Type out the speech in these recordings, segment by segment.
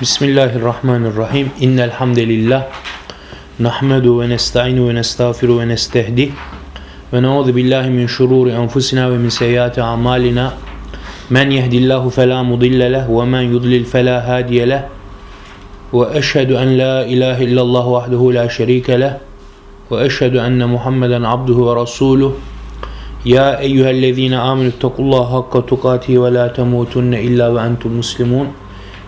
Bismillahirrahmanirrahim. İnnel hamdelellah nahmedu ve nestaînu ve nestağfiru ve nestehdi ve na'udzu billahi min şururi enfusina ve min seyyiati amalina. Men yehdillahu fela mudille leh ve men yudlil fela hadiye leh. Ve eşhedü en la ilahe illallah vahdehu la şerike leh ve eşhedü enne Muhammeden abduhu ve resuluh. Ya eyyühellezine amenü ittakullaha hakka tukatihi ve la temutunne illa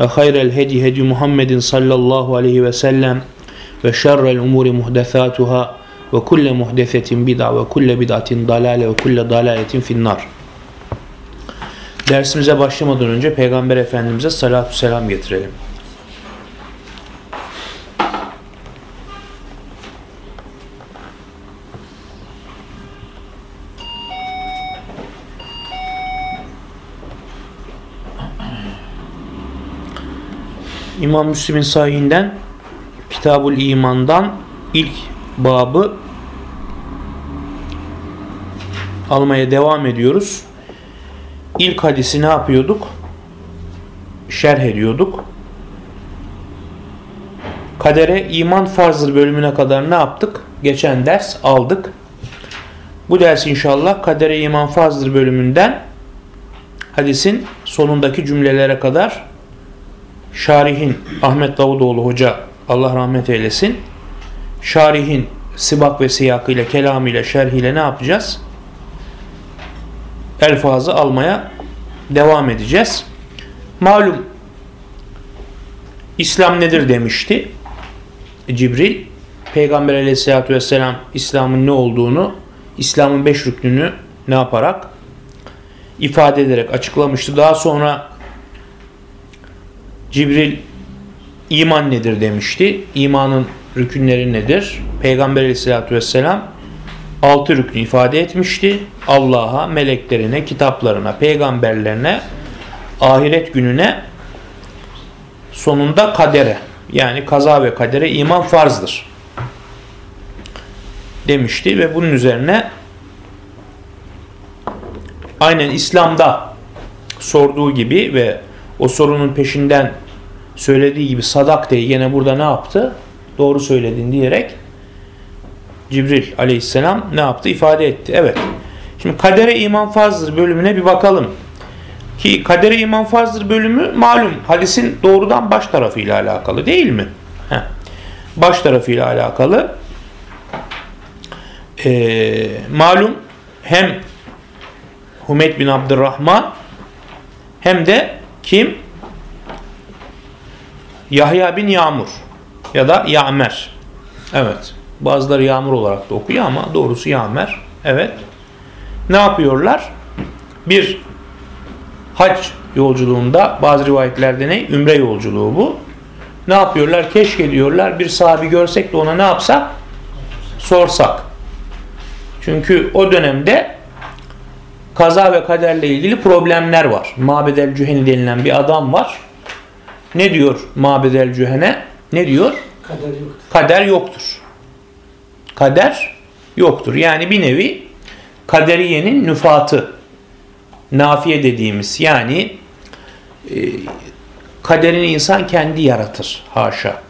ve hayrel hedi hedi Muhammedin sallallahu aleyhi ve sellem ve şerrel umuri muhdesatuhâ ve kulle muhdesetin bid'a ve kulle bid'atin dalale ve kulle dalaletin finnar. Dersimize başlamadan önce Peygamber Efendimiz'e salatu selam getirelim. İmam Müslim'in sahihinden Kitabul İman'dan ilk babı almaya devam ediyoruz. İlk hadisi ne yapıyorduk? Şerh ediyorduk. Kadere iman farzdır bölümüne kadar ne yaptık? Geçen ders aldık. Bu ders inşallah kadere iman farzdır bölümünden hadisin sonundaki cümlelere kadar Şarihin Ahmet Davutoğlu Hoca Allah rahmet eylesin. Şarihin sibak ve siyakıyla, kelamıyla, şerhiyle ne yapacağız? Elfazı almaya devam edeceğiz. Malum İslam nedir demişti Cibril. Peygamber aleyhissalatü vesselam İslam'ın ne olduğunu, İslam'ın beş rüknünü ne yaparak ifade ederek açıklamıştı. Daha sonra Cibril iman nedir demişti. İmanın rükünleri nedir? Peygamber aleyhissalatü vesselam altı rüknü ifade etmişti. Allah'a, meleklerine, kitaplarına, peygamberlerine, ahiret gününe, sonunda kadere yani kaza ve kadere iman farzdır demişti ve bunun üzerine aynen İslam'da sorduğu gibi ve o sorunun peşinden söylediği gibi sadak diye yine burada ne yaptı? Doğru söyledin diyerek Cibril aleyhisselam ne yaptı? ifade etti. Evet. Şimdi kadere iman farzdır bölümüne bir bakalım. Ki kadere iman farzdır bölümü malum hadisin doğrudan baş tarafıyla alakalı değil mi? Heh. Baş tarafıyla alakalı. Ee, malum hem Humeyd bin Abdurrahman hem de kim? Yahya bin Yağmur ya da Yağmer. Evet. Bazıları Yağmur olarak da okuyor ama doğrusu Yağmer. Evet. Ne yapıyorlar? Bir hac yolculuğunda bazı rivayetlerde ne? Ümre yolculuğu bu. Ne yapıyorlar? Keşke diyorlar bir sahabi görsek de ona ne yapsak? Sorsak. Çünkü o dönemde kaza ve kaderle ilgili problemler var. Mabedel Cüheni denilen bir adam var. Ne diyor Mabedel Cühene? Ne diyor? Kader yoktur. Kader yoktur. Kader yoktur. Yani bir nevi kaderiyenin nüfatı. Nafiye dediğimiz yani e, kaderini insan kendi yaratır. Haşa.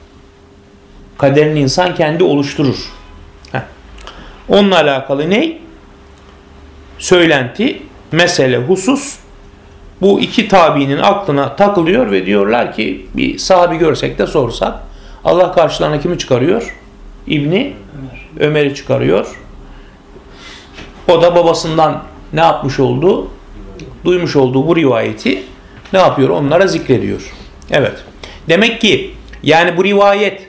Kaderini insan kendi oluşturur. Heh. Onunla alakalı ne? Söylenti, mesele, husus bu iki tabinin aklına takılıyor ve diyorlar ki bir sahabi görsek de sorsak Allah karşılarına kimi çıkarıyor? İbni Ömer. Ömer'i çıkarıyor. O da babasından ne yapmış oldu? Duymuş olduğu bu rivayeti ne yapıyor? Onlara zikrediyor. Evet. Demek ki yani bu rivayet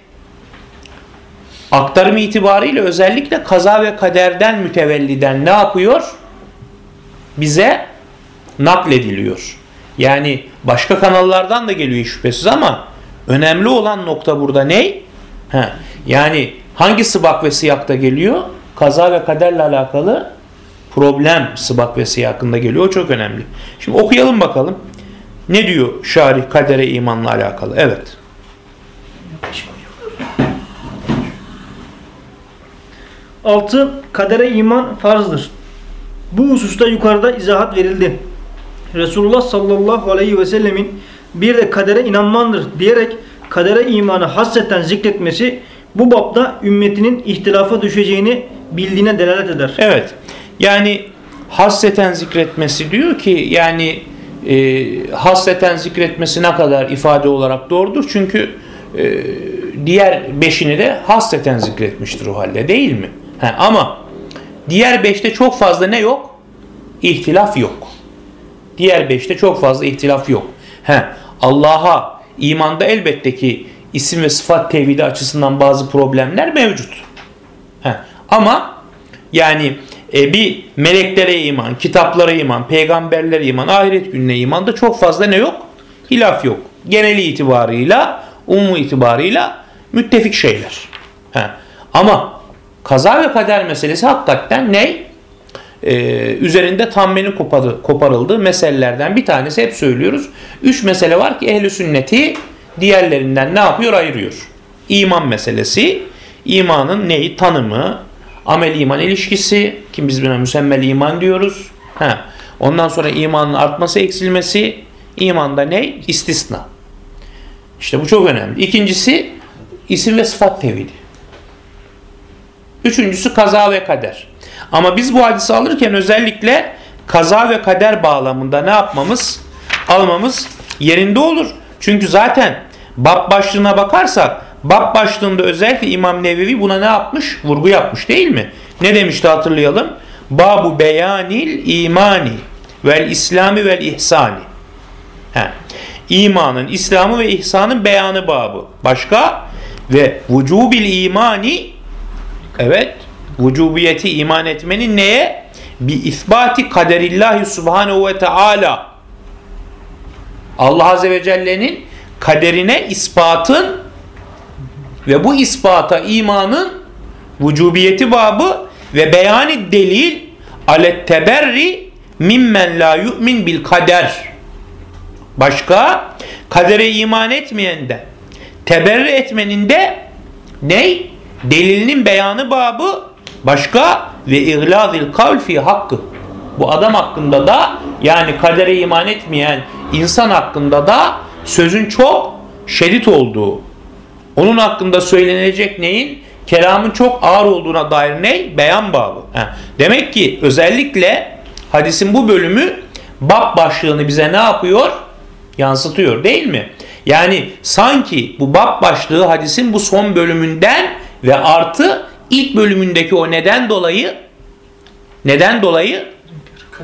aktarım itibariyle özellikle kaza ve kaderden mütevelliden ne yapıyor? Bize naklediliyor. Yani başka kanallardan da geliyor şüphesiz ama önemli olan nokta burada ne? Ha, yani hangi sıbak ve siyakta geliyor? Kaza ve kaderle alakalı problem sıbak ve siyakında geliyor. O çok önemli. Şimdi okuyalım bakalım. Ne diyor şarih kadere imanla alakalı? Evet. Altı kadere iman farzdır. Bu hususta yukarıda izahat verildi. Resulullah sallallahu aleyhi ve sellemin bir de kadere inanmandır diyerek kadere imanı hasreten zikretmesi bu bapta ümmetinin ihtilafa düşeceğini bildiğine delalet eder. Evet. Yani hasreten zikretmesi diyor ki yani e, hasreten zikretmesi ne kadar ifade olarak doğrudur? Çünkü e, diğer beşini de hasreten zikretmiştir o halde değil mi? He, ama diğer beşte çok fazla ne yok? İhtilaf yok. Diğer beşte çok fazla ihtilaf yok. He, Allah'a imanda elbette ki isim ve sıfat tevhidi açısından bazı problemler mevcut. He, ama yani e, bir meleklere iman, kitaplara iman, peygamberlere iman, ahiret gününe iman da çok fazla ne yok? Hilaf yok. Geneli itibarıyla, umumu itibarıyla müttefik şeyler. He. Ama kaza ve kader meselesi hakikaten ne? Ee, üzerinde tammeni koparı, koparıldığı meselelerden bir tanesi hep söylüyoruz. Üç mesele var ki ehli sünneti diğerlerinden ne yapıyor? Ayırıyor. İman meselesi, imanın neyi? Tanımı, amel iman ilişkisi, ki biz buna müsemmel iman diyoruz. Ha. Ondan sonra imanın artması, eksilmesi, imanda ne? İstisna. İşte bu çok önemli. İkincisi isim ve sıfat tevhidi. Üçüncüsü kaza ve kader. Ama biz bu hadisi alırken özellikle kaza ve kader bağlamında ne yapmamız? Almamız yerinde olur. Çünkü zaten bab başlığına bakarsak bab başlığında özellikle İmam Nevevi buna ne yapmış? Vurgu yapmış değil mi? Ne demişti hatırlayalım? Babu beyanil imani vel İslami vel ihsani. He. İmanın, İslam'ı ve ihsanın beyanı babı. Başka? Ve vücubil imani evet vücubiyeti iman etmenin neye? Bi isbati kaderillahi subhanehu ve teala Allah Azze ve Celle'nin kaderine ispatın ve bu ispata imanın vücubiyeti babı ve beyani delil alet teberri mimmen la yu'min bil kader. Başka kadere iman etmeyen de teberri etmenin de ney? Delilinin beyanı babı başka ve iglazil kavl fi hakkı. Bu adam hakkında da yani kadere iman etmeyen insan hakkında da sözün çok şiddet olduğu. Onun hakkında söylenecek neyin? Kelamın çok ağır olduğuna dair ne? Beyan babı. Demek ki özellikle hadisin bu bölümü bab başlığını bize ne yapıyor? Yansıtıyor değil mi? Yani sanki bu bab başlığı hadisin bu son bölümünden ve artı ilk bölümündeki o neden dolayı neden dolayı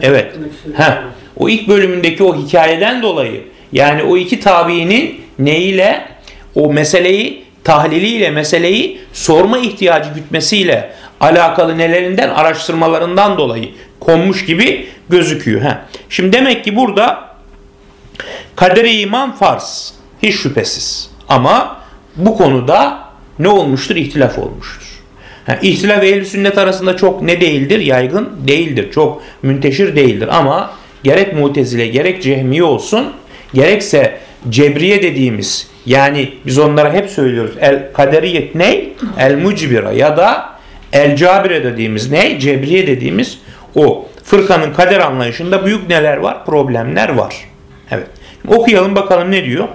evet ha o ilk bölümündeki o hikayeden dolayı yani o iki tabiinin neyle o meseleyi tahliliyle meseleyi sorma ihtiyacı gütmesiyle alakalı nelerinden araştırmalarından dolayı konmuş gibi gözüküyor. Ha. Şimdi demek ki burada kaderi iman farz. Hiç şüphesiz. Ama bu konuda ne olmuştur? İhtilaf olmuştur. Ha, ihtilaf ehl sünnet arasında çok ne değildir? Yaygın değildir. Çok münteşir değildir. Ama gerek mutezile gerek cehmiye olsun gerekse cebriye dediğimiz yani biz onlara hep söylüyoruz el kaderiyet ne? El mucbira ya da el cabire dediğimiz ne? Cebriye dediğimiz o fırkanın kader anlayışında büyük neler var? Problemler var. Evet. Okuyalım bakalım ne diyor?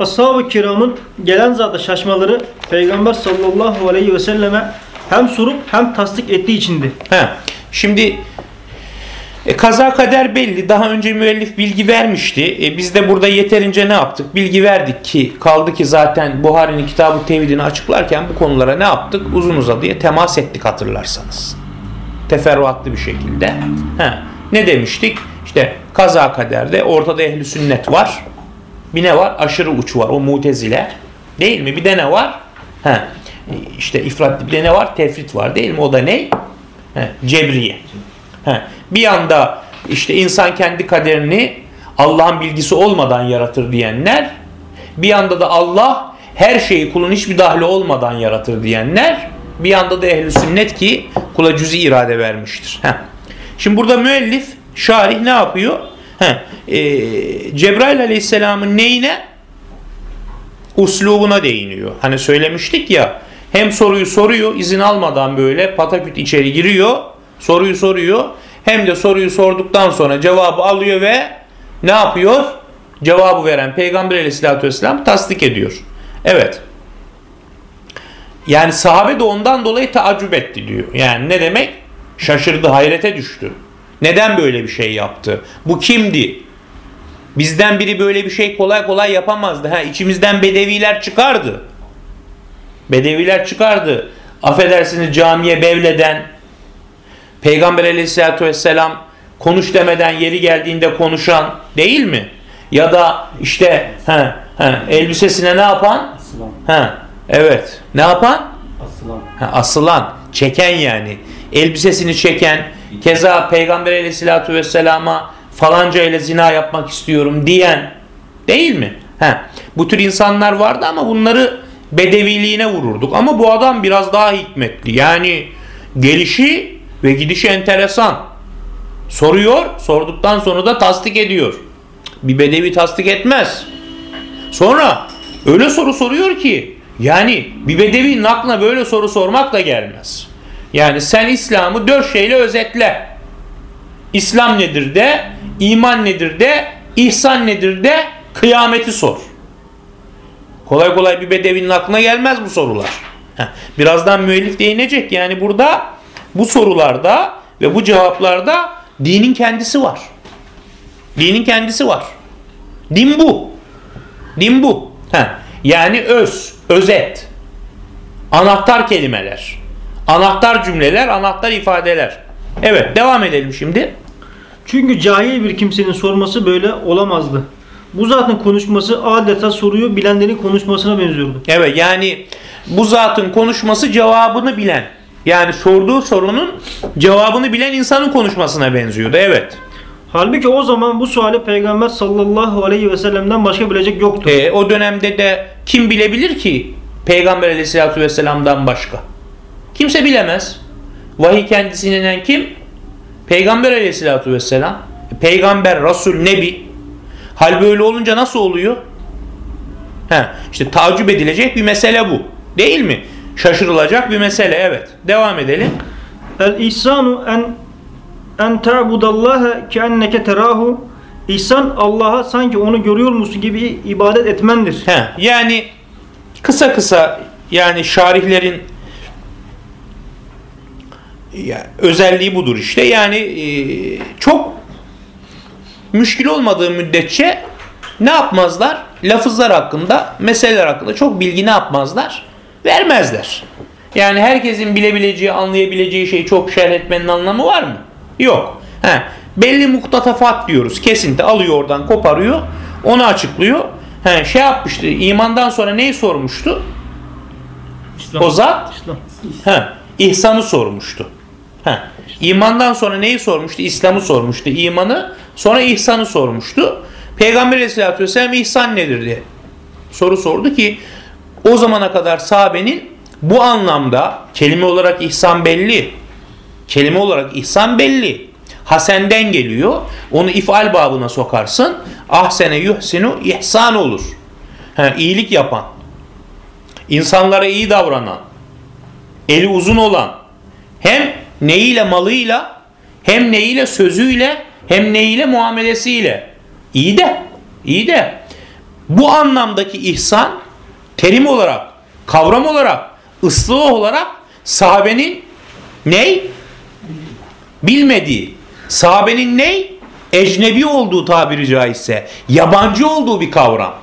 Ashab-ı kiramın gelen zata şaşmaları Peygamber sallallahu aleyhi ve selleme hem sorup hem tasdik ettiği içindi. He. Şimdi e, kaza kader belli. Daha önce müellif bilgi vermişti. E, biz de burada yeterince ne yaptık? Bilgi verdik ki kaldı ki zaten Buhari'nin kitabı tevhidini açıklarken bu konulara ne yaptık? Uzun uzadıya temas ettik hatırlarsanız. Teferruatlı bir şekilde. He. Ne demiştik? İşte kaza kaderde ortada ehli sünnet var. Bir ne var? Aşırı uç var. O mutezile. Değil mi? Bir de ne var? He. İşte ifrat bir de ne var? Tefrit var değil mi? O da ne? He. Cebriye. He. Bir anda işte insan kendi kaderini Allah'ın bilgisi olmadan yaratır diyenler, bir yanda da Allah her şeyi kulun hiçbir dahli olmadan yaratır diyenler, bir yanda da ehli sünnet ki kula cüzi irade vermiştir. Heh. Şimdi burada müellif, şarih ne yapıyor? Heh. Ee, Cebrail aleyhisselamın neyine? Uslubuna değiniyor. Hani söylemiştik ya, hem soruyu soruyor, izin almadan böyle pataküt içeri giriyor, soruyu soruyor, hem de soruyu sorduktan sonra cevabı alıyor ve ne yapıyor? Cevabı veren Peygamber aleyhissalatü vesselam tasdik ediyor. Evet. Yani sahabe de ondan dolayı taaccüp etti diyor. Yani ne demek? Şaşırdı, hayrete düştü. Neden böyle bir şey yaptı? Bu kimdi? Bizden biri böyle bir şey kolay kolay yapamazdı. Ha, içimizden bedeviler çıkardı. Bedeviler çıkardı. Affedersiniz camiye bevleden, Peygamber aleyhissalatü vesselam konuş demeden yeri geldiğinde konuşan değil mi? Ya da işte he, he, elbisesine ne yapan? Asılan. He, evet. Ne yapan? Asılan. Ha, asılan, çeken yani. Elbisesini çeken, keza Peygamber aleyhissalatü vesselama falanca ile zina yapmak istiyorum diyen değil mi? Ha, bu tür insanlar vardı ama bunları bedeviliğine vururduk. Ama bu adam biraz daha hikmetli. Yani gelişi ve gidişi enteresan. Soruyor, sorduktan sonra da tasdik ediyor. Bir bedevi tasdik etmez. Sonra öyle soru soruyor ki yani bir bedevinin aklına böyle soru sormak da gelmez. Yani sen İslam'ı dört şeyle özetle. İslam nedir de, iman nedir de, ihsan nedir de, kıyameti sor. Kolay kolay bir bedevinin aklına gelmez bu sorular. Birazdan müellif değinecek. Yani burada bu sorularda ve bu cevaplarda dinin kendisi var. Dinin kendisi var. Din bu. Din bu. Yani öz, özet. Anahtar kelimeler. Anahtar cümleler, anahtar ifadeler. Evet devam edelim şimdi. Çünkü cahil bir kimsenin sorması böyle olamazdı. Bu zatın konuşması adeta soruyu bilenlerin konuşmasına benziyordu. Evet yani bu zatın konuşması cevabını bilen. Yani sorduğu sorunun cevabını bilen insanın konuşmasına benziyordu. Evet. Halbuki o zaman bu suali Peygamber sallallahu aleyhi ve sellem'den başka bilecek yoktu. E, o dönemde de kim bilebilir ki Peygamber aleyhissalatü vesselam'dan başka? Kimse bilemez. Vahiy kendisine inen kim? Peygamber aleyhissalatü vesselam. Peygamber, Resul, Nebi. Hal böyle olunca nasıl oluyor? He, işte tacip edilecek bir mesele bu. Değil mi? Şaşırılacak bir mesele evet. Devam edelim. El ihsanu en en ta'budallaha keenneke terahu. İhsan Allah'a sanki onu görüyormuş gibi ibadet etmendir. He, yani kısa kısa yani şarihlerin ya, özelliği budur işte. Yani e, çok müşkil olmadığı müddetçe ne yapmazlar? Lafızlar hakkında, meseleler hakkında çok bilgi ne yapmazlar? Vermezler. Yani herkesin bilebileceği, anlayabileceği şeyi çok şerh etmenin anlamı var mı? Yok. He, belli muktatafat diyoruz. Kesinti alıyor oradan koparıyor. Onu açıklıyor. He, şey yapmıştı. imandan sonra neyi sormuştu? İslam. O zat İslam. He, ihsanı sormuştu. He, imandan sonra neyi sormuştu? İslam'ı sormuştu. İmanı sonra ihsanı sormuştu. Peygamber aleyhissalatü vesselam ihsan nedir diye soru sordu ki o zamana kadar sahabenin bu anlamda kelime olarak ihsan belli. Kelime olarak ihsan belli. Hasenden geliyor. Onu ifal babına sokarsın. Ahsene yuhsinu ihsan olur. He, iyilik yapan. insanlara iyi davranan. Eli uzun olan. Hem neyiyle malıyla hem neyiyle sözüyle hem neyiyle muamelesiyle. İyi de iyi de bu anlamdaki ihsan terim olarak, kavram olarak, ıslığı olarak sahabenin ney? Bilmediği. Sahabenin ney? Ecnebi olduğu tabiri caizse. Yabancı olduğu bir kavram.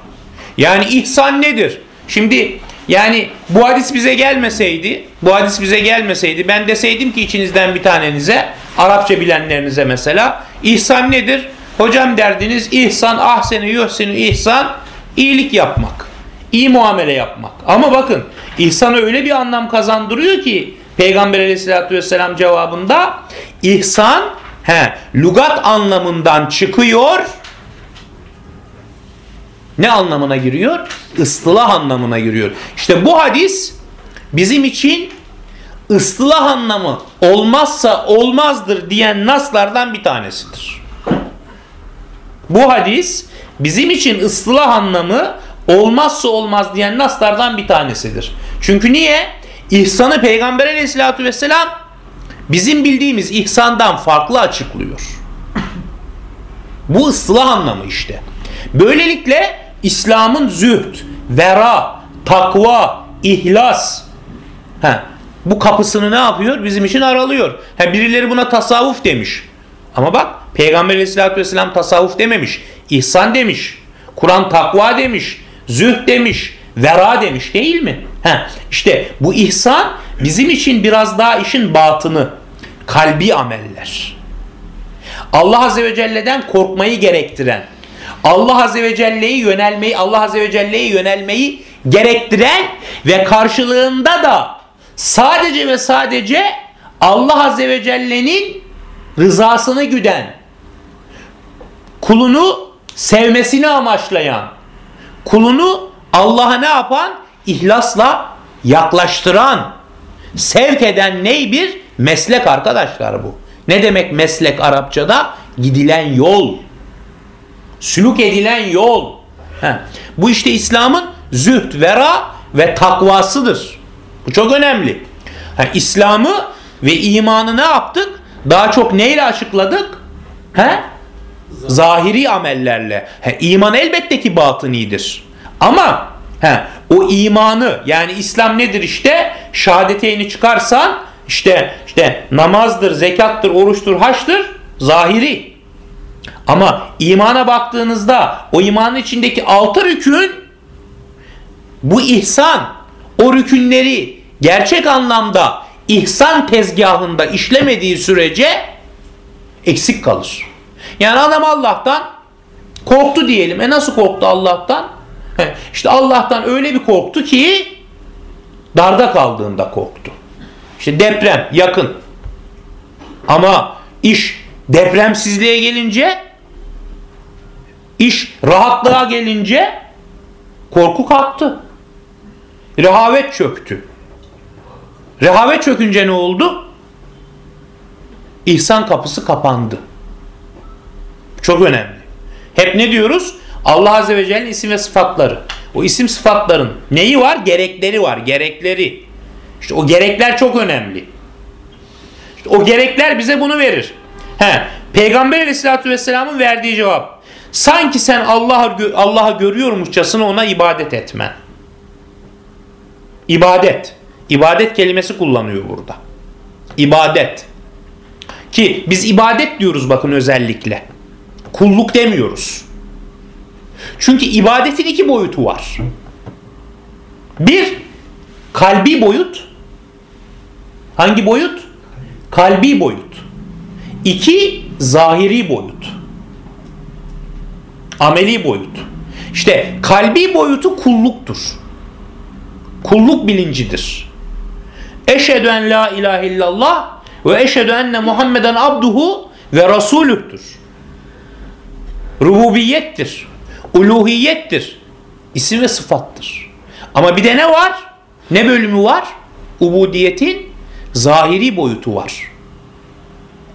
Yani ihsan nedir? Şimdi yani bu hadis bize gelmeseydi, bu hadis bize gelmeseydi ben deseydim ki içinizden bir tanenize, Arapça bilenlerinize mesela, ihsan nedir? Hocam derdiniz ihsan, ahseni, yuhsinu ihsan, iyilik yapmak, iyi muamele yapmak. Ama bakın ihsan öyle bir anlam kazandırıyor ki Peygamber aleyhissalatü vesselam cevabında ihsan he, lugat anlamından çıkıyor ne anlamına giriyor? Istılah anlamına giriyor. İşte bu hadis bizim için ıstılah anlamı olmazsa olmazdır diyen naslardan bir tanesidir. Bu hadis bizim için ıstılah anlamı olmazsa olmaz diyen naslardan bir tanesidir. Çünkü niye? İhsanı Peygamber aleyhissalatü vesselam bizim bildiğimiz ihsandan farklı açıklıyor. Bu ıslah anlamı işte. Böylelikle İslam'ın zühd, vera, takva, ihlas he, bu kapısını ne yapıyor? Bizim için aralıyor. He, birileri buna tasavvuf demiş. Ama bak Peygamber aleyhissalatü vesselam tasavvuf dememiş. İhsan demiş. Kur'an takva demiş. Zühd demiş. Vera demiş değil mi? He, işte bu ihsan bizim için biraz daha işin batını. Kalbi ameller. Allah Azze ve Celle'den korkmayı gerektiren, Allah Azze ve Celle'yi yönelmeyi, Allah Azze ve Celle'yi yönelmeyi gerektiren ve karşılığında da sadece ve sadece Allah Azze ve Celle'nin rızasını güden, kulunu sevmesini amaçlayan, kulunu Allah'a ne yapan? İhlasla yaklaştıran, sevk eden ney bir? Meslek arkadaşlar bu. Ne demek meslek Arapçada? Gidilen yol. Sülük edilen yol. Heh. Bu işte İslam'ın zühd, vera ve takvasıdır. Bu çok önemli. İslam'ı ve imanı ne yaptık? Daha çok neyle açıkladık? He? Zahiri amellerle. He, iman elbette ki batınidir. Ama he, o imanı yani İslam nedir işte? Şehadeteyni çıkarsan işte işte namazdır, zekattır, oruçtur, haçtır zahiri. Ama imana baktığınızda o imanın içindeki altı rükün bu ihsan o rükünleri gerçek anlamda ihsan tezgahında işlemediği sürece eksik kalır. Yani adam Allah'tan korktu diyelim. E nasıl korktu Allah'tan? İşte Allah'tan öyle bir korktu ki darda kaldığında korktu. İşte deprem yakın. Ama iş depremsizliğe gelince iş rahatlığa gelince korku kalktı. Rehavet çöktü. Rehavet çökünce ne oldu? İhsan kapısı kapandı. Çok önemli. Hep ne diyoruz? Allah Azze ve Celle'nin isim ve sıfatları. O isim sıfatların neyi var? Gerekleri var. Gerekleri. İşte o gerekler çok önemli. İşte o gerekler bize bunu verir. He, Peygamber Aleyhisselatü Vesselam'ın verdiği cevap. Sanki sen Allah'ı Allah'a görüyormuşçasına ona ibadet etmen. İbadet. İbadet kelimesi kullanıyor burada. İbadet. Ki biz ibadet diyoruz bakın özellikle. Kulluk demiyoruz. Çünkü ibadetin iki boyutu var. Bir, kalbi boyut. Hangi boyut? Kalbi boyut. İki, zahiri boyut. Ameli boyut. İşte kalbi boyutu kulluktur. Kulluk bilincidir. Eşhedü en la ilahe illallah ve eşhedü enne Muhammeden abduhu ve rasulühtür. Rububiyettir. Uluhiyettir. İsim ve sıfattır. Ama bir de ne var? Ne bölümü var? Ubudiyetin zahiri boyutu var.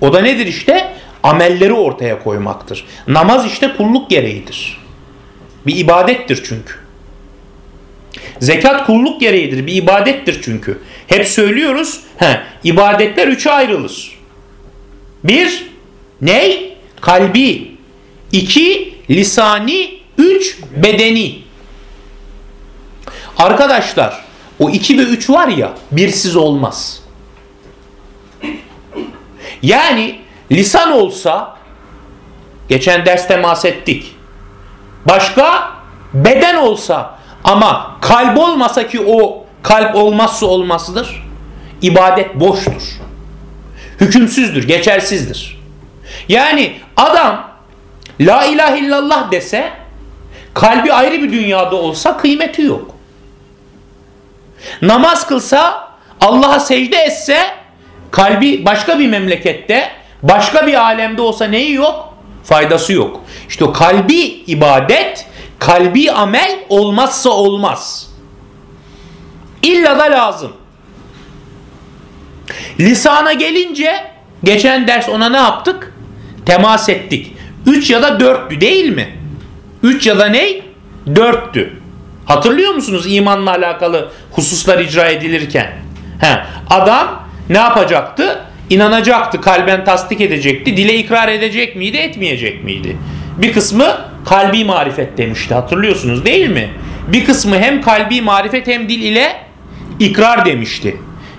O da nedir işte? Amelleri ortaya koymaktır. Namaz işte kulluk gereğidir. Bir ibadettir çünkü. Zekat kulluk gereğidir. Bir ibadettir çünkü. Hep söylüyoruz. He, ibadetler üçe ayrılır. Bir, ney? Kalbi. İki, lisani. Üç, bedeni. Arkadaşlar o iki ve üç var ya birsiz olmaz. Yani lisan olsa geçen ders temas ettik. Başka beden olsa ama kalp olmasa ki o kalp olmazsa olmazdır. İbadet boştur. Hükümsüzdür, geçersizdir. Yani adam la ilahe illallah dese kalbi ayrı bir dünyada olsa kıymeti yok. Namaz kılsa Allah'a secde etse kalbi başka bir memlekette başka bir alemde olsa neyi yok? Faydası yok. İşte kalbi ibadet kalbi amel olmazsa olmaz. İlla da lazım. Lisana gelince geçen ders ona ne yaptık? Temas ettik. Üç ya da dörttü değil mi? Üç ya da ne? Dörttü. Hatırlıyor musunuz imanla alakalı hususlar icra edilirken? He, adam ne yapacaktı? İnanacaktı, kalben tasdik edecekti. Dile ikrar edecek miydi, etmeyecek miydi? Bir kısmı kalbi marifet demişti hatırlıyorsunuz değil mi? Bir kısmı hem kalbi marifet hem dil ile ikrar demişti.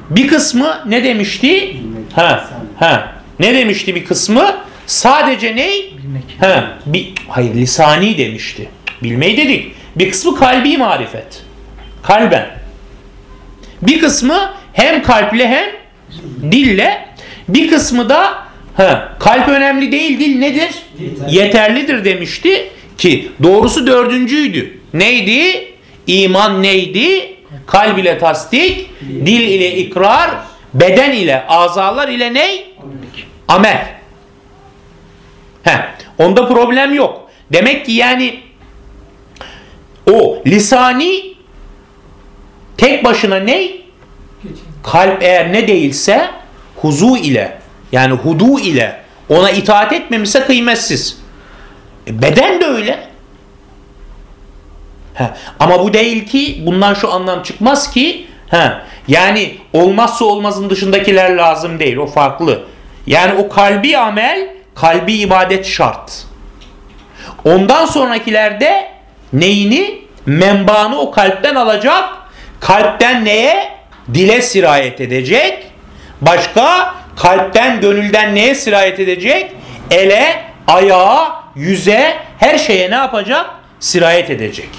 Bir kısmı ne demişti? Ha, ha. Ne demişti bir kısmı? Sadece ne? Bilmek. Ha, bir, hayır lisani demişti. Bilmeyi dedik. Bir kısmı kalbi marifet. Kalben. Bir kısmı hem kalple hem dille. Bir kısmı da ha, kalp önemli değil dil nedir? Yeterli. Yeterlidir demişti ki doğrusu dördüncüydü. Neydi? İman neydi? Kalb ile tasdik, dil ile ikrar, beden ile, azalar ile ney? Amel. He, onda problem yok. Demek ki yani o lisani tek başına ne? Kalp eğer ne değilse huzu ile yani hudu ile ona itaat etmemişse kıymetsiz. E, beden de öyle. He, ama bu değil ki bundan şu anlam çıkmaz ki he, yani olmazsa olmazın dışındakiler lazım değil o farklı. Yani o kalbi amel kalbi ibadet şart. Ondan sonrakilerde neyini menbaını o kalpten alacak kalpten neye dile sirayet edecek başka kalpten gönülden neye sirayet edecek ele ayağa yüze her şeye ne yapacak sirayet edecek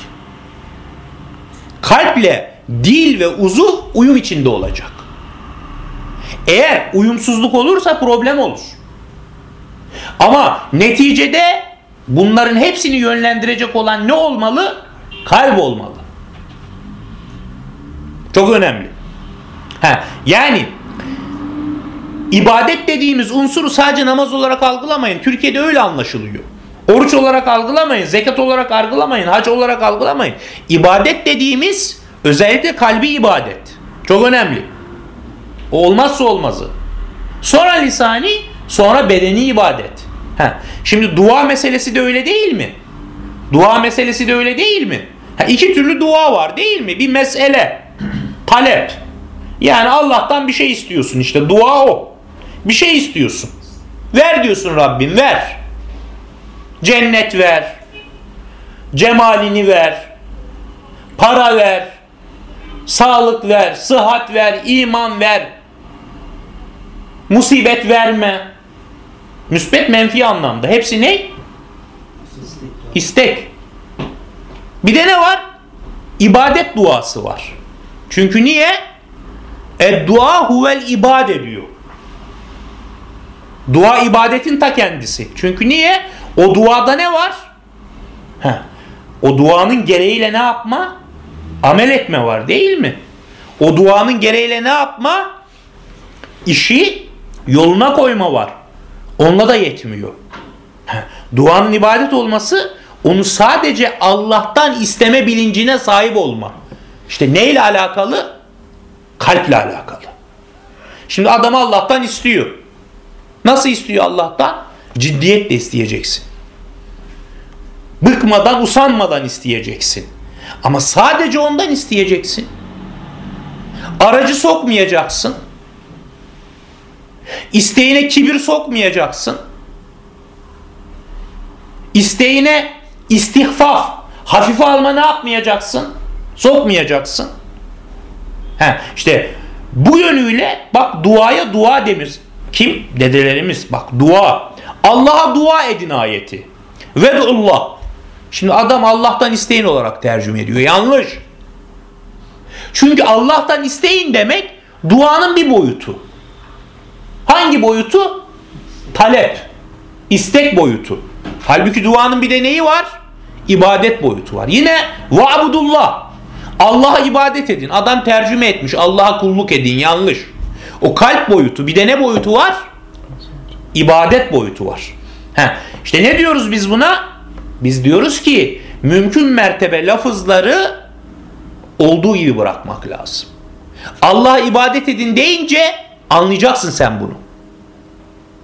kalple dil ve uzuv uyum içinde olacak. Eğer uyumsuzluk olursa problem olur. Ama neticede bunların hepsini yönlendirecek olan ne olmalı? Kalp olmalı. Çok önemli. Ha, yani ibadet dediğimiz unsuru sadece namaz olarak algılamayın. Türkiye'de öyle anlaşılıyor. Oruç olarak algılamayın, zekat olarak algılamayın, hac olarak algılamayın. İbadet dediğimiz özellikle kalbi ibadet. Çok önemli. O olmazsa olmazı. Sonra lisani, sonra bedeni ibadet. Heh. Şimdi dua meselesi de öyle değil mi? Dua meselesi de öyle değil mi? Ha, iki türlü dua var değil mi? Bir mesele, talep. Yani Allah'tan bir şey istiyorsun işte dua o. Bir şey istiyorsun. Ver diyorsun Rabbim ver. Cennet ver. Cemalini ver. Para ver. Sağlık ver. Sıhhat ver. iman ver. Musibet verme. Müsbet menfi anlamda. Hepsi ne? İstek. Bir de ne var? İbadet duası var. Çünkü niye? E dua huvel ibade diyor. Dua ibadetin ta kendisi. Çünkü niye? O duada ne var? Heh. O duanın gereğiyle ne yapma? Amel etme var değil mi? O duanın gereğiyle ne yapma? İşi yoluna koyma var. Onunla da yetmiyor. Heh. Duanın ibadet olması onu sadece Allah'tan isteme bilincine sahip olma. İşte neyle alakalı? Kalple alakalı. Şimdi adam Allah'tan istiyor. Nasıl istiyor Allah'tan? Ciddiyetle isteyeceksin. Bıkmadan, usanmadan isteyeceksin. Ama sadece ondan isteyeceksin. Aracı sokmayacaksın. İsteğine kibir sokmayacaksın. İsteğine istihfaf, hafife alma ne yapmayacaksın? Sokmayacaksın. He, işte bu yönüyle bak duaya dua demir. Kim? Dedelerimiz. Bak dua. Allah'a dua edin ayeti. Ve Allah. Şimdi adam Allah'tan isteyin olarak tercüme ediyor. Yanlış. Çünkü Allah'tan isteyin demek duanın bir boyutu. Hangi boyutu? Talep. istek boyutu. Halbuki duanın bir de neyi var? İbadet boyutu var. Yine va'budullah. Allah'a ibadet edin. Adam tercüme etmiş. Allah'a kulluk edin. Yanlış. O kalp boyutu. Bir de ne boyutu var? İbadet boyutu var. Heh. İşte ne diyoruz biz buna? Biz diyoruz ki mümkün mertebe lafızları olduğu gibi bırakmak lazım. Allah'a ibadet edin deyince anlayacaksın sen bunu.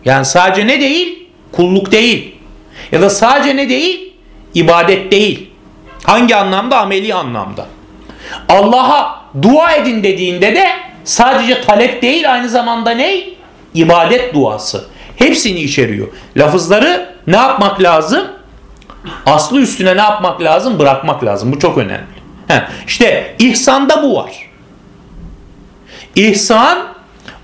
Yani sadece ne değil? Kulluk değil. Ya da sadece ne değil? İbadet değil. Hangi anlamda? Ameli anlamda. Allah'a dua edin dediğinde de sadece talep değil aynı zamanda ne? İbadet duası. Hepsini içeriyor. Lafızları ne yapmak lazım? Aslı üstüne ne yapmak lazım? Bırakmak lazım. Bu çok önemli. Heh, işte ihsanda bu var. İhsan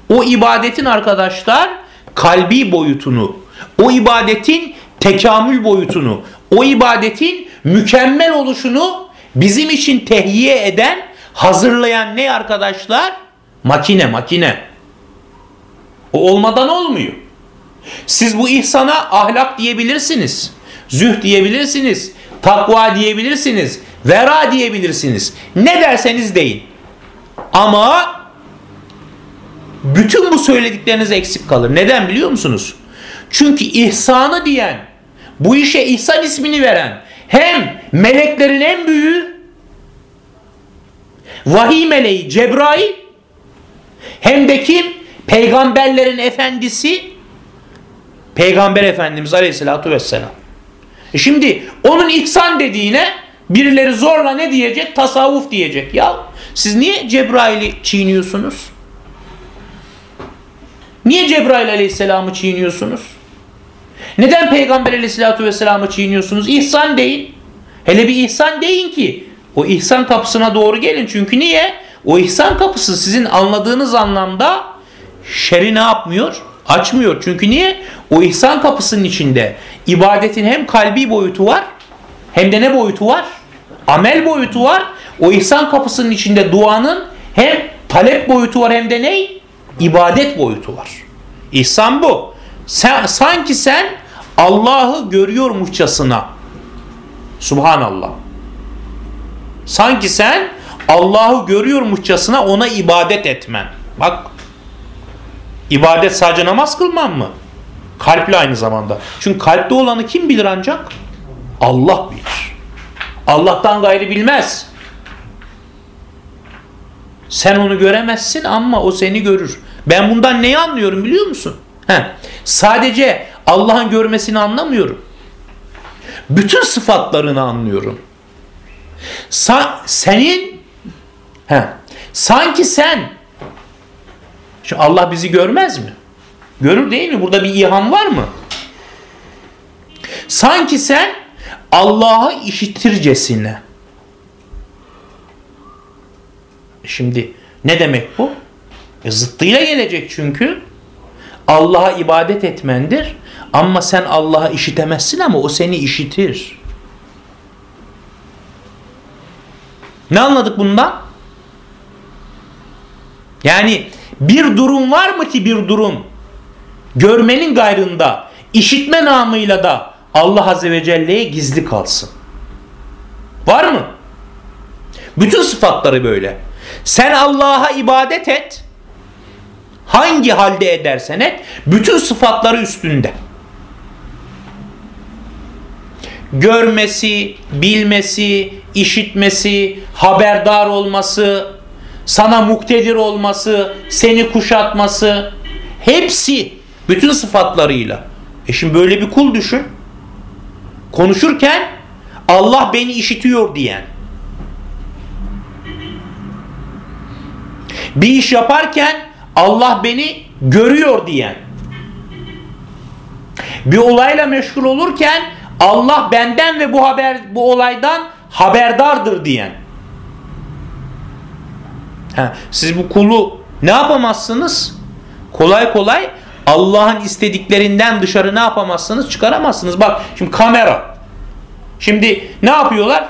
o ibadetin arkadaşlar kalbi boyutunu, o ibadetin tekamül boyutunu, o ibadetin mükemmel oluşunu bizim için tehyiye eden, hazırlayan ne arkadaşlar? Makine, makine. O olmadan olmuyor. Siz bu ihsana ahlak diyebilirsiniz. Züh diyebilirsiniz. Takva diyebilirsiniz. Vera diyebilirsiniz. Ne derseniz deyin. Ama bütün bu söyledikleriniz eksik kalır. Neden biliyor musunuz? Çünkü ihsanı diyen, bu işe ihsan ismini veren hem meleklerin en büyüğü vahiy meleği Cebrail hem de kim? Peygamberlerin efendisi Peygamber Efendimiz Aleyhisselatü Vesselam. E şimdi onun ihsan dediğine birileri zorla ne diyecek? Tasavvuf diyecek. Ya siz niye Cebrail'i çiğniyorsunuz? Niye Cebrail Aleyhisselam'ı çiğniyorsunuz? Neden Peygamber Aleyhisselatü Vesselam'ı çiğniyorsunuz? İhsan deyin. Hele bir ihsan deyin ki o ihsan kapısına doğru gelin. Çünkü niye? O ihsan kapısı sizin anladığınız anlamda şeri ne yapmıyor? Açmıyor. Çünkü niye? O ihsan kapısının içinde ibadetin hem kalbi boyutu var hem de ne boyutu var? Amel boyutu var. O ihsan kapısının içinde duanın hem talep boyutu var hem de ne? İbadet boyutu var. İhsan bu. Sen, sanki sen Allah'ı görüyormuşçasına Subhanallah. Sanki sen Allah'ı görüyormuşçasına ona ibadet etmen. Bak ibadet sadece namaz kılman mı? Kalple aynı zamanda. Çünkü kalpte olanı kim bilir ancak? Allah bilir. Allah'tan gayrı bilmez. Sen onu göremezsin ama o seni görür. Ben bundan neyi anlıyorum biliyor musun? Heh. Sadece Allah'ın görmesini anlamıyorum. Bütün sıfatlarını anlıyorum. Sa senin heh, sanki sen şu Allah bizi görmez mi? Görür değil mi? Burada bir ihan var mı? Sanki sen Allah'ı işitircesine. Şimdi ne demek bu? E, zıttıyla gelecek çünkü. Allah'a ibadet etmendir. Ama sen Allah'a işitemezsin ama o seni işitir. Ne anladık bundan? Yani bir durum var mı ki bir durum? Görmenin gayrında, işitme namıyla da Allah Azze ve Celle'ye gizli kalsın. Var mı? Bütün sıfatları böyle. Sen Allah'a ibadet et. Hangi halde edersen et. Bütün sıfatları üstünde. Görmesi, bilmesi, işitmesi, haberdar olması, sana muktedir olması, seni kuşatması hepsi bütün sıfatlarıyla. E şimdi böyle bir kul düşün. Konuşurken Allah beni işitiyor diyen. Bir iş yaparken Allah beni görüyor diyen. Bir olayla meşgul olurken Allah benden ve bu haber bu olaydan haberdardır diyen. Ha, siz bu kulu ne yapamazsınız? Kolay kolay Allah'ın istediklerinden dışarı ne yapamazsınız? Çıkaramazsınız. Bak şimdi kamera. Şimdi ne yapıyorlar?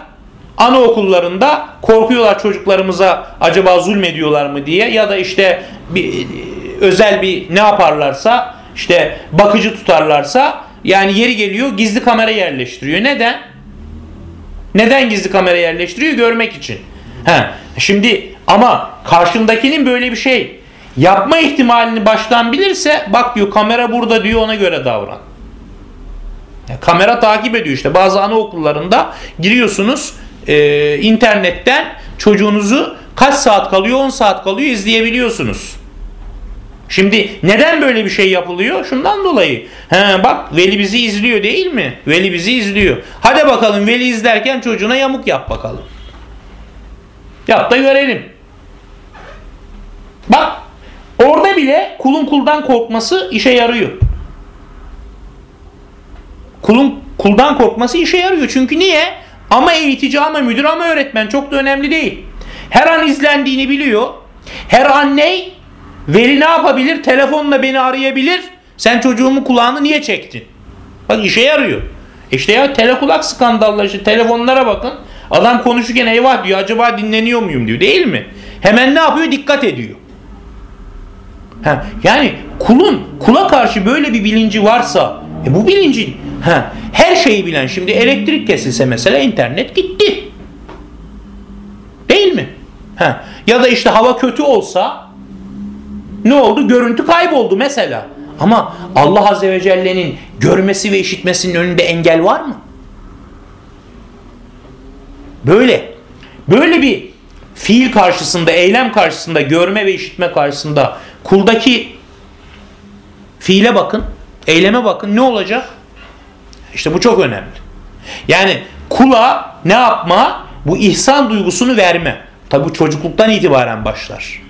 Anaokullarında korkuyorlar çocuklarımıza acaba zulmediyorlar mı diye ya da işte bir özel bir ne yaparlarsa işte bakıcı tutarlarsa yani yeri geliyor gizli kamera yerleştiriyor. Neden? Neden gizli kamera yerleştiriyor? Görmek için. He. Şimdi ama karşındakinin böyle bir şey yapma ihtimalini baştan bilirse bak diyor kamera burada diyor ona göre davran. Kamera takip ediyor işte. Bazı anaokullarında giriyorsunuz e, internetten çocuğunuzu kaç saat kalıyor 10 saat kalıyor izleyebiliyorsunuz. Şimdi neden böyle bir şey yapılıyor? Şundan dolayı. He, bak Veli bizi izliyor değil mi? Veli bizi izliyor. Hadi bakalım Veli izlerken çocuğuna yamuk yap bakalım. Yap da görelim. Bak orada bile kulun kuldan korkması işe yarıyor. Kulun kuldan korkması işe yarıyor. Çünkü niye? Ama eğitici ama müdür ama öğretmen çok da önemli değil. Her an izlendiğini biliyor. Her anne veli ne yapabilir? Telefonla beni arayabilir. Sen çocuğumun kulağını niye çektin? Bak işe yarıyor. İşte ya telekulak skandalları telefonlara bakın. Adam konuşurken eyvah diyor acaba dinleniyor muyum diyor değil mi? Hemen ne yapıyor? Dikkat ediyor. Ha, yani kulun kula karşı böyle bir bilinci varsa e bu bilincin ha, her şeyi bilen şimdi elektrik kesilse mesela internet gitti. Değil mi? Ha, ya da işte hava kötü olsa ne oldu? Görüntü kayboldu mesela. Ama Allah Azze ve Celle'nin görmesi ve işitmesinin önünde engel var mı? Böyle. Böyle bir fiil karşısında, eylem karşısında, görme ve işitme karşısında kuldaki fiile bakın, eyleme bakın ne olacak? İşte bu çok önemli. Yani kula ne yapma? Bu ihsan duygusunu verme. Tabi bu çocukluktan itibaren başlar.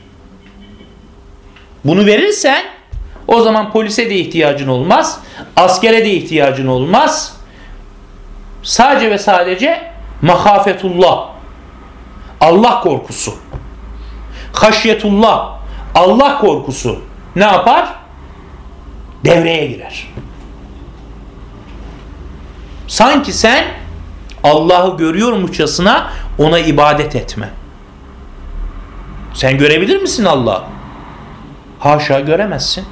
Bunu verirsen o zaman polise de ihtiyacın olmaz, askere de ihtiyacın olmaz. Sadece ve sadece mahafetullah, Allah korkusu, haşyetullah, Allah korkusu ne yapar? Devreye girer. Sanki sen Allah'ı görüyormuşçasına ona ibadet etme. Sen görebilir misin Allah'ı? Haşa göremezsin.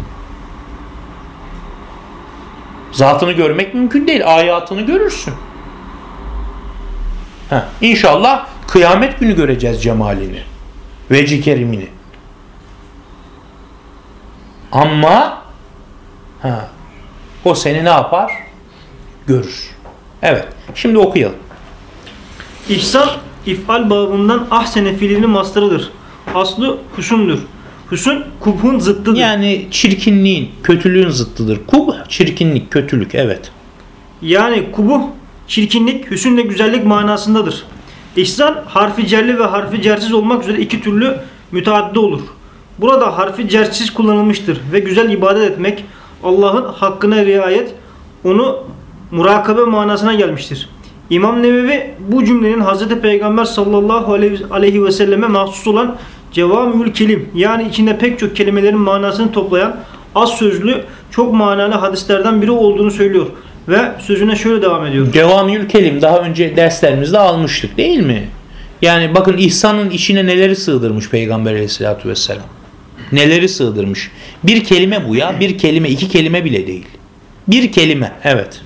Zatını görmek mümkün değil. Ayatını görürsün. Heh, İnşallah kıyamet günü göreceğiz cemalini. Veci kerimini. Ama ha, o seni ne yapar? Görür. Evet. Şimdi okuyalım. İhsan ifal babından ahsene fiilinin mastarıdır. Aslı hüsündür. Hüsün kubhun zıttıdır. Yani çirkinliğin, kötülüğün zıttıdır. Kub çirkinlik, kötülük. Evet. Yani kubuh çirkinlik, hüsün de güzellik manasındadır. İhsan harfi cerli ve harfi cersiz olmak üzere iki türlü müteaddi olur. Burada harfi cersiz kullanılmıştır ve güzel ibadet etmek Allah'ın hakkına riayet onu murakabe manasına gelmiştir. İmam Nevevi bu cümlenin Hz. Peygamber sallallahu aleyhi ve selleme mahsus olan cevamül kelim yani içinde pek çok kelimelerin manasını toplayan az sözlü çok manalı hadislerden biri olduğunu söylüyor. Ve sözüne şöyle devam ediyor. Cevamül kelim daha önce derslerimizde almıştık değil mi? Yani bakın ihsanın içine neleri sığdırmış Peygamber aleyhissalatü vesselam. Neleri sığdırmış. Bir kelime bu ya. Bir kelime, iki kelime bile değil. Bir kelime. Evet.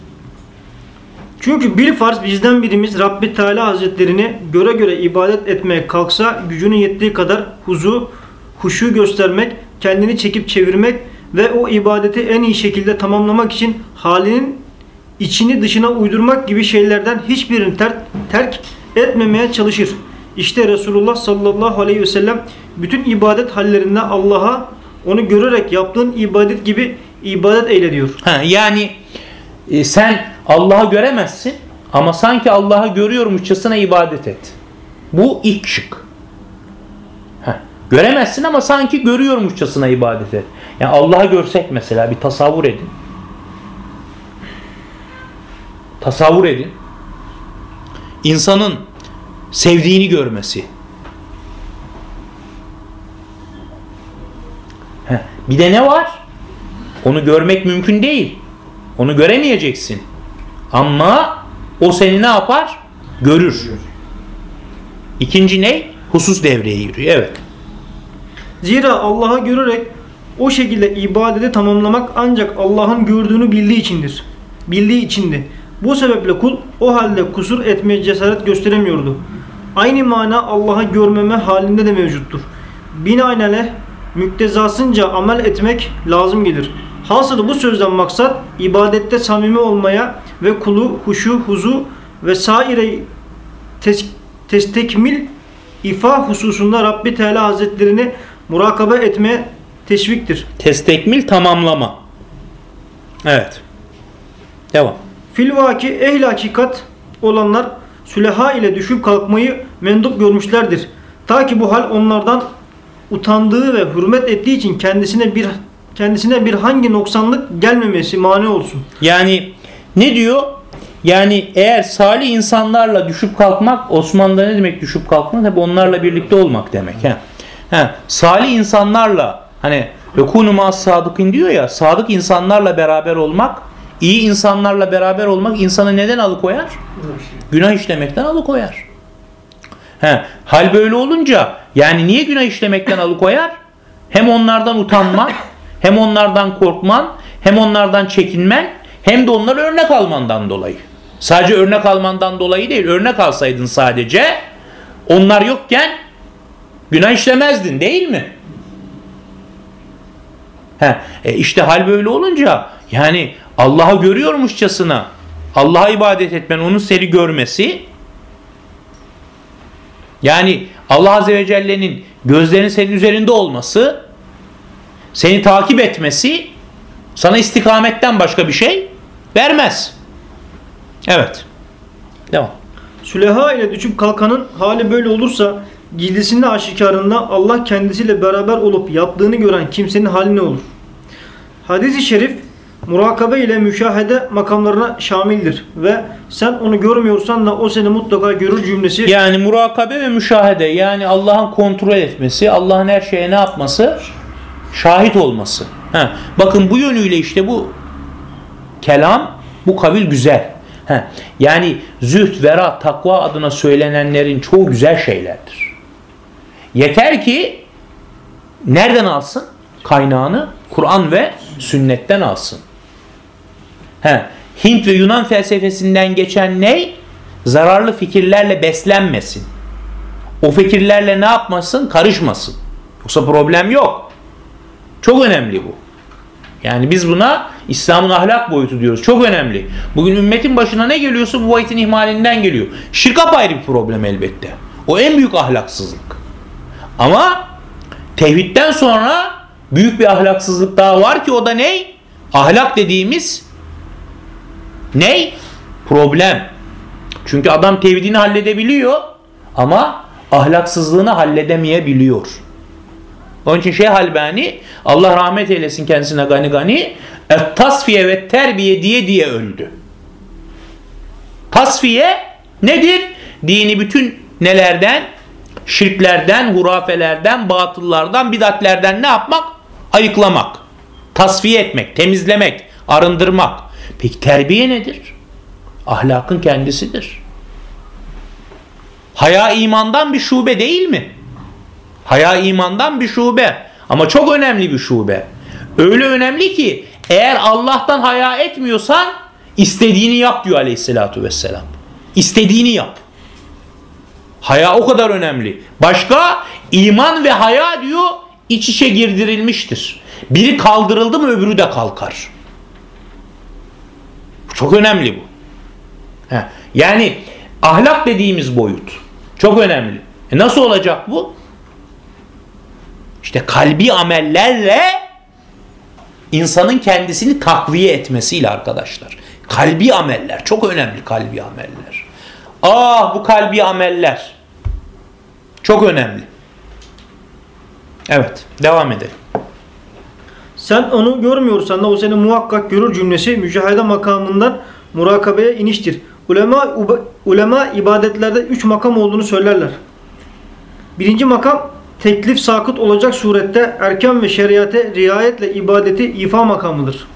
Çünkü bir farz bizden birimiz Rabbi Teala Hazretlerini göre göre ibadet etmeye kalksa gücünün yettiği kadar huzu, huşu göstermek, kendini çekip çevirmek ve o ibadeti en iyi şekilde tamamlamak için halinin içini dışına uydurmak gibi şeylerden hiçbirini ter terk etmemeye çalışır. İşte Resulullah sallallahu aleyhi ve sellem bütün ibadet hallerinde Allah'a onu görerek yaptığın ibadet gibi ibadet eyle diyor. Ha, yani e, sen Allah'ı göremezsin ama sanki Allah'ı görüyormuşçasına ibadet et. Bu ilk şık. Heh. Göremezsin ama sanki görüyormuşçasına ibadet et. Yani Allah'ı görsek mesela bir tasavvur edin. Tasavvur edin. İnsanın sevdiğini görmesi. Heh. Bir de ne var? Onu görmek mümkün değil. Onu göremeyeceksin. Ama o seni ne yapar? Görür. İkinci ne? Husus devreye giriyor. Evet. Zira Allah'ı görerek o şekilde ibadeti tamamlamak ancak Allah'ın gördüğünü bildiği içindir. Bildiği içindi. Bu sebeple kul o halde kusur etmeye cesaret gösteremiyordu. Aynı mana Allah'ı görmeme halinde de mevcuttur. Binaenaleyh müktezasınca amel etmek lazım gelir. Hasılı bu sözden maksat ibadette samimi olmaya ve kulu, huşu, huzu ve saire tes, testekmil ifa hususunda Rabbi Teala Hazretlerini murakabe etmeye teşviktir. Testekmil tamamlama. Evet. Devam. Filvaki ehl hakikat olanlar süleha ile düşüp kalkmayı mendup görmüşlerdir. Ta ki bu hal onlardan utandığı ve hürmet ettiği için kendisine bir kendisine bir hangi noksanlık gelmemesi mani olsun. Yani ne diyor? Yani eğer salih insanlarla düşüp kalkmak Osmanlı'da ne demek düşüp kalkmak? Tabi onlarla birlikte olmak demek. He. He. Salih insanlarla hani Yekunu sadıkın diyor ya sadık insanlarla beraber olmak iyi insanlarla beraber olmak insanı neden alıkoyar? Günah işlemekten alıkoyar. He, hal böyle olunca yani niye günah işlemekten alıkoyar? Hem onlardan utanman, hem onlardan korkman, hem onlardan çekinmen, hem de onlara örnek almandan dolayı. Sadece örnek almandan dolayı değil, örnek alsaydın sadece onlar yokken günah işlemezdin değil mi? He, e işte hal böyle olunca yani Allah'ı görüyormuşçasına Allah'a ibadet etmen, onun seni görmesi yani Allah Azze ve Celle'nin gözlerinin senin üzerinde olması seni takip etmesi sana istikametten başka bir şey vermez. Evet. Devam. Süleha ile düşüp kalkanın hali böyle olursa gizlisinde aşikarında Allah kendisiyle beraber olup yaptığını gören kimsenin hali ne olur? Hadis-i şerif murakabe ile müşahede makamlarına şamildir ve sen onu görmüyorsan da o seni mutlaka görür cümlesi. Yani murakabe ve müşahede yani Allah'ın kontrol etmesi, Allah'ın her şeye ne yapması? Şahit olması. Ha, bakın bu yönüyle işte bu kelam, bu kabil güzel. Ha, yani zühd, vera, takva adına söylenenlerin çoğu güzel şeylerdir. Yeter ki nereden alsın? Kaynağını Kur'an ve sünnetten alsın. He, Hint ve Yunan felsefesinden geçen ne? Zararlı fikirlerle beslenmesin. O fikirlerle ne yapmasın? Karışmasın. Yoksa problem yok. Çok önemli bu. Yani biz buna İslam'ın ahlak boyutu diyoruz. Çok önemli. Bugün ümmetin başına ne geliyorsa bu boyutun ihmalinden geliyor. Şirk ayrı bir problem elbette. O en büyük ahlaksızlık. Ama tevhidden sonra büyük bir ahlaksızlık daha var ki o da ne? Ahlak dediğimiz ne? Problem. Çünkü adam tevhidini halledebiliyor ama ahlaksızlığını halledemeyebiliyor. Onun için Şeyh Albani Allah rahmet eylesin kendisine gani gani tasfiye ve terbiye diye diye öldü. Tasfiye nedir? Dini bütün nelerden? Şirklerden, hurafelerden, batıllardan, bidatlerden ne yapmak? Ayıklamak. Tasfiye etmek, temizlemek, arındırmak. Peki terbiye nedir? Ahlakın kendisidir. Haya imandan bir şube değil mi? Haya imandan bir şube. Ama çok önemli bir şube. Öyle önemli ki eğer Allah'tan haya etmiyorsan istediğini yap diyor aleyhissalatü vesselam. İstediğini yap. Haya o kadar önemli. Başka iman ve haya diyor iç içe girdirilmiştir. Biri kaldırıldı mı öbürü de kalkar. Çok önemli bu. Yani ahlak dediğimiz boyut. Çok önemli. E nasıl olacak bu? İşte kalbi amellerle insanın kendisini takviye etmesiyle arkadaşlar. Kalbi ameller. Çok önemli kalbi ameller. Ah bu kalbi ameller. Çok önemli. Evet. Devam edelim. Sen onu görmüyorsan da o seni muhakkak görür cümlesi müşahede makamından murakabeye iniştir. Ulema, ulema ibadetlerde üç makam olduğunu söylerler. Birinci makam teklif sakıt olacak surette erken ve şeriate riayetle ibadeti ifa makamıdır.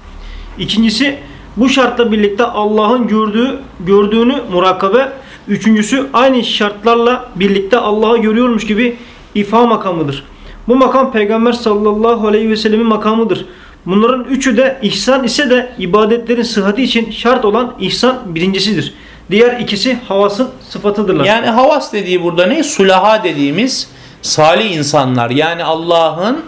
İkincisi bu şartla birlikte Allah'ın gördüğü gördüğünü murakabe. Üçüncüsü aynı şartlarla birlikte Allah'ı görüyormuş gibi ifa makamıdır. Bu makam Peygamber sallallahu aleyhi ve sellemin makamıdır. Bunların üçü de ihsan ise de ibadetlerin sıhhati için şart olan ihsan birincisidir. Diğer ikisi havasın sıfatıdırlar. Yani havas dediği burada ne? Sulaha dediğimiz salih insanlar yani Allah'ın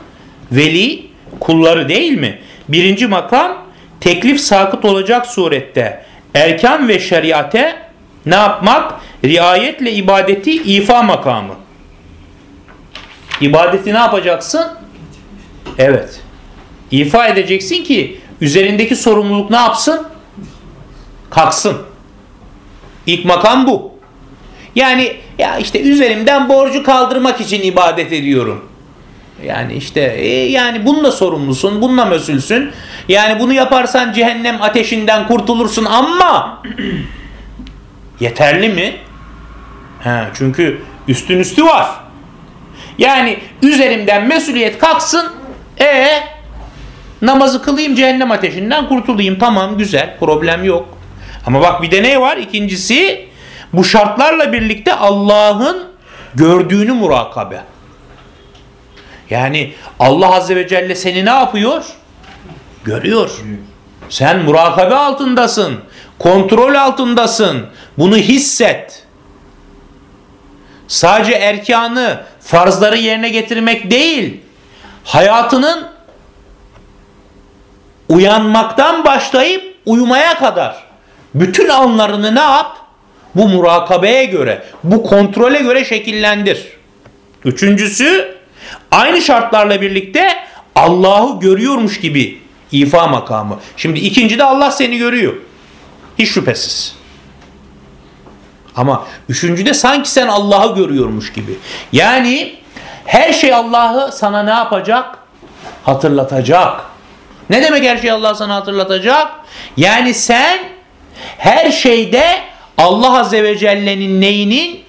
veli kulları değil mi? Birinci makam teklif sakıt olacak surette erkan ve şeriate ne yapmak? Riayetle ibadeti ifa makamı. İbadeti ne yapacaksın? Evet. İfa edeceksin ki üzerindeki sorumluluk ne yapsın? Kalksın. İlk makam bu. Yani ya işte üzerimden borcu kaldırmak için ibadet ediyorum. Yani işte e, yani bununla sorumlusun, bununla mesulsün. Yani bunu yaparsan cehennem ateşinden kurtulursun ama yeterli mi? He, çünkü üstün üstü var. Yani üzerimden mesuliyet kalksın. E namazı kılayım cehennem ateşinden kurtulayım. Tamam güzel problem yok. Ama bak bir de ne var? İkincisi bu şartlarla birlikte Allah'ın gördüğünü murakabe. Yani Allah Azze ve Celle seni ne yapıyor? Görüyor. Sen murakabe altındasın. Kontrol altındasın. Bunu hisset. Sadece erkanı, farzları yerine getirmek değil, hayatının uyanmaktan başlayıp uyumaya kadar bütün anlarını ne yap? Bu murakabeye göre, bu kontrole göre şekillendir. Üçüncüsü, aynı şartlarla birlikte Allah'ı görüyormuş gibi ifa makamı. Şimdi ikinci de Allah seni görüyor. Hiç şüphesiz. Ama üçüncüde sanki sen Allah'ı görüyormuş gibi. Yani her şey Allah'ı sana ne yapacak? Hatırlatacak. Ne demek her şey Allah sana hatırlatacak? Yani sen her şeyde Allah Azze ve Celle'nin neyinin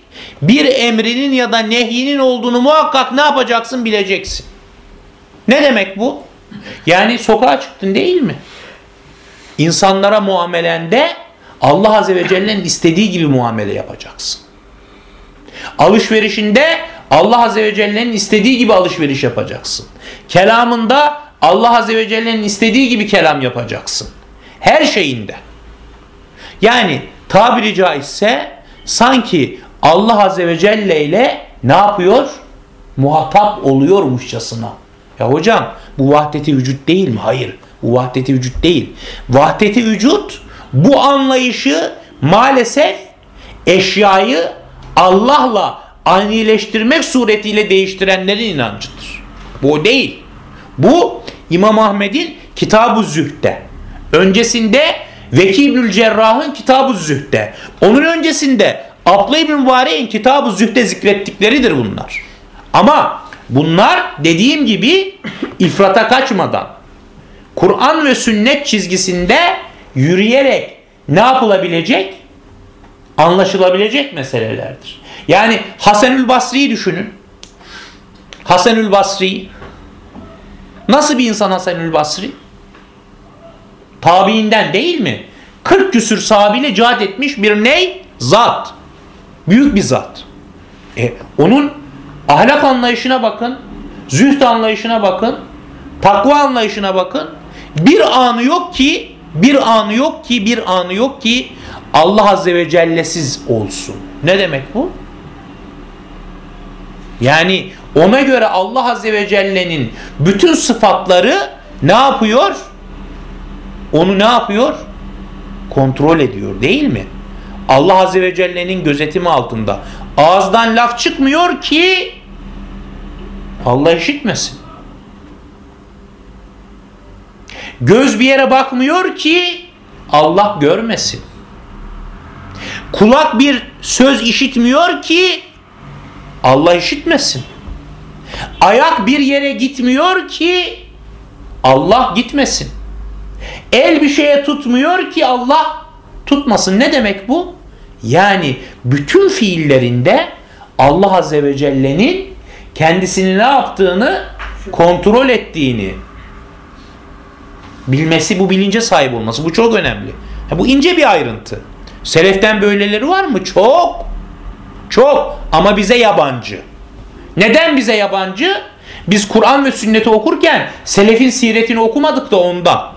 bir emrinin ya da nehyinin olduğunu muhakkak ne yapacaksın bileceksin. Ne demek bu? Yani sokağa çıktın değil mi? İnsanlara muamelende Allah Azze ve Celle'nin istediği gibi muamele yapacaksın. Alışverişinde Allah Azze ve Celle'nin istediği gibi alışveriş yapacaksın. Kelamında Allah Azze ve Celle'nin istediği gibi kelam yapacaksın. Her şeyinde. Yani tabiri caizse sanki Allah Azze ve Celle ile ne yapıyor? Muhatap oluyormuşçasına. Ya hocam bu vahdeti vücut değil mi? Hayır. Bu vahdeti vücut değil. Vahdeti vücut bu anlayışı maalesef eşyayı Allah'la anileştirmek suretiyle değiştirenlerin inancıdır. Bu değil. Bu İmam Ahmet'in Kitab-ı Zühd'de. Öncesinde Veki İbnül Cerrah'ın Kitab-ı Zühd'de. Onun öncesinde Abla İbn Mübarek'in Kitab-ı Zühd'de zikrettikleridir bunlar. Ama bunlar dediğim gibi ifrata kaçmadan Kur'an ve sünnet çizgisinde yürüyerek ne yapılabilecek? Anlaşılabilecek meselelerdir. Yani Hasanül Basri'yi düşünün. Hasanül Basri nasıl bir insan Hasanül Basri? Tabiinden değil mi? 40 küsür sahabiyle cihat etmiş bir ney? Zat. Büyük bir zat. E, onun ahlak anlayışına bakın. Zühd anlayışına bakın. Takva anlayışına bakın. Bir anı yok ki bir anı yok ki bir anı yok ki Allah Azze ve Celle'siz olsun. Ne demek bu? Yani ona göre Allah Azze ve Celle'nin bütün sıfatları ne yapıyor? Onu ne yapıyor? Kontrol ediyor değil mi? Allah Azze ve Celle'nin gözetimi altında. Ağızdan laf çıkmıyor ki Allah işitmesin. Göz bir yere bakmıyor ki Allah görmesin. Kulak bir söz işitmiyor ki Allah işitmesin. Ayak bir yere gitmiyor ki Allah gitmesin. El bir şeye tutmuyor ki Allah tutmasın. Ne demek bu? Yani bütün fiillerinde Allah Azze ve Celle'nin kendisini ne yaptığını kontrol ettiğini bilmesi, bu bilince sahip olması. Bu çok önemli. Bu ince bir ayrıntı. Seleften böyleleri var mı? Çok. Çok. Ama bize yabancı. Neden bize yabancı? Biz Kur'an ve sünneti okurken selefin siretini okumadık da ondan.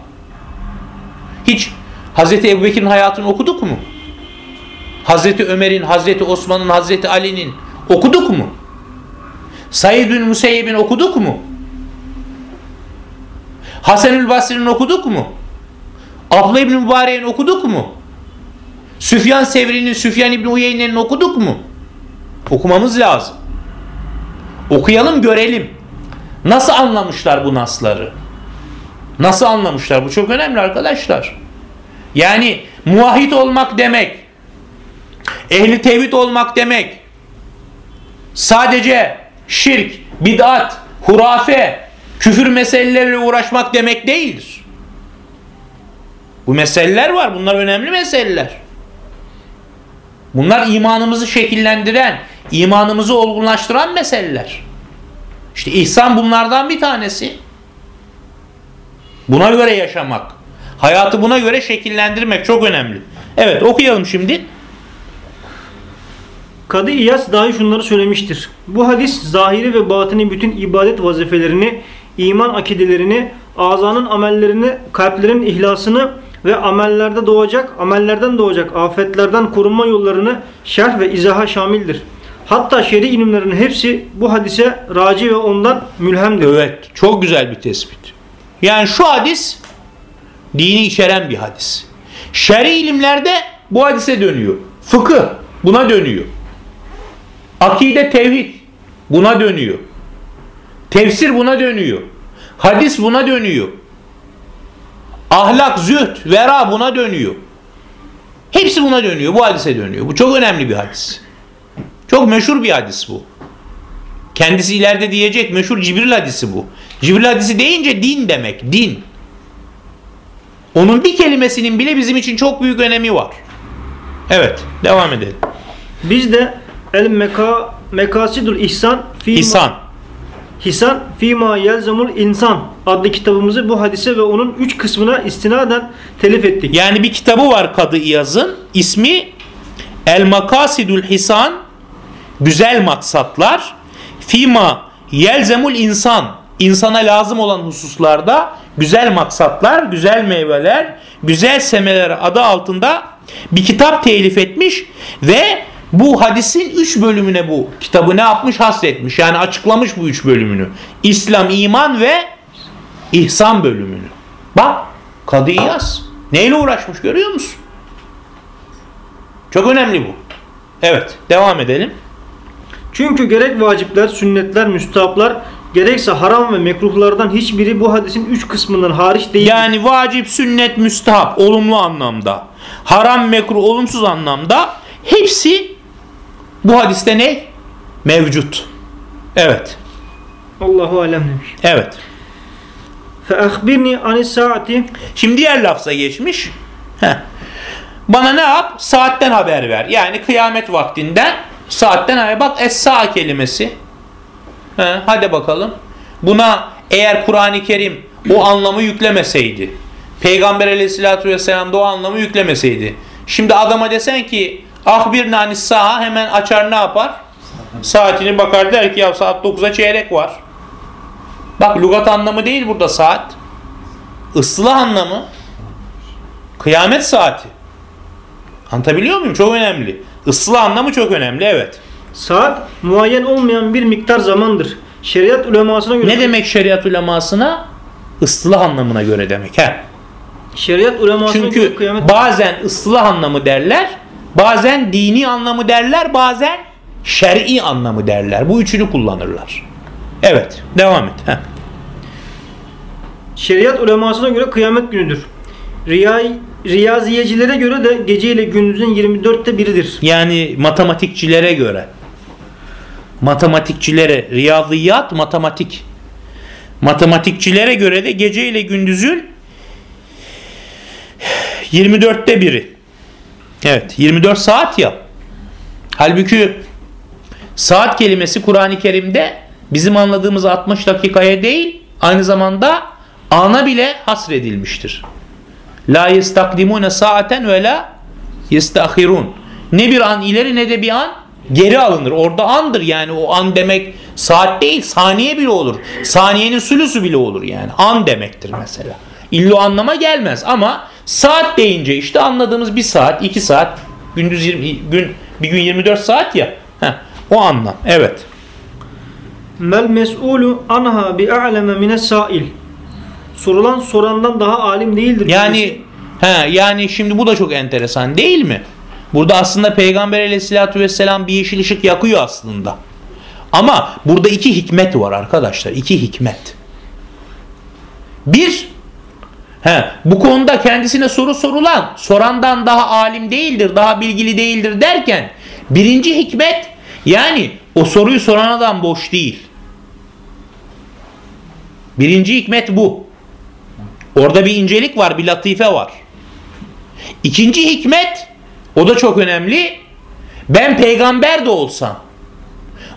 Hiç Hazreti Ebubekir'in hayatını okuduk mu? Hazreti Ömer'in, Hazreti Osman'ın, Hazreti Ali'nin okuduk mu? Said bin Museyyeb'in okuduk mu? Hasanül Basri'nin okuduk mu? Abla İbni Mübarek'in okuduk mu? Süfyan Sevri'nin, Süfyan İbni Uyeyne'nin okuduk mu? Okumamız lazım. Okuyalım görelim. Nasıl anlamışlar bu nasları? Nasıl anlamışlar? Bu çok önemli arkadaşlar. Yani muahit olmak demek, ehli tevhid olmak demek, sadece şirk, bid'at, hurafe, küfür meseleleriyle uğraşmak demek değildir. Bu meseleler var. Bunlar önemli meseleler. Bunlar imanımızı şekillendiren, imanımızı olgunlaştıran meseleler. İşte ihsan bunlardan bir tanesi. Buna göre yaşamak. Hayatı buna göre şekillendirmek çok önemli. Evet okuyalım şimdi. Kadı İyas dahi şunları söylemiştir. Bu hadis zahiri ve batini bütün ibadet vazifelerini, iman akidelerini, azanın amellerini, kalplerin ihlasını ve amellerde doğacak, amellerden doğacak afetlerden korunma yollarını şerh ve izaha şamildir. Hatta şer'i ilimlerin hepsi bu hadise raci ve ondan mülhemdir. Evet çok güzel bir tespit. Yani şu hadis dini içeren bir hadis. Şer'i ilimlerde bu hadise dönüyor. Fıkıh buna dönüyor. Akide tevhid buna dönüyor. Tefsir buna dönüyor. Hadis buna dönüyor. Ahlak, zühd, vera buna dönüyor. Hepsi buna dönüyor. Bu hadise dönüyor. Bu çok önemli bir hadis. Çok meşhur bir hadis bu. Kendisi ileride diyecek meşhur Cibril hadisi bu. Cibril hadisi deyince din demek. Din. Onun bir kelimesinin bile bizim için çok büyük önemi var. Evet. Devam edelim. Biz de el meka, mekasidul ihsan fi İhsan. Hisan Fima Yelzamul İnsan adlı kitabımızı bu hadise ve onun üç kısmına istinaden telif ettik. Yani bir kitabı var Kadı İyaz'ın. İsmi El Makasidul Hisan Güzel Maksatlar Fima Yelzemul İnsan insana lazım olan hususlarda güzel maksatlar, güzel meyveler, güzel semeler adı altında bir kitap telif etmiş ve bu hadisin üç bölümüne bu kitabı ne yapmış hasretmiş. Yani açıklamış bu üç bölümünü. İslam, iman ve ihsan bölümünü. Bak Kadı İyaz neyle uğraşmış görüyor musun? Çok önemli bu. Evet devam edelim. Çünkü gerek vacipler, sünnetler, müstahaplar gerekse haram ve mekruhlardan hiçbiri bu hadisin üç kısmından hariç değil. Yani vacip, sünnet, müstahap olumlu anlamda. Haram, mekruh olumsuz anlamda hepsi bu hadiste ne? Mevcut. Evet. Allahu alem demiş. Evet. Fe ahbirni anis saati Şimdi diğer lafza geçmiş. Heh. Bana ne yap? Saatten haber ver. Yani kıyamet vaktinden saatten haber. Bak es-sa kelimesi. He, hadi bakalım. Buna eğer Kur'an-ı Kerim o anlamı yüklemeseydi, Peygamber aleyhissalatü vesselam da o anlamı yüklemeseydi. Şimdi adama desen ki ah bir nani sağa hemen açar ne yapar? Saatini bakar der ki ya saat 9'a çeyrek var. Bak lügat anlamı değil burada saat. Islah anlamı. Kıyamet saati. Anlatabiliyor muyum? Çok önemli. Islah anlamı çok önemli evet. Saat muayyen olmayan bir miktar zamandır. Şeriat ulemasına göre Ne demek şeriat ulemasına? Islah anlamına göre demek. He. Şeriat ulemasına göre Çünkü kıyamet bazen ıslah anlamı derler, bazen dini anlamı derler, bazen şer'i anlamı derler. Bu üçünü kullanırlar. Evet, devam et. Heh. Şeriat ulemasına göre kıyamet günüdür. Riyay, riyaziyecilere göre de gece ile gündüzün 24'te biridir. Yani matematikçilere göre. Matematikçilere, riyaziyat matematik. Matematikçilere göre de gece ile gündüzün 24'te biri. Evet, 24 saat ya. Halbuki saat kelimesi Kur'an-ı Kerim'de bizim anladığımız 60 dakikaya değil, aynı zamanda ana bile hasredilmiştir. La yestakdimune saaten ve la yestahirun. Ne bir an ileri ne de bir an geri alınır. Orada andır yani o an demek saat değil saniye bile olur. Saniyenin sülüsü bile olur yani. An demektir mesela. İllo anlama gelmez ama saat deyince işte anladığımız bir saat, iki saat, gündüz 20, gün bir gün 24 saat ya. Heh, o anlam. Evet. Mel mes'ulu anha bi a'leme mine sail. Sorulan sorandan daha alim değildir. Yani he, yani şimdi bu da çok enteresan değil mi? Burada aslında Peygamber aleyhissalatü vesselam bir yeşil ışık yakıyor aslında. Ama burada iki hikmet var arkadaşlar. iki hikmet. Bir, he, bu konuda kendisine soru sorulan, sorandan daha alim değildir, daha bilgili değildir derken birinci hikmet yani o soruyu soran adam boş değil. Birinci hikmet bu. Orada bir incelik var, bir latife var. İkinci hikmet, o da çok önemli. Ben peygamber de olsam,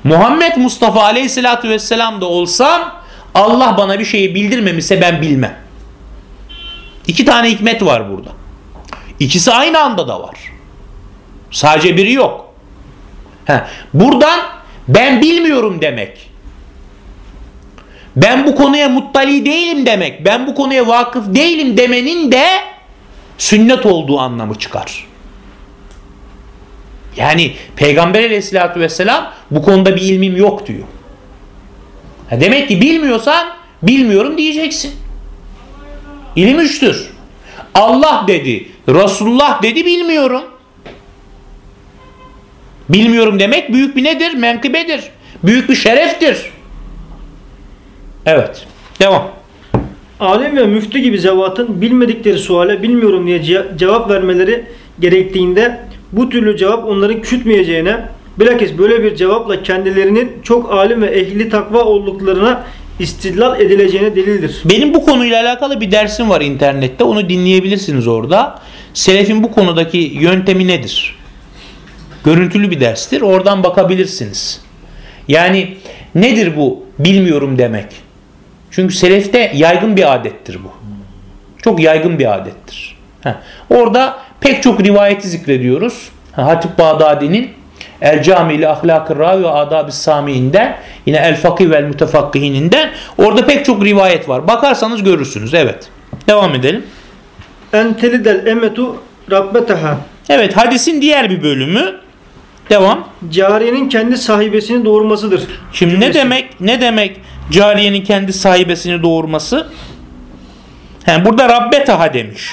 Muhammed Mustafa aleyhissalatü vesselam da olsam, Allah bana bir şeyi bildirmemişse ben bilmem. İki tane hikmet var burada. İkisi aynı anda da var. Sadece biri yok. He, buradan ben bilmiyorum demek. Ben bu konuya muttali değilim demek. Ben bu konuya vakıf değilim demenin de sünnet olduğu anlamı çıkar. Yani Peygamber aleyhissalatü vesselam bu konuda bir ilmim yok diyor. Demek ki bilmiyorsan bilmiyorum diyeceksin. İlim üçtür. Allah dedi, Resulullah dedi bilmiyorum. Bilmiyorum demek büyük bir nedir? Menkıbedir. Büyük bir şereftir. Evet. Devam. Alim ve müftü gibi zevatın bilmedikleri suale bilmiyorum diye ce- cevap vermeleri gerektiğinde bu türlü cevap onları küçültmeyeceğine bilakis böyle bir cevapla kendilerinin çok alim ve ehli takva olduklarına istidlal edileceğine delildir. Benim bu konuyla alakalı bir dersim var internette. Onu dinleyebilirsiniz orada. Selefin bu konudaki yöntemi nedir? Görüntülü bir derstir. Oradan bakabilirsiniz. Yani nedir bu bilmiyorum demek? Çünkü selefte yaygın bir adettir bu. Çok yaygın bir adettir. Heh. Orada pek çok rivayeti zikrediyoruz. Ha, Hatip Bağdadi'nin El Cami ile Ahlak-ı Ravi ve Adab-ı Sami'inden yine El Fakih vel Mütefakkihininden orada pek çok rivayet var. Bakarsanız görürsünüz. Evet. Devam edelim. Entelidel emetu rabbeteha Evet hadisin diğer bir bölümü. Devam. Cariyenin kendi sahibesini doğurmasıdır. Şimdi ne Cümlesi. demek ne demek cariyenin kendi sahibesini doğurması? He, burada rabbetaha demiş.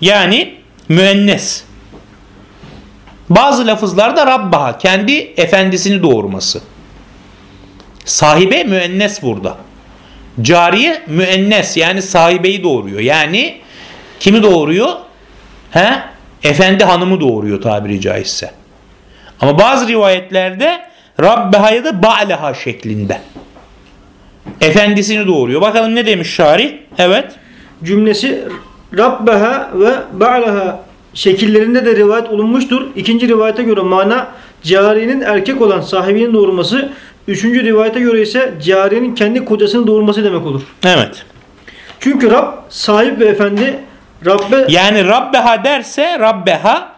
Yani müennes. Bazı lafızlarda rabbaha kendi efendisini doğurması. Sahibe müennes burada. Cariye müennes yani sahibeyi doğuruyor. Yani kimi doğuruyor? He? Efendi hanımı doğuruyor tabiri caizse. Ama bazı rivayetlerde Rabbeha'ya da Ba'leha şeklinde. Efendisini doğuruyor. Bakalım ne demiş şarih? Evet. Cümlesi Rabbeha ve Ba'leha şekillerinde de rivayet olunmuştur. İkinci rivayete göre mana cariyenin erkek olan sahibinin doğurması. Üçüncü rivayete göre ise cariyenin kendi kocasını doğurması demek olur. Evet. Çünkü Rab sahip ve efendi Rabbe Yani Rabbeha derse Rabbeha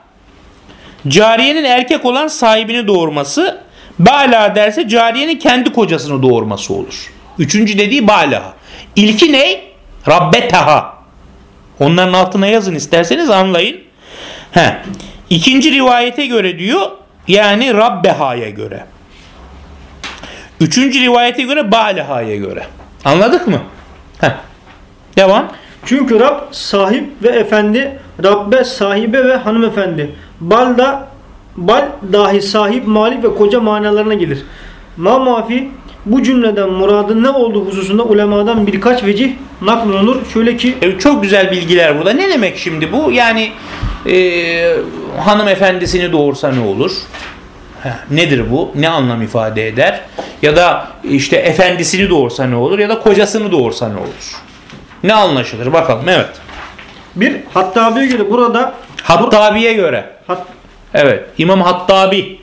cariyenin erkek olan sahibini doğurması Ba'la derse cariyenin kendi kocasını doğurması olur. Üçüncü dediği Ba'la. İlki ne? Rabbetaha. Onların altına yazın isterseniz anlayın. He. İkinci rivayete göre diyor yani Rabbeha'ya göre. Üçüncü rivayete göre Ba'leha'ya göre. Anladık mı? Heh. Devam. Çünkü Rab sahip ve efendi, Rabbe sahibe ve hanımefendi. Bal da bal dahi sahip, malik ve koca manalarına gelir. Ma mafi bu cümleden muradın ne olduğu hususunda ulemadan birkaç vecih naklolunur. Şöyle ki E, Çok güzel bilgiler burada. Ne demek şimdi bu? Yani e, hanımefendisini doğursa ne olur? Nedir bu? Ne anlam ifade eder? Ya da işte efendisini doğursa ne olur? Ya da kocasını doğursa ne olur? Ne anlaşılır? Bakalım. Evet. bir Hattabi'ye göre burada Hattabi'ye göre. hat, Evet. İmam Hattabi.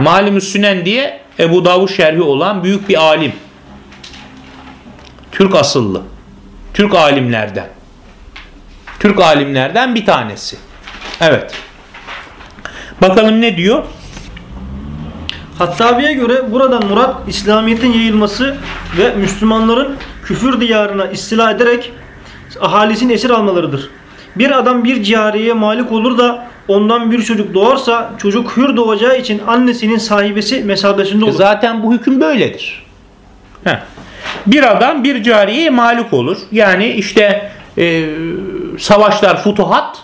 Malim-ü Sünen diye Ebu Davud şerhi olan büyük bir alim. Türk asıllı. Türk alimlerden. Türk alimlerden bir tanesi. Evet. Bakalım ne diyor? Hattabi'ye göre buradan murat İslamiyet'in yayılması ve Müslümanların küfür diyarına istila ederek ahalisini esir almalarıdır. Bir adam bir cariyeye malik olur da ondan bir çocuk doğarsa çocuk hür doğacağı için annesinin sahibesi mesabesinde olur. Zaten bu hüküm böyledir. Heh. Bir adam bir cariyeye malik olur. Yani işte e, savaşlar, futuhat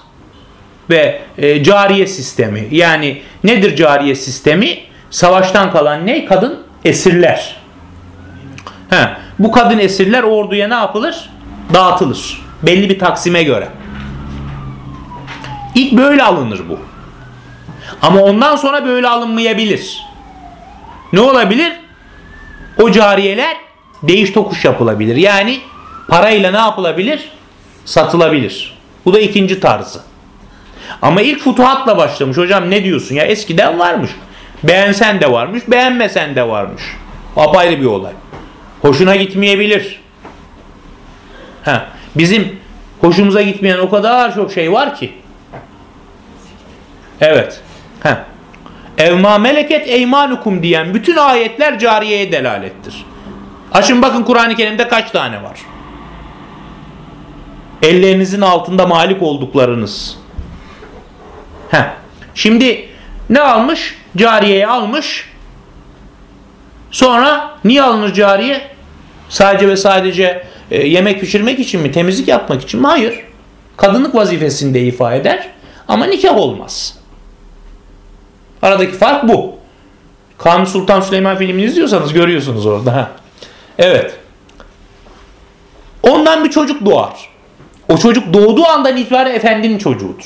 ve e, cariye sistemi. Yani nedir cariye sistemi? Savaştan kalan ne? Kadın esirler. He, bu kadın esirler orduya ne yapılır? Dağıtılır. Belli bir taksime göre. İlk böyle alınır bu. Ama ondan sonra böyle alınmayabilir. Ne olabilir? O cariyeler değiş tokuş yapılabilir. Yani parayla ne yapılabilir? Satılabilir. Bu da ikinci tarzı. Ama ilk futuhatla başlamış. Hocam ne diyorsun ya? Eskiden varmış. Beğensen de varmış, beğenmesen de varmış. Apayrı bir olay. Hoşuna gitmeyebilir. Ha, bizim hoşumuza gitmeyen o kadar çok şey var ki. Evet. Ha. Evma meleket eymanukum diyen bütün ayetler cariyeye delalettir. Açın bakın Kur'an-ı Kerim'de kaç tane var. Ellerinizin altında malik olduklarınız. Heh. Şimdi ne almış? Cariyeye almış. Sonra niye alınır cariye? Sadece ve sadece e, yemek pişirmek için mi? Temizlik yapmak için mi? Hayır. Kadınlık vazifesini de ifa eder. Ama nikah olmaz. Aradaki fark bu. Kanuni Sultan Süleyman filmini izliyorsanız görüyorsunuz orada. Evet. Ondan bir çocuk doğar. O çocuk doğduğu andan itibaren efendinin çocuğudur.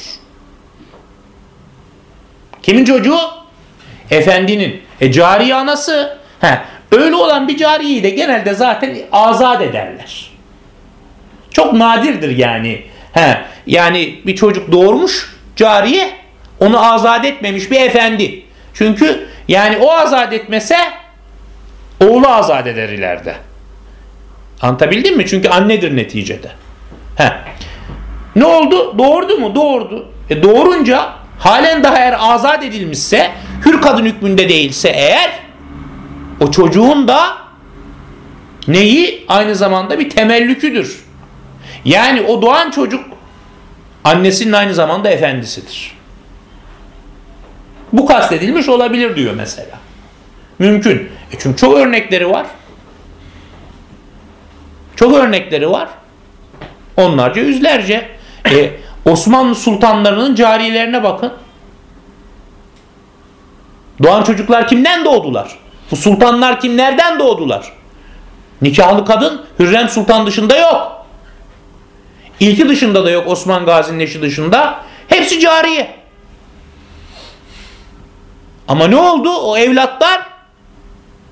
Kimin çocuğu? Efendinin. E cariye anası. He, öyle olan bir cariyeyi de genelde zaten azat ederler. Çok nadirdir yani. He, yani bir çocuk doğurmuş cariye onu azat etmemiş bir efendi. Çünkü yani o azat etmese oğlu azat eder ileride. Anlatabildim mi? Çünkü annedir neticede. He. Ne oldu? Doğurdu mu? Doğurdu. E doğurunca halen daha eğer azat edilmişse hür kadın hükmünde değilse eğer o çocuğun da neyi? Aynı zamanda bir temellüküdür. Yani o doğan çocuk annesinin aynı zamanda efendisidir. Bu kastedilmiş olabilir diyor mesela. Mümkün. E çünkü çok örnekleri var. Çok örnekleri var. Onlarca yüzlerce. E, Osmanlı sultanlarının cariyelerine bakın. Doğan çocuklar kimden doğdular? Bu sultanlar kimlerden doğdular? Nikahlı kadın Hürrem Sultan dışında yok. İlki dışında da yok Osman Gazi'nin eşi dışında. Hepsi cariye. Ama ne oldu? O evlatlar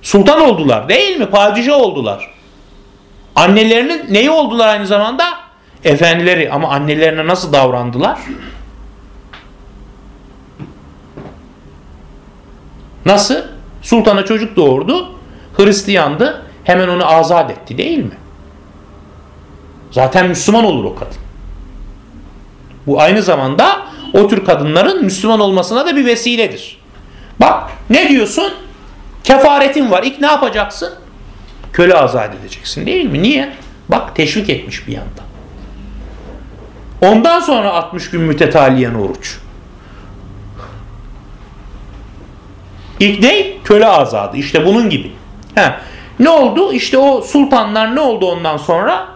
sultan oldular değil mi? Padişah oldular. Annelerinin neyi oldular aynı zamanda? Efendileri. Ama annelerine nasıl davrandılar? Nasıl? Sultana çocuk doğurdu. Hristiyandı. Hemen onu azat etti değil mi? Zaten Müslüman olur o kadın. Bu aynı zamanda o tür kadınların Müslüman olmasına da bir vesiledir. Bak ne diyorsun? Kefaretin var. İlk ne yapacaksın? Köle azat edeceksin değil mi? Niye? Bak teşvik etmiş bir yandan. Ondan sonra 60 gün mütetaliyen oruç. İlk ne? Köle azadı. İşte bunun gibi. He. Ne oldu? İşte o sultanlar ne oldu ondan sonra?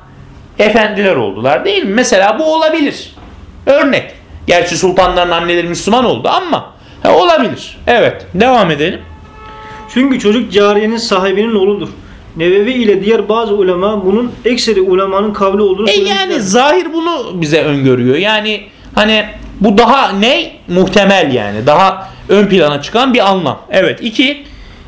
Efendiler oldular değil mi? Mesela bu olabilir. Örnek. Gerçi sultanların anneleri Müslüman oldu ama he, olabilir. Evet. Devam edelim. Çünkü çocuk cariyenin sahibinin oğludur. Nevevi ile diğer bazı ulema bunun ekseri ulemanın kavli olduğunu E yani zahir bunu bize öngörüyor. Yani hani bu daha ne? Muhtemel yani. Daha ön plana çıkan bir anlam. Evet. iki.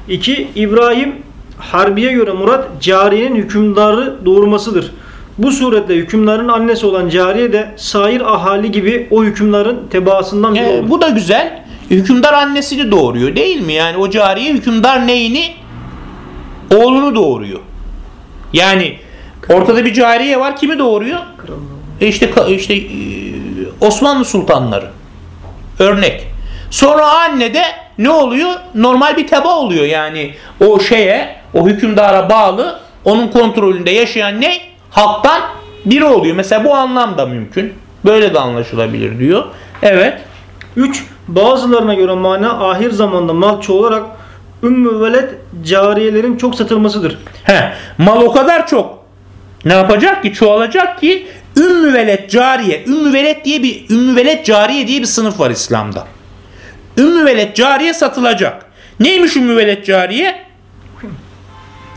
İki, İbrahim Harbi'ye göre Murat cariyenin hükümdarı doğurmasıdır. Bu suretle hükümdarın annesi olan cariye de sair ahali gibi o hükümdarın tebaasından biri E, olur. bu da güzel. Hükümdar annesini doğuruyor değil mi? Yani o cariye hükümdar neyini? Oğlunu doğuruyor. Yani ortada bir cariye var. Kimi doğuruyor? E işte işte e, Osmanlı sultanları. Örnek. Sonra anne de ne oluyor? Normal bir teba oluyor yani. O şeye, o hükümdara bağlı, onun kontrolünde yaşayan ne? Halktan biri oluyor. Mesela bu anlamda mümkün. Böyle de anlaşılabilir diyor. Evet. 3. Bazılarına göre mana ahir zamanda mahçı olarak ümmü veled cariyelerin çok satılmasıdır. He, mal o kadar çok ne yapacak ki çoğalacak ki Ümmü velet cariye, ümmü velet diye bir ümmü velet cariye diye bir sınıf var İslam'da. Ümmü velet cariye satılacak. Neymiş ümmü velet cariye?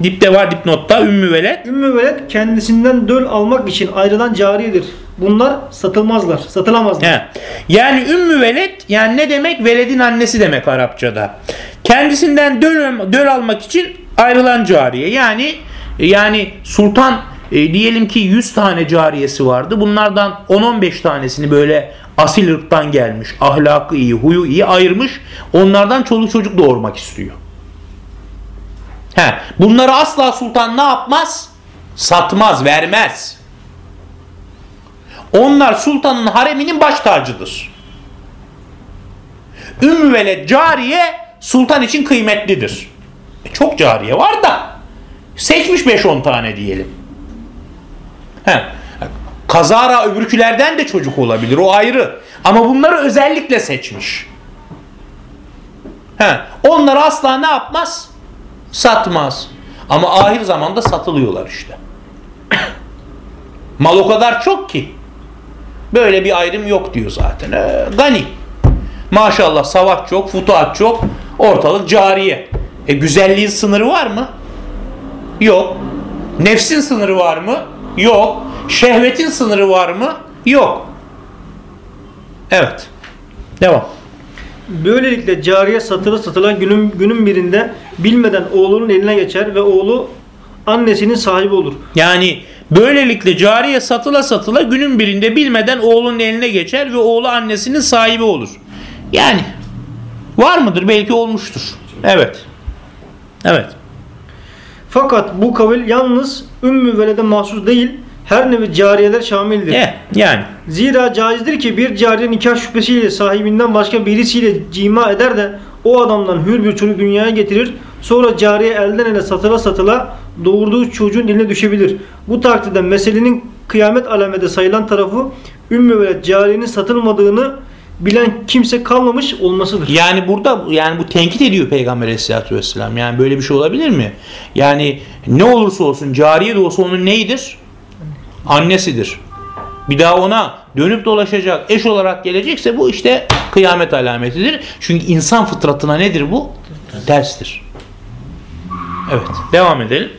Dipte var dipnotta ümmü velet. Ümmü veled kendisinden döl almak için ayrılan cariyedir. Bunlar satılmazlar, satılamazlar. He. Yani ümmü velet yani ne demek? Veledin annesi demek Arapçada. Kendisinden döl, döl almak için ayrılan cariye. Yani yani sultan e, diyelim ki 100 tane cariyesi vardı. Bunlardan 10-15 tanesini böyle asil ırktan gelmiş, ahlakı iyi, huyu iyi ayırmış. Onlardan çoluk çocuk doğurmak istiyor. He, bunları asla sultan ne yapmaz? Satmaz, vermez. Onlar sultanın hareminin baş tacıdır. Ümmü veled cariye sultan için kıymetlidir. E, çok cariye var da seçmiş 5-10 tane diyelim. He. Kazara öbürkülerden de çocuk olabilir o ayrı. Ama bunları özellikle seçmiş. He. Onları asla ne yapmaz? Satmaz. Ama ahir zamanda satılıyorlar işte. Mal o kadar çok ki. Böyle bir ayrım yok diyor zaten. Ee, gani. Maşallah savaş çok, futuhat çok, ortalık cariye. E güzelliğin sınırı var mı? Yok. Nefsin sınırı var mı? Yok. Şehvetin sınırı var mı? Yok. Evet. Devam. Böylelikle cariye satılı satıla günün, günün birinde bilmeden oğlunun eline geçer ve oğlu annesinin sahibi olur. Yani böylelikle cariye satıla satıla günün birinde bilmeden oğlunun eline geçer ve oğlu annesinin sahibi olur. Yani var mıdır? Belki olmuştur. Evet. Evet. Fakat bu kavil yalnız ümmü velede mahsus değil, her nevi cariyeler şamildir. E, yani Zira caizdir ki bir cariye nikah şüphesiyle sahibinden başka birisiyle cima eder de o adamdan hür bir çocuk dünyaya getirir. Sonra cariye elden ele satıla satıla doğurduğu çocuğun eline düşebilir. Bu takdirde meselenin kıyamet alameti sayılan tarafı ümmü ve cariyenin satılmadığını bilen kimse kalmamış olmasıdır. Yani burada yani bu tenkit ediyor Peygamber Aleyhisselatü Vesselam. Yani böyle bir şey olabilir mi? Yani ne olursa olsun cariye de olsa onun neyidir? Annesidir. Bir daha ona dönüp dolaşacak, eş olarak gelecekse bu işte kıyamet alametidir. Çünkü insan fıtratına nedir bu? Terstir. Evet. Devam edelim.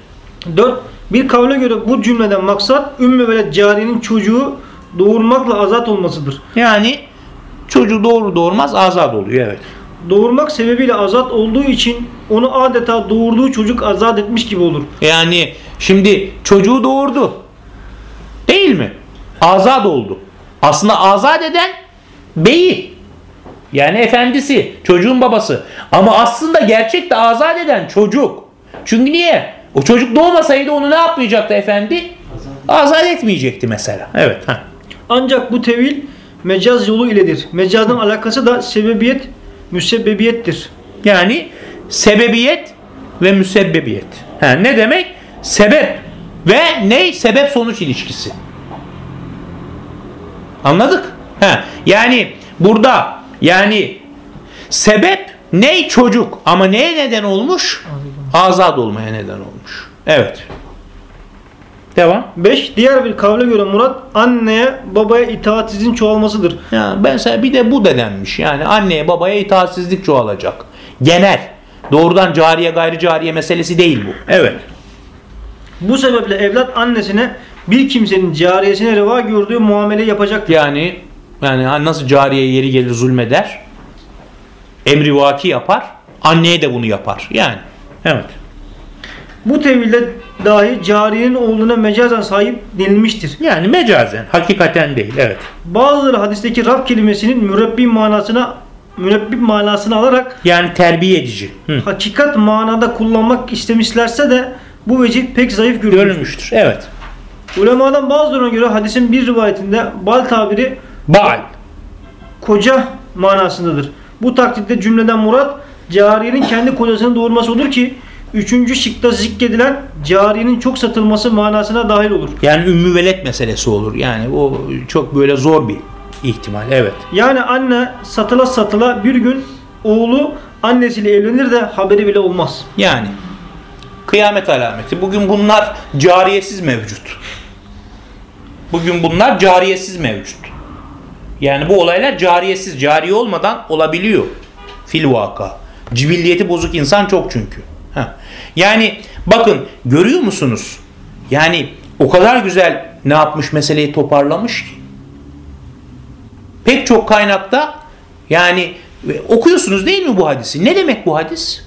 4. Bir kavle göre bu cümleden maksat ümmü ve cariyenin çocuğu doğurmakla azat olmasıdır. Yani çocuğu doğru doğurmaz azat oluyor. Evet. Doğurmak sebebiyle azat olduğu için onu adeta doğurduğu çocuk azat etmiş gibi olur. Yani şimdi çocuğu doğurdu. Değil mi? Azat oldu. Aslında azat eden beyi. Yani efendisi, çocuğun babası. Ama aslında gerçekte azat eden çocuk. Çünkü niye? O çocuk doğmasaydı onu ne yapmayacaktı efendi? Azat etmeyecekti mesela. Evet. Heh. Ancak bu tevil mecaz yolu iledir. Mecazın alakası da sebebiyet müsebbebiyettir. Yani sebebiyet ve müsebbebiyet. Ha, ne demek? Sebep ve ne? Sebep sonuç ilişkisi. Anladık? Ha, yani burada yani sebep ne? Çocuk. Ama neye neden olmuş? Azad olmaya neden olmuş. Evet. Devam. 5. Diğer bir kavle göre murat anneye babaya itaatsizliğin çoğalmasıdır. Ya ben sana bir de bu da denmiş. Yani anneye babaya itaatsizlik çoğalacak. Genel. Doğrudan cariye gayri cariye meselesi değil bu. Evet. Bu sebeple evlat annesine bir kimsenin cariyesine reva gördüğü muamele yapacaktır. Yani yani nasıl cariye yeri gelir zulmeder? Emri vaki yapar. Anneye de bunu yapar. Yani. Evet. Bu tevilde dahi cariyenin oğluna mecazen sahip denilmiştir. Yani mecazen. Hakikaten değil. Evet. Bazıları hadisteki Rab kelimesinin mürebbi manasına mürebbib manasını alarak Yani terbiye edici. Hı. hakikat manada kullanmak istemişlerse de bu vecih pek zayıf görülmüştür. Görülmüştür. Evet. Ulemadan bazılarına göre hadisin bir rivayetinde bal tabiri Baal. koca manasındadır. Bu takdirde cümleden murat cariyenin kendi kocasını doğurması olur ki üçüncü şıkta zikredilen cariyenin çok satılması manasına dahil olur. Yani ümmü velet meselesi olur. Yani o çok böyle zor bir ihtimal. Evet. Yani anne satıla satıla bir gün oğlu annesiyle evlenir de haberi bile olmaz. Yani kıyamet alameti. Bugün bunlar cariyesiz mevcut. Bugün bunlar cariyesiz mevcut. Yani bu olaylar cariyesiz, cariye olmadan olabiliyor. Fil vaka. Cibilliyeti bozuk insan çok çünkü. Yani bakın görüyor musunuz? Yani o kadar güzel ne yapmış meseleyi toparlamış ki. Pek çok kaynakta yani okuyorsunuz değil mi bu hadisi? Ne demek bu hadis?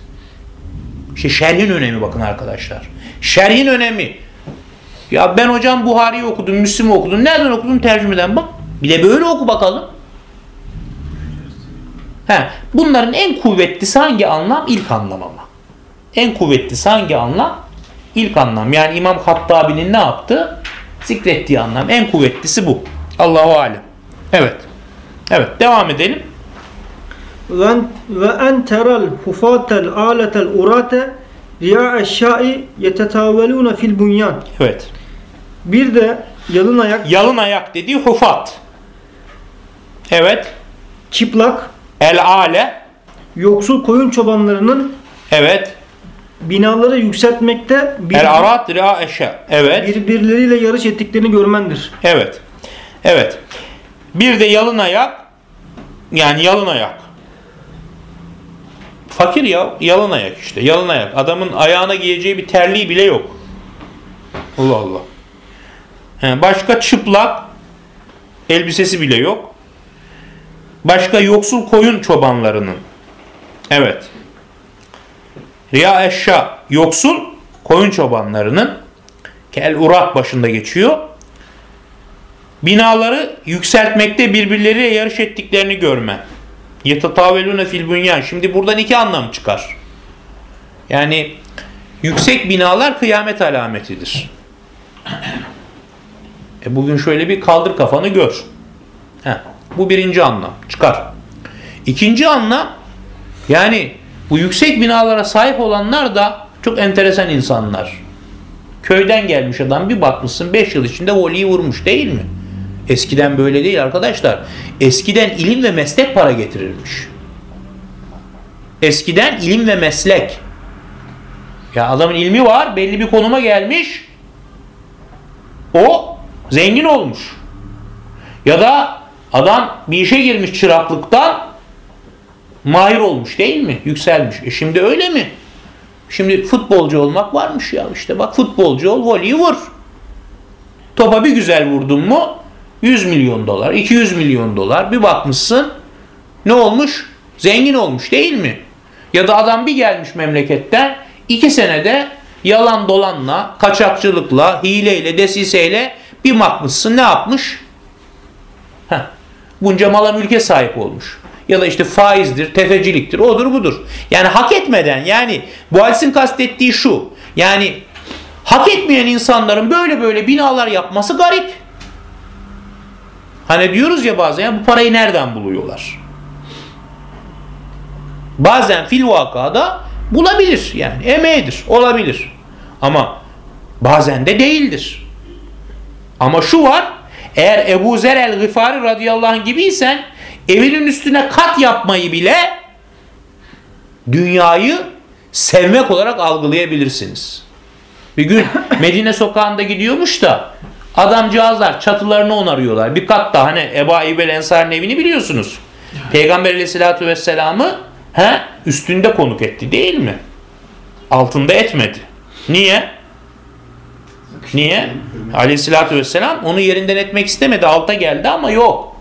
İşte şerhin önemi bakın arkadaşlar. Şerhin önemi. Ya ben hocam Buhari'yi okudum, Müslim'i okudum. Nereden okudum? Tercümeden bak. Bir de böyle oku bakalım. He, bunların en kuvvetlisi hangi anlam? İlk anlam ama. En kuvvetlisi hangi anlam? İlk anlam. Yani İmam Hattabi'nin ne yaptı? Zikrettiği anlam. En kuvvetlisi bu. Allahu alem. Evet. Evet. Devam edelim. Ve en teral hufatel aletel urate riya eşyai yetetavvelune fil bunyan. Evet. Bir de yalın ayak. Yalın ayak dediği hufat. Evet. Çıplak. El ale. Yoksul koyun çobanlarının Evet. binaları yükseltmekte bir, El arat riya eşya. Evet. birbirleriyle yarış ettiklerini görmendir. Evet. Evet. Bir de yalın ayak. Yani yalın ayak. Fakir ya yalın ayak işte. Yalın ayak. Adamın ayağına giyeceği bir terliği bile yok. Allah Allah. He, başka çıplak elbisesi bile yok. Başka yoksul koyun çobanlarının. Evet. Riya eşya yoksul koyun çobanlarının kel urak başında geçiyor. Binaları yükseltmekte birbirleriyle yarış ettiklerini görme. Yetatavelune fil bünyan. Şimdi buradan iki anlam çıkar. Yani yüksek binalar kıyamet alametidir. E bugün şöyle bir kaldır kafanı gör. Heh, bu birinci anlam çıkar. İkinci anlam yani bu yüksek binalara sahip olanlar da çok enteresan insanlar. Köyden gelmiş adam bir bakmışsın 5 yıl içinde voliyi vurmuş değil mi? Eskiden böyle değil arkadaşlar. Eskiden ilim ve meslek para getirirmiş. Eskiden ilim ve meslek. Ya adamın ilmi var, belli bir konuma gelmiş. O zengin olmuş. Ya da adam bir işe girmiş çıraklıktan mahir olmuş değil mi? Yükselmiş. E şimdi öyle mi? Şimdi futbolcu olmak varmış ya işte bak futbolcu ol voleyi vur. Topa bir güzel vurdun mu 100 milyon dolar, 200 milyon dolar bir bakmışsın ne olmuş? Zengin olmuş değil mi? Ya da adam bir gelmiş memleketten iki senede yalan dolanla, kaçakçılıkla, hileyle, desiseyle bir bakmışsın ne yapmış? Heh, bunca mala mülke sahip olmuş. Ya da işte faizdir, tefeciliktir, odur budur. Yani hak etmeden yani bu hadisin kastettiği şu. Yani hak etmeyen insanların böyle böyle binalar yapması garip. Hani diyoruz ya bazen ya bu parayı nereden buluyorlar? Bazen fil vakada bulabilir yani emeğidir olabilir. Ama bazen de değildir. Ama şu var eğer Ebu Zer el-Gıfari radıyallahu anh gibiysen evinin üstüne kat yapmayı bile dünyayı sevmek olarak algılayabilirsiniz. Bir gün Medine sokağında gidiyormuş da adamcağızlar çatılarını onarıyorlar. Bir kat daha hani Ebu Ayyub el Ensar'ın evini biliyorsunuz. Peygamber aleyhissalatü vesselam'ı he, üstünde konuk etti değil mi? Altında etmedi. Niye? Niye? Aleyhissalatü vesselam onu yerinden etmek istemedi. Alta geldi ama yok.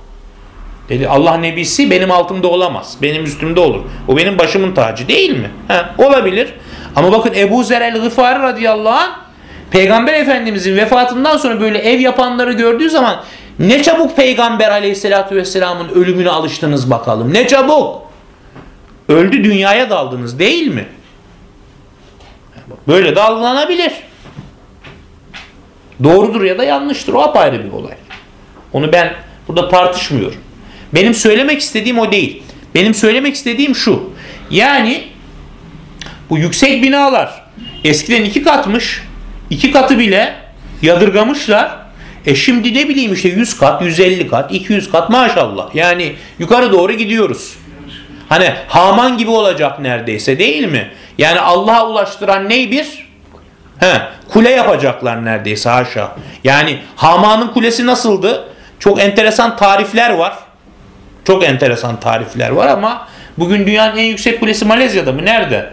Dedi Allah nebisi benim altımda olamaz. Benim üstümde olur. O benim başımın tacı değil mi? He, olabilir. Ama bakın Ebu Zer el-Gıfari radıyallahu anh Peygamber Efendimizin vefatından sonra böyle ev yapanları gördüğü zaman ne çabuk Peygamber aleyhissalatü vesselamın ölümüne alıştınız bakalım. Ne çabuk. Öldü dünyaya daldınız değil mi? Böyle de algılanabilir. Doğrudur ya da yanlıştır. O apayrı bir olay. Onu ben burada tartışmıyorum. Benim söylemek istediğim o değil. Benim söylemek istediğim şu. Yani bu yüksek binalar eskiden iki katmış. İki katı bile yadırgamışlar. E şimdi ne bileyim işte 100 kat, 150 kat, 200 kat maşallah. Yani yukarı doğru gidiyoruz. Hani Haman gibi olacak neredeyse değil mi? Yani Allah'a ulaştıran ney bir? He, kule yapacaklar neredeyse haşa. Yani Haman'ın kulesi nasıldı? Çok enteresan tarifler var. Çok enteresan tarifler var ama bugün dünyanın en yüksek kulesi Malezya'da mı? Nerede?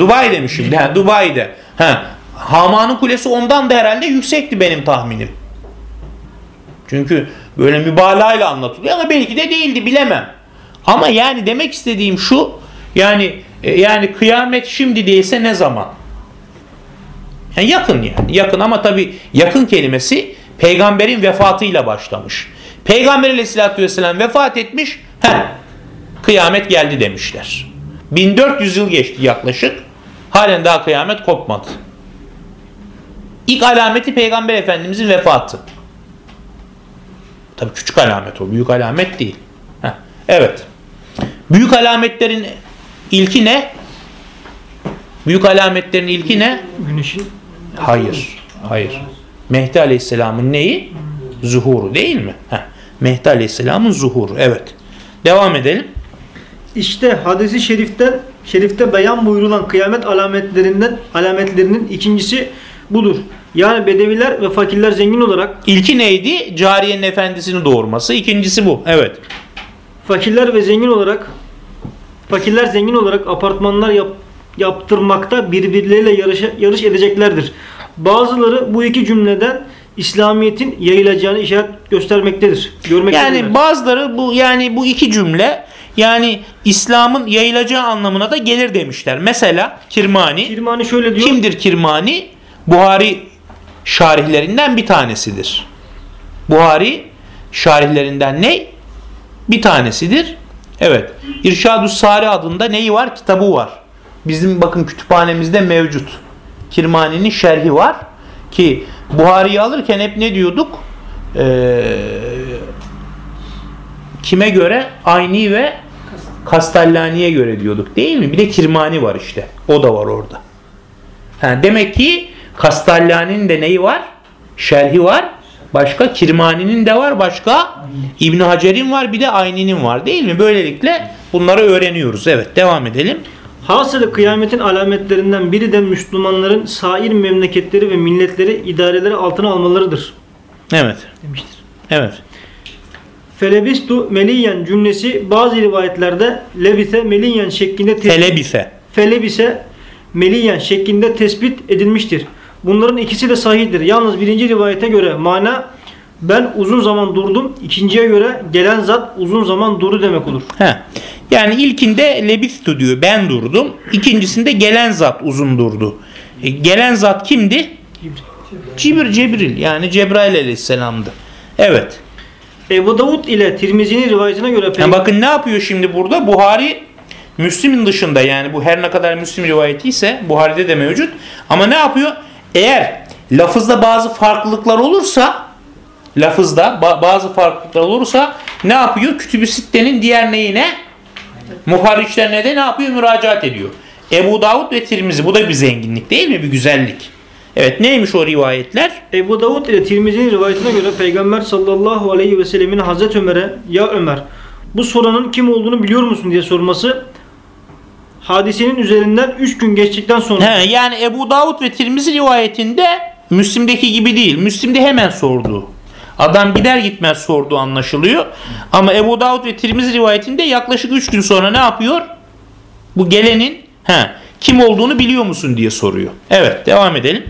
Dubai'de. Ha, şimdi? Ha, Dubai'de. Ha, Haman'ın kulesi ondan da herhalde yüksekti benim tahminim. Çünkü böyle mübalağayla anlatılıyor ama belki de değildi bilemem. Ama yani demek istediğim şu yani e, yani kıyamet şimdi değilse ne zaman? Yani yakın yani yakın ama tabi yakın kelimesi peygamberin vefatıyla başlamış. Peygamber aleyhissalatü vesselam vefat etmiş heh, kıyamet geldi demişler. 1400 yıl geçti yaklaşık halen daha kıyamet kopmadı. İlk alameti peygamber efendimizin vefatı. Tabi küçük alamet o büyük alamet değil. Heh, evet. Büyük alametlerin ilki ne? Büyük alametlerin ilki ne? Güneşin Hayır. Hayır. Mehdi Aleyhisselam'ın neyi? Zuhuru değil mi? Heh. Mehdi Aleyhisselam'ın zuhuru. Evet. Devam edelim. İşte hadisi şeriften şerifte beyan buyurulan kıyamet alametlerinden alametlerinin ikincisi budur. Yani bedeviler ve fakirler zengin olarak İlki neydi? Cariyenin efendisini doğurması. İkincisi bu. Evet. fakirler ve zengin olarak fakirler zengin olarak apartmanlar yap, yaptırmakta birbirleriyle yarış, yarış edeceklerdir. Bazıları bu iki cümleden İslamiyet'in yayılacağını işaret göstermektedir. Görmektedirler. Yani bazıları bu yani bu iki cümle yani İslam'ın yayılacağı anlamına da gelir demişler. Mesela Kirmani. Kirmani şöyle diyor. Kimdir Kirmani? Buhari şarihlerinden bir tanesidir. Buhari şarihlerinden ne? Bir tanesidir. Evet. İrşadus Sari adında neyi var? Kitabı var. Bizim bakın kütüphanemizde mevcut. Kirmani'nin şerhi var. Ki Buhari'yi alırken hep ne diyorduk? Ee, kime göre? Ayni ve Kastellani'ye göre diyorduk değil mi? Bir de Kirmani var işte. O da var orada. Ha, demek ki Kastellani'nin de neyi var? Şerhi var. Başka Kirmani'nin de var. Başka İbn Hacer'in var. Bir de Ayni'nin var değil mi? Böylelikle bunları öğreniyoruz. Evet devam edelim. Hasılı kıyametin alametlerinden biri de Müslümanların sair memleketleri ve milletleri idareleri altına almalarıdır Evet. demiştir. Evet. Felebistu meliyen cümlesi bazı rivayetlerde lebise meliyen şeklinde tespit, Telebise. felebise meliyen şeklinde tespit edilmiştir. Bunların ikisi de sahihtir. Yalnız birinci rivayete göre mana ben uzun zaman durdum. İkinciye göre gelen zat uzun zaman durdu demek olur. He. Yani ilkinde lebistu diyor. Ben durdum. İkincisinde gelen zat uzun durdu. E, gelen zat kimdi? Cibir Cebril. Yani Cebrail aleyhisselamdı. Evet. Ebu Davud ile Tirmizi'nin rivayetine göre Yani bakın ne yapıyor şimdi burada? Buhari Müslim'in dışında yani bu her ne kadar Müslim rivayeti ise Buhari'de de mevcut. Ama ne yapıyor? Eğer lafızda bazı farklılıklar olursa lafızda ba- bazı farklılıklar olursa ne yapıyor? Kütüb-i Sitte'nin diğer neyine? Muharriçlerine de ne yapıyor? Müracaat ediyor. Ebu Davud ve Tirmizi. Bu da bir zenginlik değil mi? Bir güzellik. Evet neymiş o rivayetler? Ebu Davud ile Tirmizi'nin rivayetine göre Peygamber sallallahu aleyhi ve sellemin Hazreti Ömer'e ya Ömer bu soranın kim olduğunu biliyor musun diye sorması hadisenin üzerinden 3 gün geçtikten sonra He, yani Ebu Davud ve Tirmizi rivayetinde Müslim'deki gibi değil. Müslim'de hemen sordu. Adam gider gitmez sordu anlaşılıyor. Ama Ebu Davud ve Tirmizi rivayetinde yaklaşık 3 gün sonra ne yapıyor? Bu gelenin he, kim olduğunu biliyor musun diye soruyor. Evet devam edelim.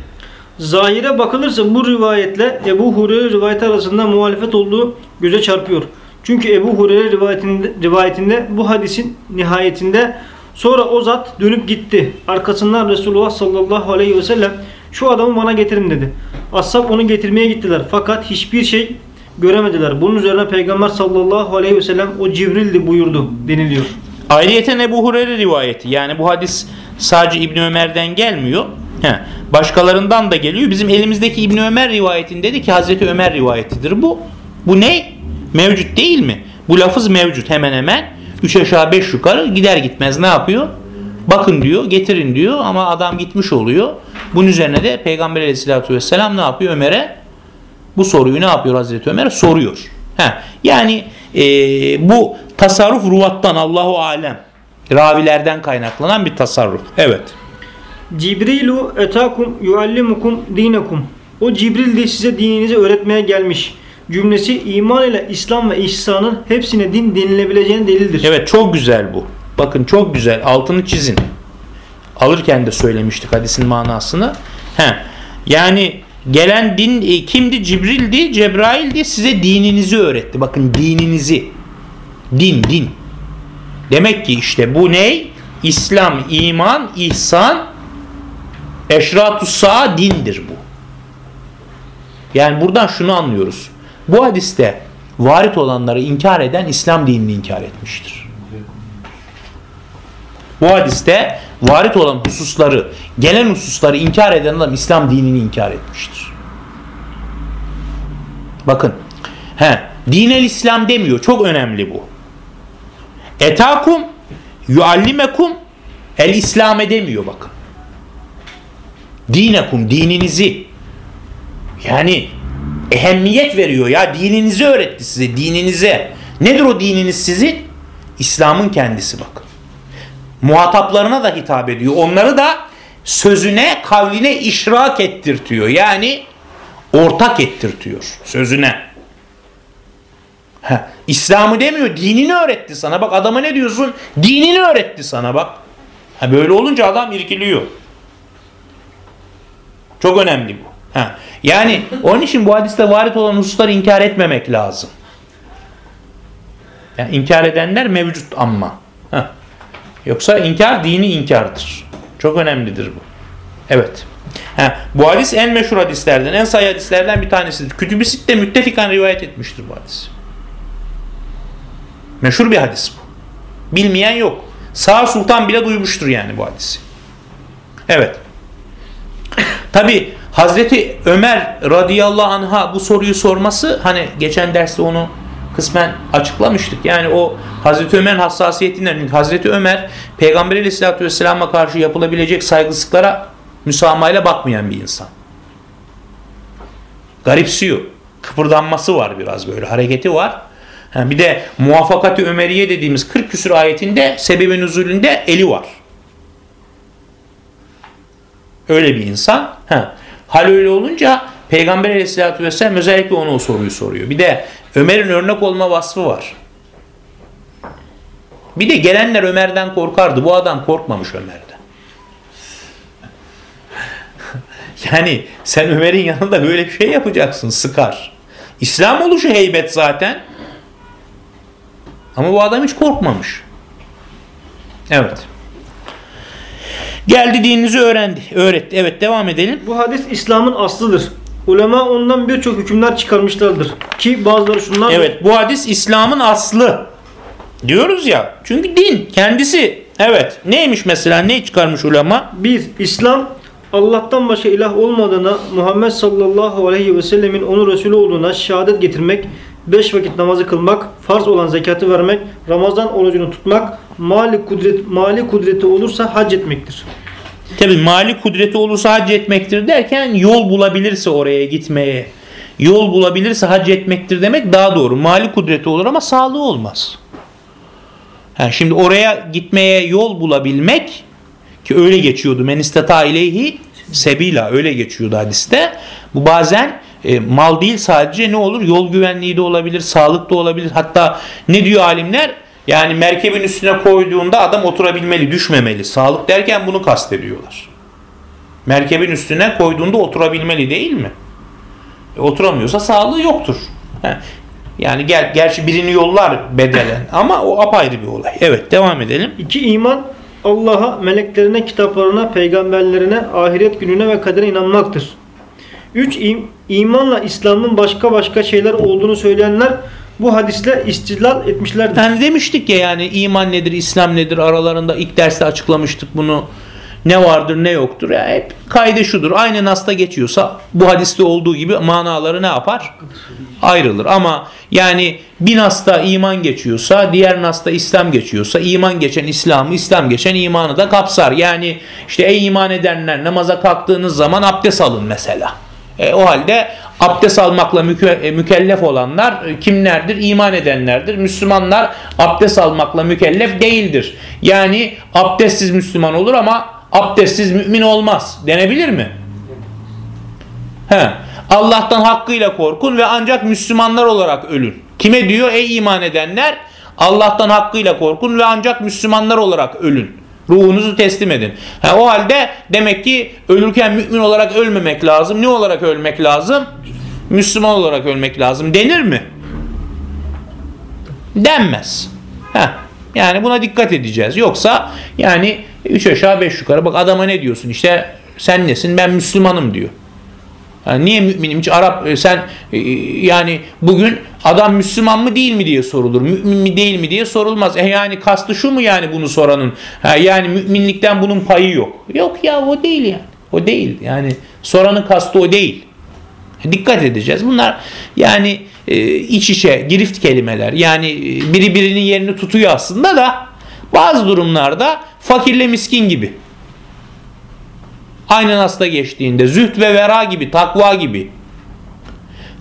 zahire bakılırsa bu rivayetle Ebu Hureyre rivayeti arasında muhalefet olduğu göze çarpıyor. Çünkü Ebu Hureyre rivayetinde, rivayetinde bu hadisin nihayetinde sonra o zat dönüp gitti. Arkasından Resulullah sallallahu aleyhi ve sellem şu adamı bana getirin dedi. Ashab onu getirmeye gittiler fakat hiçbir şey göremediler. Bunun üzerine Peygamber sallallahu aleyhi ve sellem o Cibril'di buyurdu deniliyor. Ayrıyeten Ebu Hureyre rivayeti. Yani bu hadis sadece İbni Ömer'den gelmiyor. He, başkalarından da geliyor. Bizim elimizdeki İbni Ömer rivayetinde ki Hazreti Ömer rivayetidir bu. Bu ne? Mevcut değil mi? Bu lafız mevcut hemen hemen. Üç aşağı beş yukarı gider gitmez ne yapıyor? Bakın diyor getirin diyor ama adam gitmiş oluyor. Bunun üzerine de Peygamber aleyhissalatü vesselam ne yapıyor Ömer'e? Bu soruyu ne yapıyor Hazreti Ömer? Soruyor. Ha, yani e, bu tasarruf ruvattan Allahu alem ravilerden kaynaklanan bir tasarruf. Evet. Cibrilu etakum yuallimukum dinekum. O Cibril de size dininizi öğretmeye gelmiş. Cümlesi iman ile İslam ve ihsanın hepsine din denilebileceğine delildir. Evet çok güzel bu. Bakın çok güzel. Altını çizin. Alırken de söylemiştik hadisin manasını. He. Yani gelen din e, kimdi? Cibril'di, Cebrail'di. Size dininizi öğretti. Bakın dininizi. Din, din. Demek ki işte bu ne? İslam, iman, ihsan, eşratu sağ dindir bu. Yani buradan şunu anlıyoruz. Bu hadiste varit olanları inkar eden İslam dinini inkar etmiştir. Bu hadiste varit olan hususları, gelen hususları inkar eden adam İslam dinini inkar etmiştir. Bakın, he, dinel İslam demiyor. Çok önemli bu. Etakum yuallimekum el İslam demiyor bakın. Dinekum, dininizi. Yani ehemmiyet veriyor ya. Dininizi öğretti size, dininize. Nedir o dininiz sizin? İslam'ın kendisi bakın. Muhataplarına da hitap ediyor. Onları da sözüne, kavline işrak ettirtiyor. Yani ortak ettirtiyor sözüne. İslam'ı demiyor, dinini öğretti sana. Bak adama ne diyorsun? Dinini öğretti sana bak. Ha, böyle olunca adam irkiliyor. Çok önemli bu. Ha. Yani onun için bu hadiste varit olan hususları inkar etmemek lazım. Yani inkar edenler mevcut ama. Ha. Yoksa inkar dini inkardır. Çok önemlidir bu. Evet. Ha, bu hadis en meşhur hadislerden, en sayı hadislerden bir tanesidir. Kütüb-i Sitte müttefikan rivayet etmiştir bu hadis. Meşhur bir hadis bu. Bilmeyen yok. Sağ Sultan bile duymuştur yani bu hadisi. Evet. Tabi Hazreti Ömer radıyallahu anh'a bu soruyu sorması hani geçen derste onu kısmen açıklamıştık. Yani o Hazreti Ömer'in hassasiyetinden Hazreti Ömer Peygamber aleyhissalatü vesselama karşı yapılabilecek saygısızlıklara müsamahayla bakmayan bir insan. Garipsiyor. Kıpırdanması var biraz böyle hareketi var. Ha, bir de muvaffakati Ömeriye dediğimiz 40 küsur ayetinde sebebin nüzulünde eli var. Öyle bir insan. Ha. Hal öyle olunca Peygamber aleyhissalatü vesselam özellikle ona o soruyu soruyor. Bir de Ömer'in örnek olma vasfı var. Bir de gelenler Ömer'den korkardı. Bu adam korkmamış Ömer'den. yani sen Ömer'in yanında böyle bir şey yapacaksın. Sıkar. İslam oluşu heybet zaten. Ama bu adam hiç korkmamış. Evet. Geldi dininizi öğrendi, öğretti. Evet devam edelim. Bu hadis İslam'ın aslıdır. Ulema ondan birçok hükümler çıkarmışlardır. Ki bazıları şunlar... Evet bu hadis İslam'ın aslı. Diyoruz ya. Çünkü din kendisi. Evet. Neymiş mesela? Ne çıkarmış ulema? Bir, İslam Allah'tan başka ilah olmadığına, Muhammed sallallahu aleyhi ve sellemin onu Resulü olduğuna şehadet getirmek, beş vakit namazı kılmak, farz olan zekatı vermek, Ramazan orucunu tutmak, mali, kudret, mali kudreti olursa hac etmektir. Tabi mali kudreti olursa hac etmektir derken yol bulabilirse oraya gitmeye, yol bulabilirse hac etmektir demek daha doğru. Mali kudreti olur ama sağlığı olmaz. Yani şimdi oraya gitmeye yol bulabilmek ki öyle geçiyordu. Men istata ileyhi sebila öyle geçiyordu hadiste. Bu bazen e, mal değil sadece ne olur? Yol güvenliği de olabilir, sağlık da olabilir. Hatta ne diyor alimler? Yani merkebin üstüne koyduğunda adam oturabilmeli, düşmemeli. Sağlık derken bunu kastediyorlar. Merkebin üstüne koyduğunda oturabilmeli değil mi? E, oturamıyorsa sağlığı yoktur. Yani gel, gerçi birini yollar bedelen ama o apayrı bir olay. Evet devam edelim. İki iman Allah'a, meleklerine, kitaplarına, peygamberlerine, ahiret gününe ve kadere inanmaktır. Üç im, imanla İslam'ın başka başka şeyler olduğunu söyleyenler bu hadisle istilal etmişlerdir. Yani demiştik ya yani iman nedir, İslam nedir aralarında ilk derste açıklamıştık bunu. Ne vardır ne yoktur. Ya hep kaydı şudur. Aynı nasta geçiyorsa bu hadiste olduğu gibi manaları ne yapar? Ayrılır. Ama yani bir nasta iman geçiyorsa diğer nasta İslam geçiyorsa iman geçen İslam'ı İslam geçen imanı da kapsar. Yani işte ey iman edenler namaza kalktığınız zaman abdest alın mesela. E, o halde abdest almakla e, mükellef olanlar e, kimlerdir? İman edenlerdir. Müslümanlar abdest almakla mükellef değildir. Yani abdestsiz Müslüman olur ama abdestsiz mümin olmaz denebilir mi? He. Allah'tan hakkıyla korkun ve ancak Müslümanlar olarak ölün. Kime diyor? Ey iman edenler Allah'tan hakkıyla korkun ve ancak Müslümanlar olarak ölün. Ruhunuzu teslim edin. Ha, o halde demek ki ölürken mümin olarak ölmemek lazım. Ne olarak ölmek lazım? Müslüman olarak ölmek lazım. Denir mi? Denmez. Heh. Yani buna dikkat edeceğiz. Yoksa yani üç aşağı beş yukarı bak adama ne diyorsun işte sen nesin ben Müslümanım diyor. Niye müminim hiç Arap e, sen e, yani bugün adam Müslüman mı değil mi diye sorulur. Mümin mi değil mi diye sorulmaz. E yani kastı şu mu yani bunu soranın? Ha, yani müminlikten bunun payı yok. Yok ya o değil yani. O değil. Yani soranın kastı o değil. Dikkat edeceğiz. Bunlar yani e, iç içe girift kelimeler. Yani e, biri birinin yerini tutuyor aslında da bazı durumlarda fakirle miskin gibi. Aynı nasla geçtiğinde zühd ve vera gibi, takva gibi,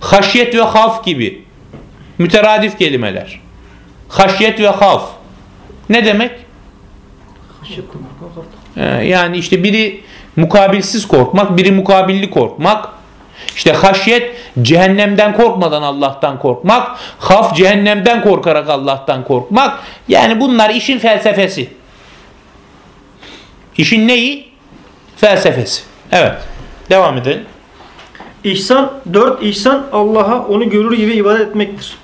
haşyet ve haf gibi müteradif kelimeler. Haşyet ve haf. Ne demek? Yani işte biri mukabilsiz korkmak, biri mukabilli korkmak. İşte haşyet cehennemden korkmadan Allah'tan korkmak, haf cehennemden korkarak Allah'tan korkmak. Yani bunlar işin felsefesi. İşin neyi? Felsefesi. Evet. Devam edelim. İhsan, 4. İhsan Allah'a onu görür gibi ibadet etmektir.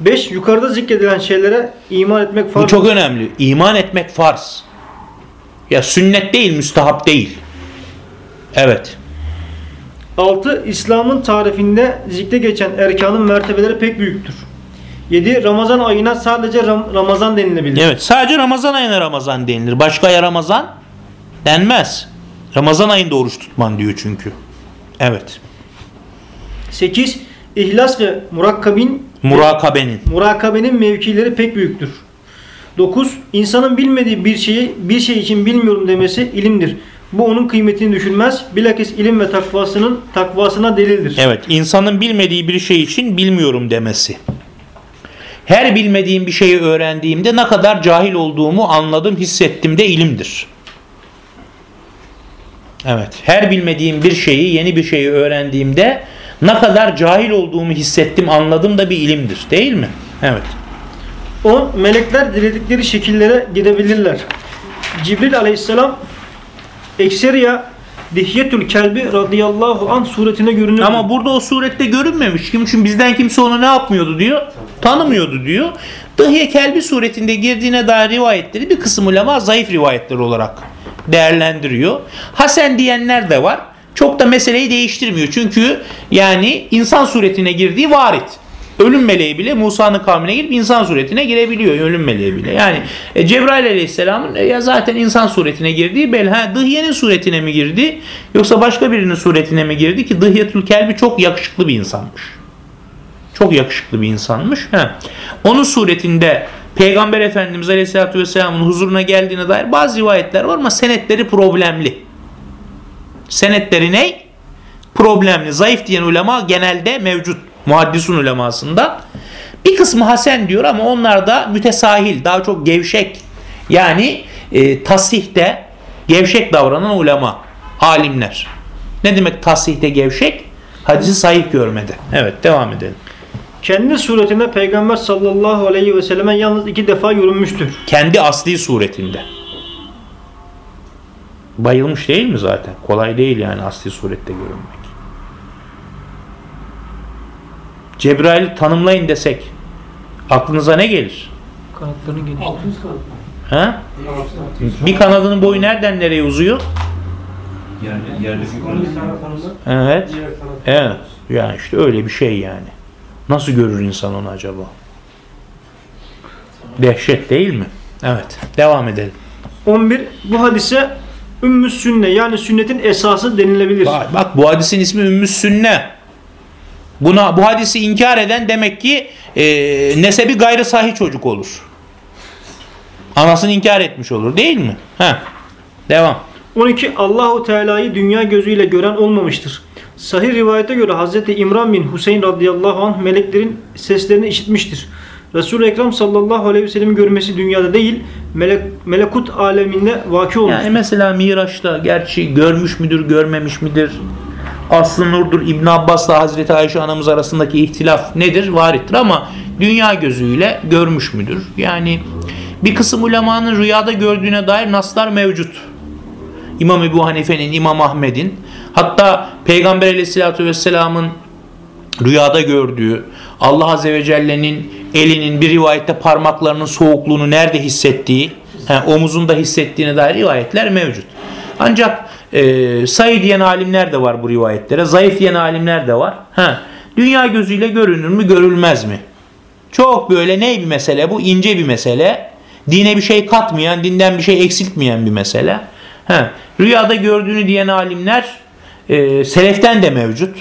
5. Yukarıda zikredilen şeylere iman etmek farz. Bu çok önemli. İman etmek farz. Ya sünnet değil, müstahap değil. Evet. 6. İslam'ın tarifinde zikre geçen erkanın mertebeleri pek büyüktür. 7. Ramazan ayına sadece Ram- Ramazan denilebilir. Evet. Sadece Ramazan ayına Ramazan denilir. Başka aya Ramazan denmez. Ramazan ayında oruç tutman diyor çünkü. Evet. 8. İhlas ve murakkabin Murakabenin. murakabenin mevkileri pek büyüktür. 9. İnsanın bilmediği bir şeyi bir şey için bilmiyorum demesi ilimdir. Bu onun kıymetini düşürmez. Bilakis ilim ve takvasının takvasına delildir. Evet. insanın bilmediği bir şey için bilmiyorum demesi. Her bilmediğim bir şeyi öğrendiğimde ne kadar cahil olduğumu anladım, hissettim de ilimdir. Evet. Her bilmediğim bir şeyi, yeni bir şeyi öğrendiğimde ne kadar cahil olduğumu hissettim, anladım da bir ilimdir. Değil mi? Evet. 10. Melekler diledikleri şekillere gidebilirler. Cibril aleyhisselam Ekseriya Dihyetül Kelbi radıyallahu an suretine görünür. Ama burada o surette görünmemiş. Kim çünkü bizden kimse onu ne yapmıyordu diyor? Tanımıyordu diyor. Dıhye Kelbi suretinde girdiğine dair rivayetleri bir kısım ulema zayıf rivayetler olarak değerlendiriyor. Hasen diyenler de var. Çok da meseleyi değiştirmiyor. Çünkü yani insan suretine girdiği varit. Ölüm meleği bile Musa'nın kavmine girip insan suretine girebiliyor. Ölüm meleği bile. Yani e, Cebrail aleyhisselamın e, ya zaten insan suretine girdiği belli. Ha, Dıhye'nin suretine mi girdi yoksa başka birinin suretine mi girdi ki Dıhyetül Kelbi çok yakışıklı bir insanmış. Çok yakışıklı bir insanmış. Ha. Onun suretinde Peygamber Efendimiz Aleyhisselatü Vesselam'ın huzuruna geldiğine dair bazı rivayetler var ama senetleri problemli. Senetleri ne? Problemli. Zayıf diyen ulema genelde mevcut. Muhaddisun ulemasında. Bir kısmı Hasen diyor ama onlar da mütesahil, daha çok gevşek. Yani e, tasihte gevşek davranan ulema, alimler. Ne demek tasihte gevşek? Hadisi sahih görmedi. Evet devam edelim. Kendi suretinde Peygamber sallallahu aleyhi ve selleme yalnız iki defa görünmüştür. Kendi asli suretinde. Bayılmış değil mi zaten? Kolay değil yani asli surette görünmek. Cebrail'i tanımlayın desek aklınıza ne gelir? Kanatlarını geniş. Ha? Bir kanadının boyu nereden nereye uzuyor? Yerde, yerde Evet. Evet. Yani işte öyle bir şey yani. Nasıl görür insan onu acaba? Dehşet değil mi? Evet. Devam edelim. 11. Bu hadise Ümmü Sünne yani sünnetin esası denilebilir. Bak, bak bu hadisin ismi Ümmü Sünne. Buna bu hadisi inkar eden demek ki e, nesebi gayrı sahih çocuk olur. Anasını inkar etmiş olur değil mi? Ha. Devam. 12. Allahu Teala'yı dünya gözüyle gören olmamıştır. Sahih rivayete göre Hz. İmran bin Hüseyin radıyallahu anh meleklerin seslerini işitmiştir. Resul-i Ekrem sallallahu aleyhi ve sellem'i görmesi dünyada değil, melek, melekut aleminde vaki olmuş. Yani mesela Miraç'ta gerçi görmüş müdür, görmemiş midir? Aslı Nur'dur, İbn Abbas'la Hazreti Ayşe anamız arasındaki ihtilaf nedir? Varittir ama dünya gözüyle görmüş müdür? Yani bir kısım ulemanın rüyada gördüğüne dair naslar mevcut. İmam Ebu Hanife'nin, İmam Ahmet'in hatta Peygamber aleyhissalatü vesselamın rüyada gördüğü Allah Azze ve Celle'nin elinin bir rivayette parmaklarının soğukluğunu nerede hissettiği, he, omuzunda hissettiğine dair rivayetler mevcut. Ancak e, sayı diyen alimler de var bu rivayetlere, zayıf diyen alimler de var. He, dünya gözüyle görünür mü, görülmez mi? Çok böyle ne bir mesele bu? ince bir mesele. Dine bir şey katmayan, dinden bir şey eksiltmeyen bir mesele. He, rüyada gördüğünü diyen alimler e, seleften de mevcut.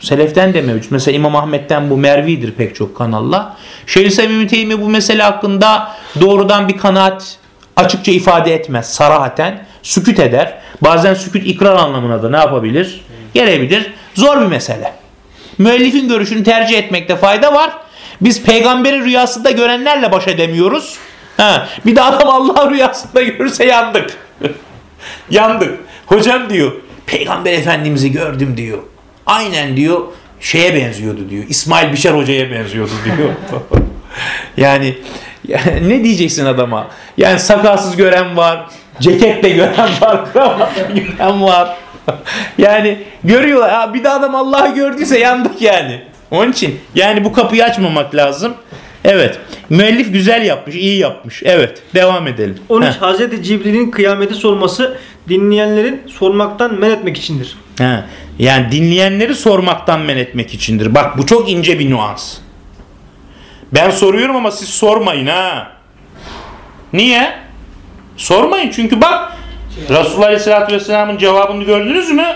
Seleften de mevcut. Mesela İmam Ahmet'ten bu Mervi'dir pek çok kanalla. Şeyhülislam İbn bu mesele hakkında doğrudan bir kanaat açıkça ifade etmez. Sarahaten süküt eder. Bazen süküt ikrar anlamına da ne yapabilir? Gelebilir. Zor bir mesele. Müellifin görüşünü tercih etmekte fayda var. Biz peygamberi rüyasında görenlerle baş edemiyoruz. Ha, bir de adam Allah rüyasında görürse yandık. yandık. Hocam diyor peygamber efendimizi gördüm diyor. Aynen diyor şeye benziyordu diyor. İsmail Bişar Hoca'ya benziyordu diyor. yani, yani ne diyeceksin adama? Yani sakalsız gören var, ceketle gören var, gören var. yani görüyorlar. Ha, bir de adam Allah'ı gördüyse yandık yani. Onun için yani bu kapıyı açmamak lazım. Evet. Müellif güzel yapmış, iyi yapmış. Evet. Devam edelim. 13. Heh. Hazreti Cibril'in kıyameti sorması dinleyenlerin sormaktan men etmek içindir. Ha, yani dinleyenleri sormaktan men etmek içindir. Bak bu çok ince bir nüans. Ben soruyorum ama siz sormayın ha. Niye? Sormayın çünkü bak Resulullah Aleyhisselatü Vesselam'ın cevabını gördünüz mü?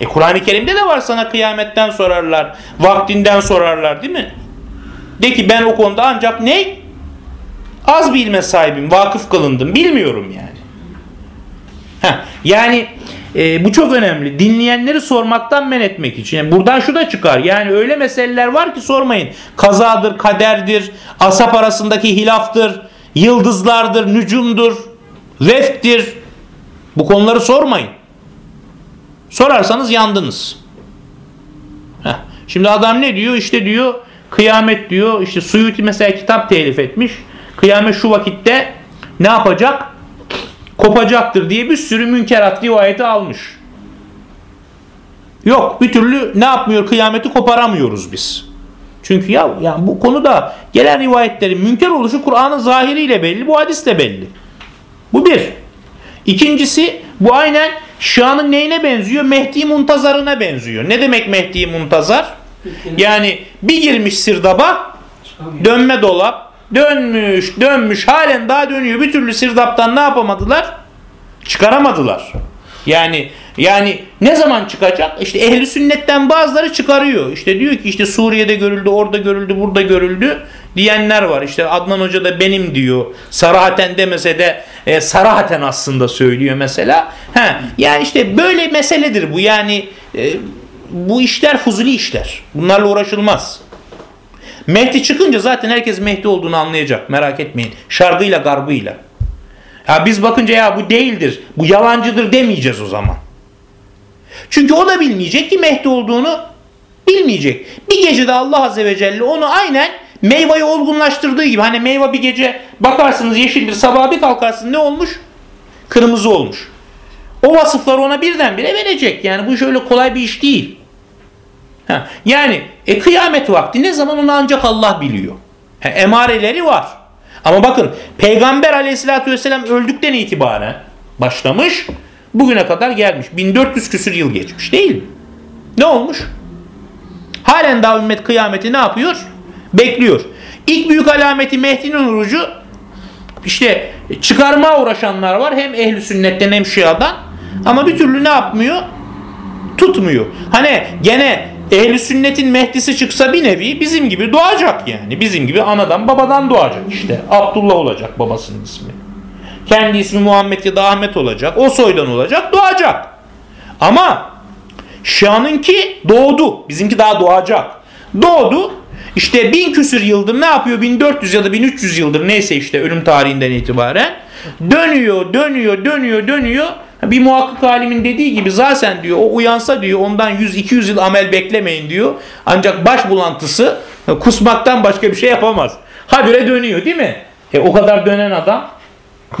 E Kur'an-ı Kerim'de de var sana kıyametten sorarlar. Vaktinden sorarlar değil mi? De ki ben o konuda ancak ne? Az bir ilme sahibim, vakıf kılındım. Bilmiyorum yani. Heh, yani e, bu çok önemli. Dinleyenleri sormaktan men etmek için. Yani buradan şu da çıkar. Yani öyle meseleler var ki sormayın. Kazadır, kaderdir, asap arasındaki hilaftır, yıldızlardır, nücumdur, vefktir. Bu konuları sormayın. Sorarsanız yandınız. Heh. Şimdi adam ne diyor? İşte diyor kıyamet diyor. İşte Suyuti mesela kitap telif etmiş. Kıyamet şu vakitte ne yapacak? Kopacaktır diye bir sürü münkerat rivayeti almış. Yok bir türlü ne yapmıyor kıyameti koparamıyoruz biz. Çünkü ya yani bu konuda gelen rivayetlerin münker oluşu Kur'an'ın zahiriyle belli, bu hadisle belli. Bu bir. İkincisi bu aynen Şia'nın neyine benziyor? Mehdi Muntazar'ına benziyor. Ne demek Mehdi Muntazar? Yani bir girmiş sirdaba dönme dolap dönmüş dönmüş halen daha dönüyor. Bir türlü sirdaptan ne yapamadılar? Çıkaramadılar. Yani yani ne zaman çıkacak? İşte ehli sünnetten bazıları çıkarıyor. İşte diyor ki işte Suriye'de görüldü, orada görüldü, burada görüldü diyenler var. İşte Adnan Hoca da benim diyor. Sarahaten demese de e, sarahaten aslında söylüyor mesela. He, yani işte böyle meseledir bu. Yani e, bu işler fuzuli işler. Bunlarla uğraşılmaz. Mehdi çıkınca zaten herkes Mehdi olduğunu anlayacak. Merak etmeyin. Şargıyla garbıyla. Ya biz bakınca ya bu değildir, bu yalancıdır demeyeceğiz o zaman. Çünkü o da bilmeyecek ki Mehdi olduğunu bilmeyecek. Bir gecede Allah Azze ve Celle onu aynen meyveyi olgunlaştırdığı gibi. Hani meyve bir gece bakarsınız yeşildir sabah bir kalkarsınız ne olmuş? Kırmızı olmuş. O vasıfları ona birdenbire verecek. Yani bu şöyle kolay bir iş değil. Ha, yani e, kıyamet vakti ne zaman onu ancak Allah biliyor. Ha, emareleri var. Ama bakın Peygamber aleyhissalatü vesselam öldükten itibaren başlamış bugüne kadar gelmiş. 1400 küsür yıl geçmiş değil mi? Ne olmuş? Halen daha ümmet kıyameti ne yapıyor? Bekliyor. İlk büyük alameti Mehdi'nin orucu işte çıkarma uğraşanlar var. Hem ehli sünnetten hem şiadan. Ama bir türlü ne yapmıyor? Tutmuyor. Hani gene ehli sünnetin Mehdi'si çıksa bir nevi bizim gibi doğacak yani. Bizim gibi anadan babadan doğacak işte. Abdullah olacak babasının ismi. Kendi ismi Muhammed ya da Ahmet olacak. O soydan olacak doğacak. Ama Şia'nınki doğdu. Bizimki daha doğacak. Doğdu. işte bin küsür yıldır ne yapıyor? 1400 ya da 1300 yıldır neyse işte ölüm tarihinden itibaren dönüyor, dönüyor, dönüyor, dönüyor. Bir muhakkak alimin dediği gibi zaten diyor o uyansa diyor ondan 100-200 yıl amel beklemeyin diyor. Ancak baş bulantısı kusmaktan başka bir şey yapamaz. Habire dönüyor değil mi? E, o kadar dönen adam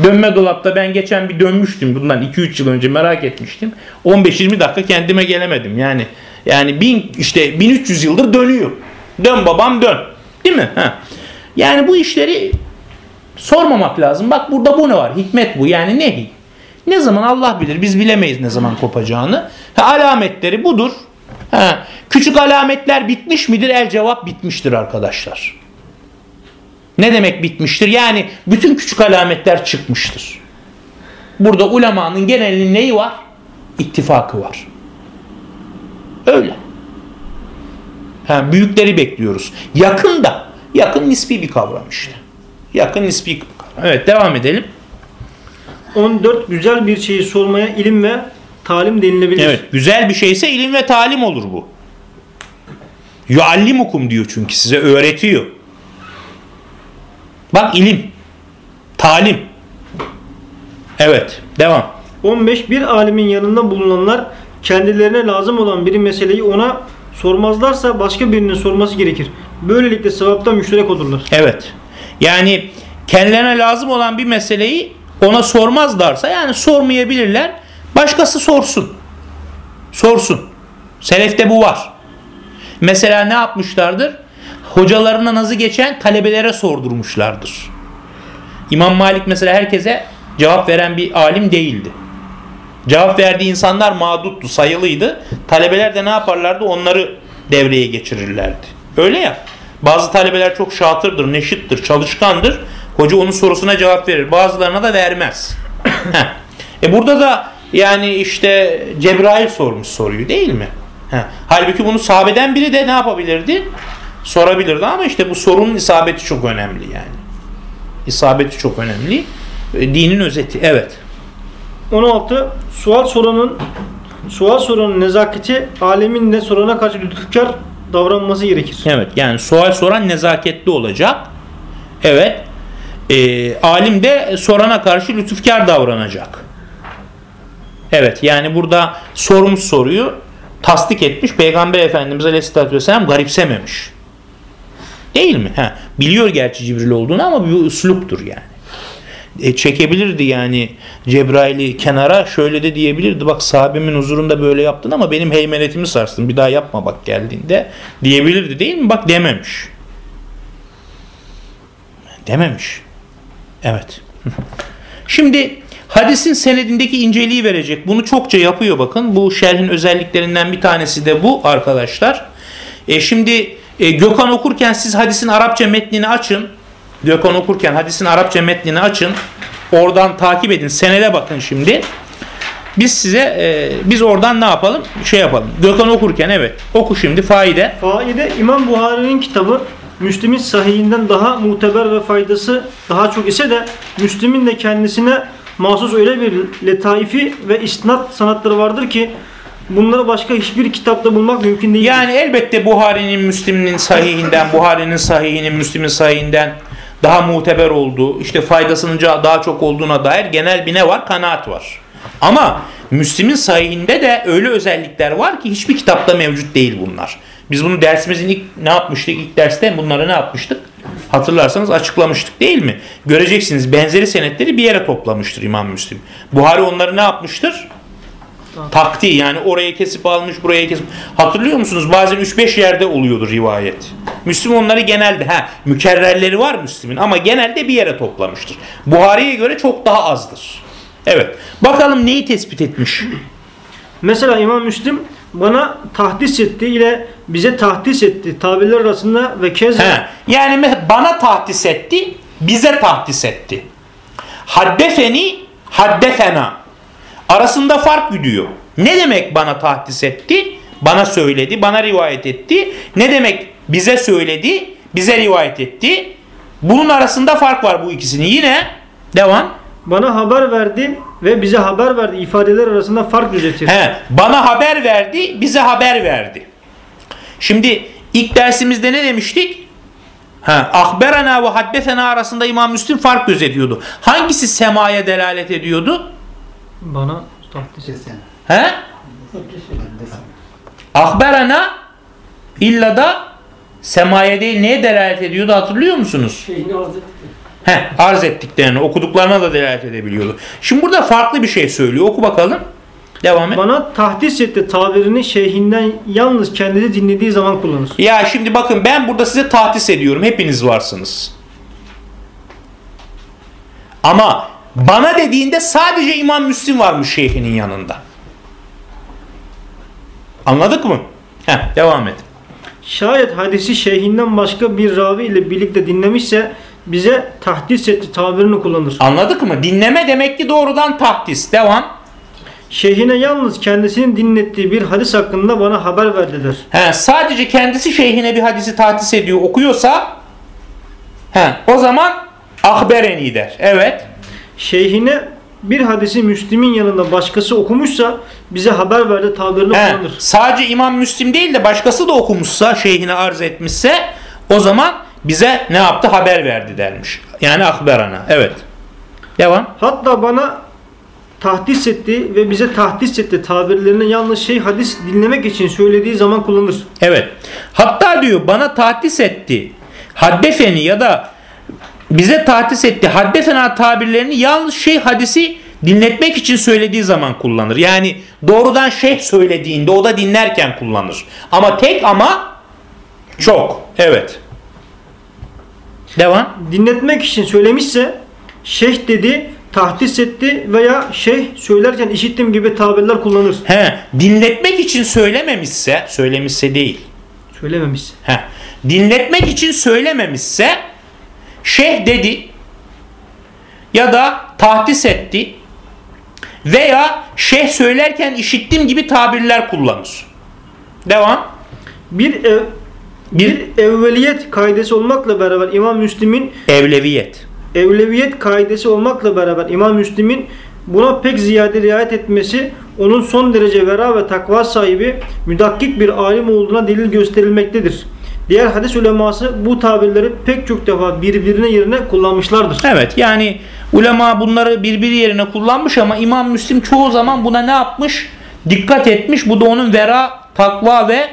Dönme dolapta ben geçen bir dönmüştüm bundan 2-3 yıl önce merak etmiştim. 15-20 dakika kendime gelemedim. Yani yani bin işte 1300 yıldır dönüyor. Dön babam dön. Değil mi? Ha. Yani bu işleri sormamak lazım. Bak burada bu ne var? Hikmet bu. Yani nehi. Ne zaman Allah bilir. Biz bilemeyiz ne zaman kopacağını. Ha, alametleri budur. Ha. Küçük alametler bitmiş midir? El cevap bitmiştir arkadaşlar. Ne demek bitmiştir? Yani bütün küçük alametler çıkmıştır. Burada ulemanın genelinin neyi var? İttifakı var. Öyle. Ha, büyükleri bekliyoruz. Yakın da. Yakın nispi bir kavram işte. Yakın nispi bir kavram. Evet devam edelim. 14 güzel bir şeyi sormaya ilim ve talim denilebilir. Evet güzel bir şeyse ilim ve talim olur bu. Yuallimukum diyor çünkü size öğretiyor. Bak ilim. Talim. Evet. Devam. 15 bir alimin yanında bulunanlar kendilerine lazım olan bir meseleyi ona sormazlarsa başka birinin sorması gerekir. Böylelikle sevapta müşterek olurlar. Evet. Yani kendilerine lazım olan bir meseleyi ona sormazlarsa yani sormayabilirler. Başkası sorsun. Sorsun. Selefte bu var. Mesela ne yapmışlardır? hocalarına nazı geçen talebelere sordurmuşlardır. İmam Malik mesela herkese cevap veren bir alim değildi. Cevap verdiği insanlar mağduttu, sayılıydı. Talebeler de ne yaparlardı? Onları devreye geçirirlerdi. Öyle ya. Bazı talebeler çok şatırdır, neşittir, çalışkandır. Hoca onun sorusuna cevap verir. Bazılarına da vermez. e burada da yani işte Cebrail sormuş soruyu değil mi? Heh. Halbuki bunu sahabeden biri de ne yapabilirdi? sorabilirdi ama işte bu sorunun isabeti çok önemli yani. İsabeti çok önemli. E, dinin özeti. Evet. 16. Sual soranın sual soranın nezaketi alemin de sorana karşı lütufkar davranması gerekir. Evet yani sual soran nezaketli olacak. Evet. E, alim de sorana karşı lütufkar davranacak. Evet yani burada sorumuz soruyu tasdik etmiş. Peygamber Efendimiz Aleyhisselatü Vesselam garipsememiş. Değil mi? Ha, biliyor gerçi Cibril olduğunu ama bir üsluptur yani. E, çekebilirdi yani Cebrail'i kenara şöyle de diyebilirdi bak sahabemin huzurunda böyle yaptın ama benim heymenetimi sarstın bir daha yapma bak geldiğinde diyebilirdi değil mi? Bak dememiş. Dememiş. Evet. Şimdi hadisin senedindeki inceliği verecek. Bunu çokça yapıyor bakın. Bu şerhin özelliklerinden bir tanesi de bu arkadaşlar. E şimdi e, Gökhan okurken siz hadisin Arapça metnini açın. Gökhan okurken hadisin Arapça metnini açın. Oradan takip edin. Senede bakın şimdi. Biz size e, biz oradan ne yapalım? Şey yapalım. Gökhan okurken evet. Oku şimdi faide. Faide İmam Buhari'nin kitabı Müslim'in sahihinden daha muteber ve faydası daha çok ise de Müslim'in de kendisine mahsus öyle bir letaifi ve isnat sanatları vardır ki Bunları başka hiçbir kitapta bulmak mümkün değil. Yani elbette Buhari'nin, Müslim'in sahihinden, Buhari'nin sahihinin, Müslim'in sahihinden daha muteber olduğu, işte faydasının daha çok olduğuna dair genel bir ne var? Kanaat var. Ama Müslim'in sahihinde de öyle özellikler var ki hiçbir kitapta mevcut değil bunlar. Biz bunu dersimizin ilk ne yapmıştık? İlk derste bunları ne yapmıştık? Hatırlarsanız açıklamıştık değil mi? Göreceksiniz benzeri senetleri bir yere toplamıştır İmam Müslim. Buhari onları ne yapmıştır? Takti yani oraya kesip almış buraya kesip. Hatırlıyor musunuz? Bazen 3-5 yerde oluyordu rivayet. Müslüm onları genelde ha mükerrerleri var Müslüm'ün ama genelde bir yere toplamıştır. Buhari'ye göre çok daha azdır. Evet. Bakalım neyi tespit etmiş? Mesela İmam Müslim bana tahdis etti ile bize tahdis etti. Tabirler arasında ve kez yani bana tahdis etti, bize tahdis etti. Haddefeni, haddefena. Arasında fark gidiyor. Ne demek bana tahdis etti? Bana söyledi, bana rivayet etti. Ne demek bize söyledi, bize rivayet etti? Bunun arasında fark var bu ikisini. Yine devam. Bana haber verdi ve bize haber verdi ifadeler arasında fark gözetir. He, bana haber verdi, bize haber verdi. Şimdi ilk dersimizde ne demiştik? Ha, ahberena ve haddesena arasında İmam Müslim fark gözetiyordu. Hangisi semaya delalet ediyordu? Bana et. He? Ahberena illa da semaya değil neye delalet ediyordu hatırlıyor musunuz? He, arz ettiklerini okuduklarına da delalet edebiliyordu. Şimdi burada farklı bir şey söylüyor. Oku bakalım. Devam et. Bana tahdis etti tabirini şeyhinden yalnız kendisi dinlediği zaman kullanır. Ya şimdi bakın ben burada size tahtis ediyorum. Hepiniz varsınız. Ama bana dediğinde sadece İmam Müslim varmış şeyhinin yanında. Anladık mı? Heh, devam et. Şayet hadisi şeyhinden başka bir ravi ile birlikte dinlemişse bize tahdis etti tabirini kullanır. Anladık mı? Dinleme demek ki doğrudan tahtis. Devam. Şeyhine yalnız kendisinin dinlettiği bir hadis hakkında bana haber verdi der. He, sadece kendisi şeyhine bir hadisi tahtis ediyor, okuyorsa he, o zaman ahbereni der. Evet. Şeyhine bir hadisi Müslim'in yanında başkası okumuşsa bize haber verdi tabirini He, kullanır. sadece İmam Müslim değil de başkası da okumuşsa, şeyhine arz etmişse o zaman bize ne yaptı? Haber verdi dermiş. Yani akberana. Evet. Devam. Hatta bana tahdis etti ve bize tahdis etti tabirlerini yalnız şey hadis dinlemek için söylediği zaman kullanır. Evet. Hatta diyor bana tahdis etti. Haddefeni ya da bize tahdis etti. Haddefena tabirlerini yalnız şey hadisi dinletmek için söylediği zaman kullanır. Yani doğrudan şeyh söylediğinde o da dinlerken kullanır. Ama tek ama çok. Evet. Devam. Dinletmek için söylemişse şeyh dedi, tahdis etti veya şeyh söylerken işittim gibi tabirler kullanır. He, dinletmek için söylememişse, söylemişse değil. Söylememişse. He, dinletmek için söylememişse şeyh dedi ya da tahdis etti veya şeyh söylerken işittim gibi tabirler kullanır. Devam. Bir ev, bir evveliyet kaidesi olmakla beraber İmam Müslim'in Evleviyet. Evleviyet kaidesi olmakla beraber İmam Müslim'in buna pek ziyade riayet etmesi onun son derece vera ve takva sahibi müdakkik bir alim olduğuna delil gösterilmektedir. Diğer hadis uleması bu tabirleri pek çok defa birbirine yerine kullanmışlardır. Evet yani ulema bunları birbiri yerine kullanmış ama İmam Müslim çoğu zaman buna ne yapmış? Dikkat etmiş. Bu da onun vera, takva ve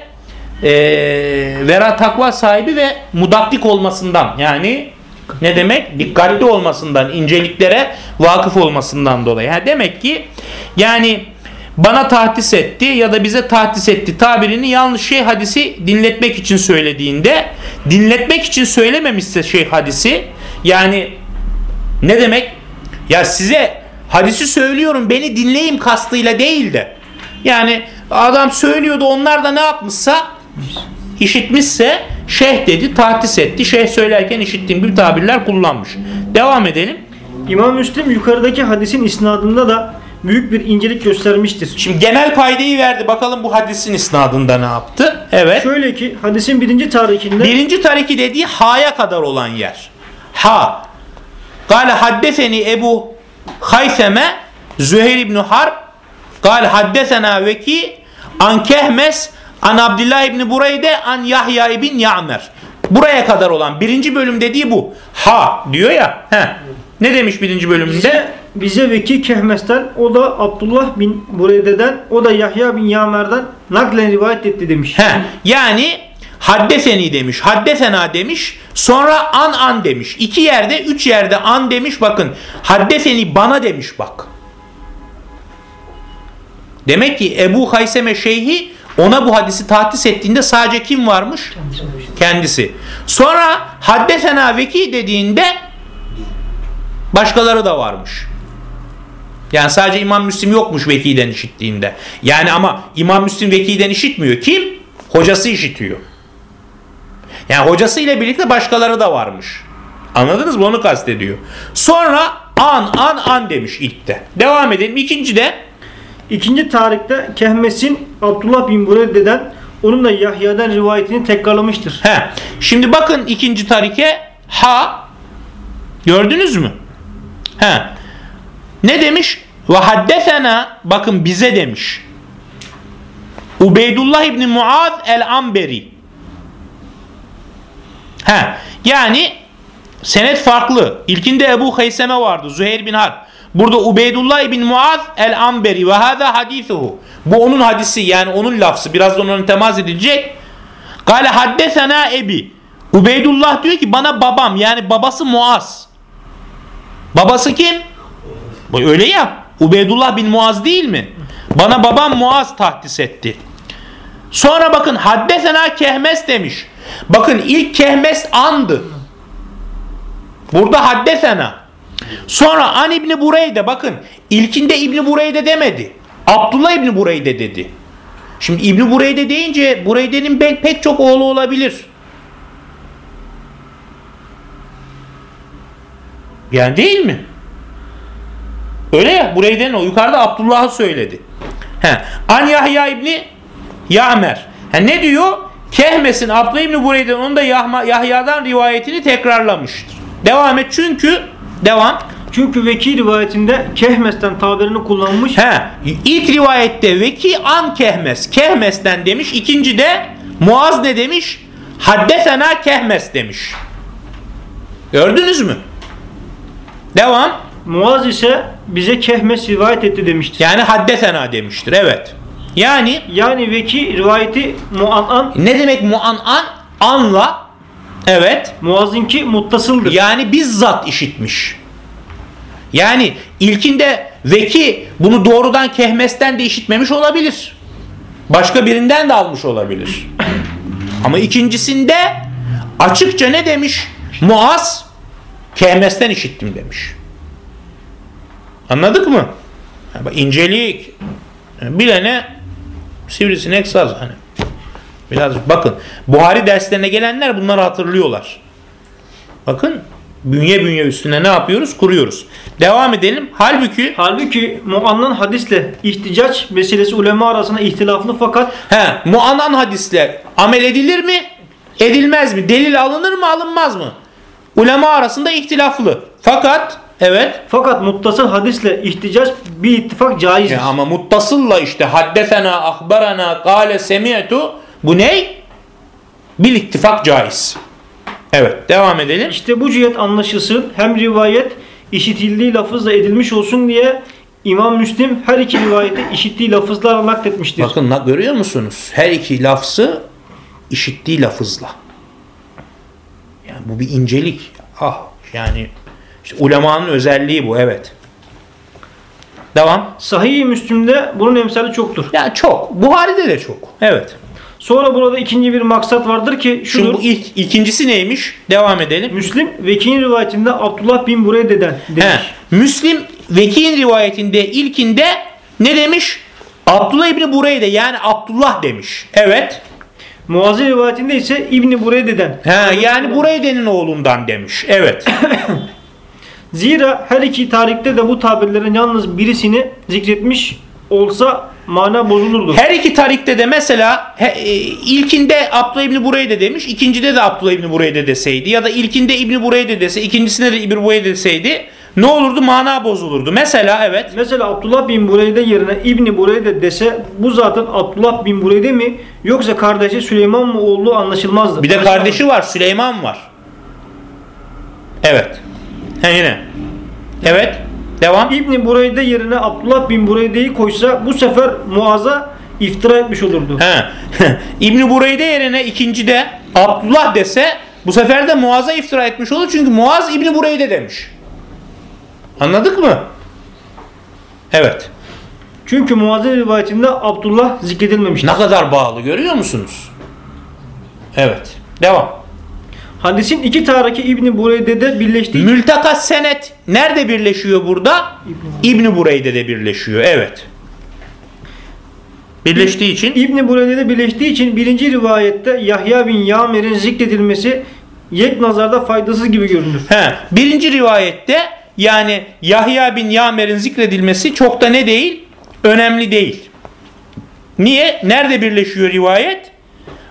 e, vera takva sahibi ve mudakkik olmasından yani ne demek? Dikkatli olmasından, inceliklere vakıf olmasından dolayı. Ha, demek ki yani bana tahdis etti ya da bize tahdis etti tabirini yanlış şey hadisi dinletmek için söylediğinde dinletmek için söylememişse şey hadisi yani ne demek? Ya size hadisi söylüyorum beni dinleyin kastıyla değil de yani adam söylüyordu onlar da ne yapmışsa işitmişse şeyh dedi tahdis etti. Şeyh söylerken işittiğim gibi tabirler kullanmış. Devam edelim. İmam Müslim yukarıdaki hadisin isnadında da büyük bir incelik göstermiştir. Şimdi genel kaydeyi verdi. Bakalım bu hadisin isnadında ne yaptı? Evet. Şöyle ki hadisin birinci tarihinde Birinci tariki dediği ha'ya kadar olan yer. Ha. Kale haddeseni Ebu Hayseme Züheyr İbni Harb Kale haddesena veki an Kehmes an Abdullah İbni Bureyde an Yahya İbn Ya'mer. Buraya kadar olan birinci bölüm dediği bu. Ha diyor ya. He. Ne demiş birinci bölümünde? bize, bize Veki Kehmes'ten o da Abdullah bin Bureyde'den o da Yahya bin Yamer'den naklen rivayet etti demiş. He, yani haddeseni demiş, haddesena demiş, sonra an an demiş. İki yerde, üç yerde an demiş bakın. Haddeseni bana demiş bak. Demek ki Ebu Hayseme Şeyhi ona bu hadisi tahdis ettiğinde sadece kim varmış? Kendisi. Sonra haddesena veki dediğinde başkaları da varmış. Yani sadece İmam Müslim yokmuş vekiden işittiğinde. Yani ama İmam Müslim vekiden işitmiyor. Kim? Hocası işitiyor. Yani hocası ile birlikte başkaları da varmış. Anladınız mı? Onu kastediyor. Sonra an an an demiş ilkte. Devam edelim. İkinci de İkinci tarihte Kehmes'in Abdullah bin Bureyde'den onun da Yahya'dan rivayetini tekrarlamıştır. he. Şimdi bakın ikinci tarike ha gördünüz mü? He. Ne demiş? Ve haddesena bakın bize demiş. Ubeydullah İbni Muaz el-Amberi. He, yani senet farklı. İlkinde Ebu Hayseme vardı. Züheyr bin Harb. Burada Ubeydullah bin Muaz el-Amberi ve hâzâ hadîsuhu. Bu onun hadisi yani onun lafzı. Birazdan ona temas edilecek. Gale haddesena ebi. Ubeydullah diyor ki bana babam yani babası Muaz. Babası kim? Öyle ya. Ubeydullah bin Muaz değil mi? Bana babam Muaz tahdis etti. Sonra bakın haddesena kehmes demiş. Bakın ilk kehmes andı. Burada haddesena. Sonra an İbni Bureyde bakın ilkinde İbni Bureyde demedi. Abdullah İbni Bureyde dedi. Şimdi İbni Bureyde deyince Bureyde'nin pek, çok oğlu olabilir. Yani değil mi? Öyle ya Bureyde'nin o yukarıda Abdullah'ı söyledi. He. An Yahya İbni Ya'mer. Ha, ne diyor? Kehmes'in Abdullah İbni Bureyde'nin onu da Yahma, Yahya'dan rivayetini tekrarlamıştır. Devam et çünkü devam. Çünkü veki rivayetinde Kehmes'ten tabirini kullanmış. He, ilk rivayette veki an kehmes. Kehmes'ten demiş. İkinci de Muaz ne demiş? Haddesena kehmes demiş. Gördünüz mü? Devam. Muaz ise bize Kehmes rivayet etti demiştir. Yani haddesena demiştir. Evet. Yani Yani veki rivayeti muan'an ne demek muan'an? Anla. Evet. Muaz'ınki muttasıldır. Yani bizzat işitmiş. Yani ilkinde veki bunu doğrudan kehmesten de işitmemiş olabilir. Başka birinden de almış olabilir. Ama ikincisinde açıkça ne demiş? Muaz kehmesten işittim demiş. Anladık mı? İncelik bilene sivrisinek saz hani. Biraz bakın Buhari derslerine gelenler bunları hatırlıyorlar. Bakın bünye bünye üstüne ne yapıyoruz? Kuruyoruz. Devam edelim. Halbuki Halbuki muan'ın hadisle ihticaç meselesi ulema arasında ihtilaflı fakat he, muanan hadisle amel edilir mi? Edilmez mi? Delil alınır mı? Alınmaz mı? Ulema arasında ihtilaflı. Fakat evet fakat muttasıl hadisle ihticaç bir ittifak caizdir. Ya ama muttasılla işte haddesena, ahbarana, kâle, semiyetu bu ne? Bil ittifak caiz. Evet devam edelim. İşte bu cihet anlaşılsın hem rivayet işitildiği lafızla edilmiş olsun diye İmam Müslim her iki rivayeti işittiği lafızlarla nakletmiştir. Bakın görüyor musunuz? Her iki lafzı işittiği lafızla. Yani bu bir incelik. Ah yani işte ulemanın özelliği bu evet. Devam. Sahih-i Müslim'de bunun emsali çoktur. Ya çok. Buhari'de de çok. Evet. Sonra burada ikinci bir maksat vardır ki Şimdi şudur. bu ilk, ikincisi neymiş? Devam edelim. Müslim Veki'nin rivayetinde Abdullah bin Bureyde'den demiş. He. Müslim Veki'nin rivayetinde ilkinde ne demiş? Abdullah İbni Bureyde yani Abdullah demiş. Evet. Muazzi rivayetinde ise İbni Bureyde'den. He, yani Bureyde'nin oğlundan demiş. Evet. Zira her iki tarihte de bu tabirlerin yalnız birisini zikretmiş olsa mana bozulurdu. Her iki tarikte de mesela he, e, ilkinde Abdullah İbni Bureyde demiş, ikincide de Abdullah İbni Bureyde deseydi ya da ilkinde İbni Bureyde dese, ikincisinde de İbni Bureyde deseydi ne olurdu? Mana bozulurdu. Mesela evet. Mesela Abdullah bin Bureyde yerine İbni Bureyde dese bu zaten Abdullah bin Bureyde mi yoksa kardeşi Süleyman mı olduğu anlaşılmazdı. Bir de kardeşi var, Süleyman var. Evet. He yine. Evet. Devam. İbni Bureyde yerine Abdullah bin Bureyde'yi koysa bu sefer Muaz'a iftira etmiş olurdu. He. İbni Bureyde yerine ikincide Abdullah dese bu sefer de Muaz'a iftira etmiş olur. Çünkü Muaz İbni Bureyde demiş. Anladık mı? Evet. Çünkü Muaz'ın rivayetinde Abdullah zikredilmemiştir. Ne kadar bağlı görüyor musunuz? Evet. Devam. Hadisin iki tariki İbni Bureyde'de birleştiği için Mültaka senet nerede birleşiyor burada? İbni Bureyde'de birleşiyor. Evet. Birleştiği için İbni Bureyde'de birleştiği için birinci rivayette Yahya bin Yamer'in zikredilmesi yek nazarda faydasız gibi görünür. He, birinci rivayette yani Yahya bin Yamer'in zikredilmesi çok da ne değil? Önemli değil. Niye? Nerede birleşiyor rivayet?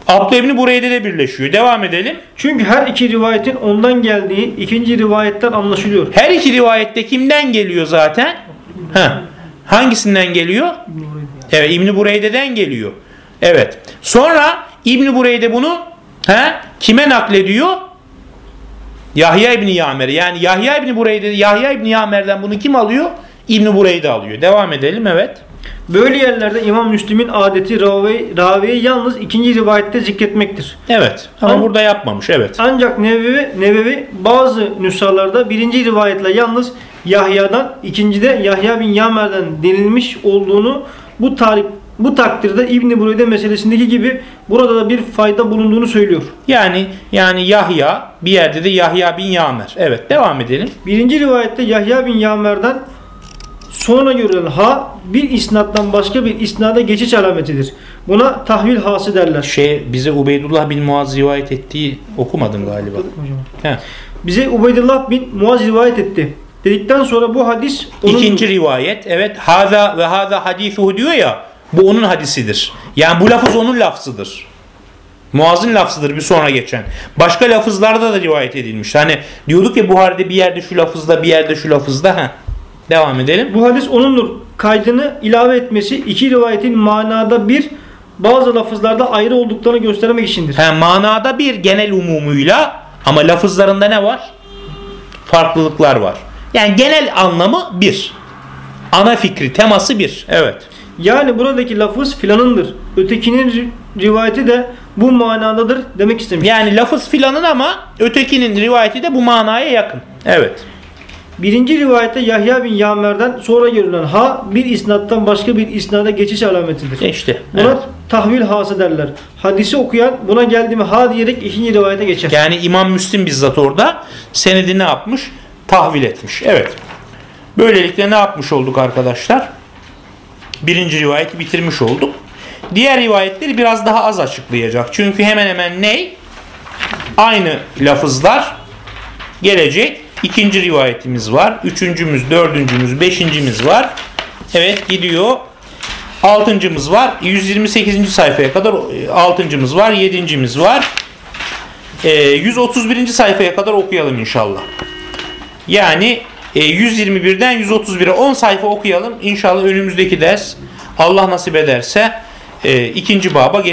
Abdullah İbni Bureyde'de birleşiyor. Devam edelim. Çünkü her iki rivayetin ondan geldiği ikinci rivayetten anlaşılıyor. Her iki rivayette kimden geliyor zaten? Ha. Hangisinden geliyor? Evet İbn Bureyde'den geliyor. Evet. Sonra İbn Bureyde bunu ha, kime naklediyor? Yahya İbni Yamer yani Yahya İbni Bureyde Yahya İbni Yamer'den bunu kim alıyor? İbni Bureyde alıyor. Devam edelim evet. Böyle yerlerde İmam Müslim'in adeti ravi, raviyi yalnız ikinci rivayette zikretmektir. Evet ama An- burada yapmamış evet. Ancak Nevevi, Nevevi bazı nüshalarda birinci rivayetle yalnız Yahya'dan, ikincide Yahya bin Yamer'den denilmiş olduğunu bu tarih bu takdirde İbn Bureyde meselesindeki gibi burada da bir fayda bulunduğunu söylüyor. Yani yani Yahya bir yerde de Yahya bin Yamer. Evet devam edelim. Birinci rivayette Yahya bin Yamer'den sonra görülen ha bir isnattan başka bir isnada geçiş alametidir. Buna tahvil hası derler. Şey bize Ubeydullah bin Muaz rivayet ettiği okumadın galiba. He. Bize Ubeydullah bin Muaz rivayet etti. Dedikten sonra bu hadis onun İkinci rivayet evet haza ve haza hadisuhu diyor ya bu onun hadisidir. Yani bu lafız onun lafzıdır. Muaz'ın lafzıdır bir sonra geçen. Başka lafızlarda da rivayet edilmiş. Hani diyorduk ya Buhari'de bir yerde şu lafızda bir yerde şu lafızda. ha. Devam edelim. Bu hadis onundur. Kaydını ilave etmesi iki rivayetin manada bir bazı lafızlarda ayrı olduklarını göstermek içindir. Ha, manada bir genel umumuyla ama lafızlarında ne var? Farklılıklar var. Yani genel anlamı bir. Ana fikri, teması bir. Evet. Yani buradaki lafız filanındır. Ötekinin ri- rivayeti de bu manadadır demek istemiş. Yani lafız filanın ama ötekinin rivayeti de bu manaya yakın. Evet. Birinci rivayette Yahya bin Yamer'den sonra görülen ha bir isnattan başka bir isnada geçiş alametidir. İşte. Buna evet. tahvil hası derler. Hadisi okuyan buna geldi mi ha diyerek ikinci rivayete geçer. Yani İmam Müslim bizzat orada senedi ne yapmış? Tahvil etmiş. Evet. Böylelikle ne yapmış olduk arkadaşlar? Birinci rivayeti bitirmiş olduk. Diğer rivayetleri biraz daha az açıklayacak. Çünkü hemen hemen ne? Aynı lafızlar gelecek. İkinci rivayetimiz var. Üçüncümüz, dördüncümüz, beşincimiz var. Evet gidiyor. Altıncımız var. 128. sayfaya kadar e, altıncımız var. Yedincimiz var. E, 131. sayfaya kadar okuyalım inşallah. Yani e, 121'den 131'e 10 sayfa okuyalım. İnşallah önümüzdeki ders Allah nasip ederse e, ikinci baba geç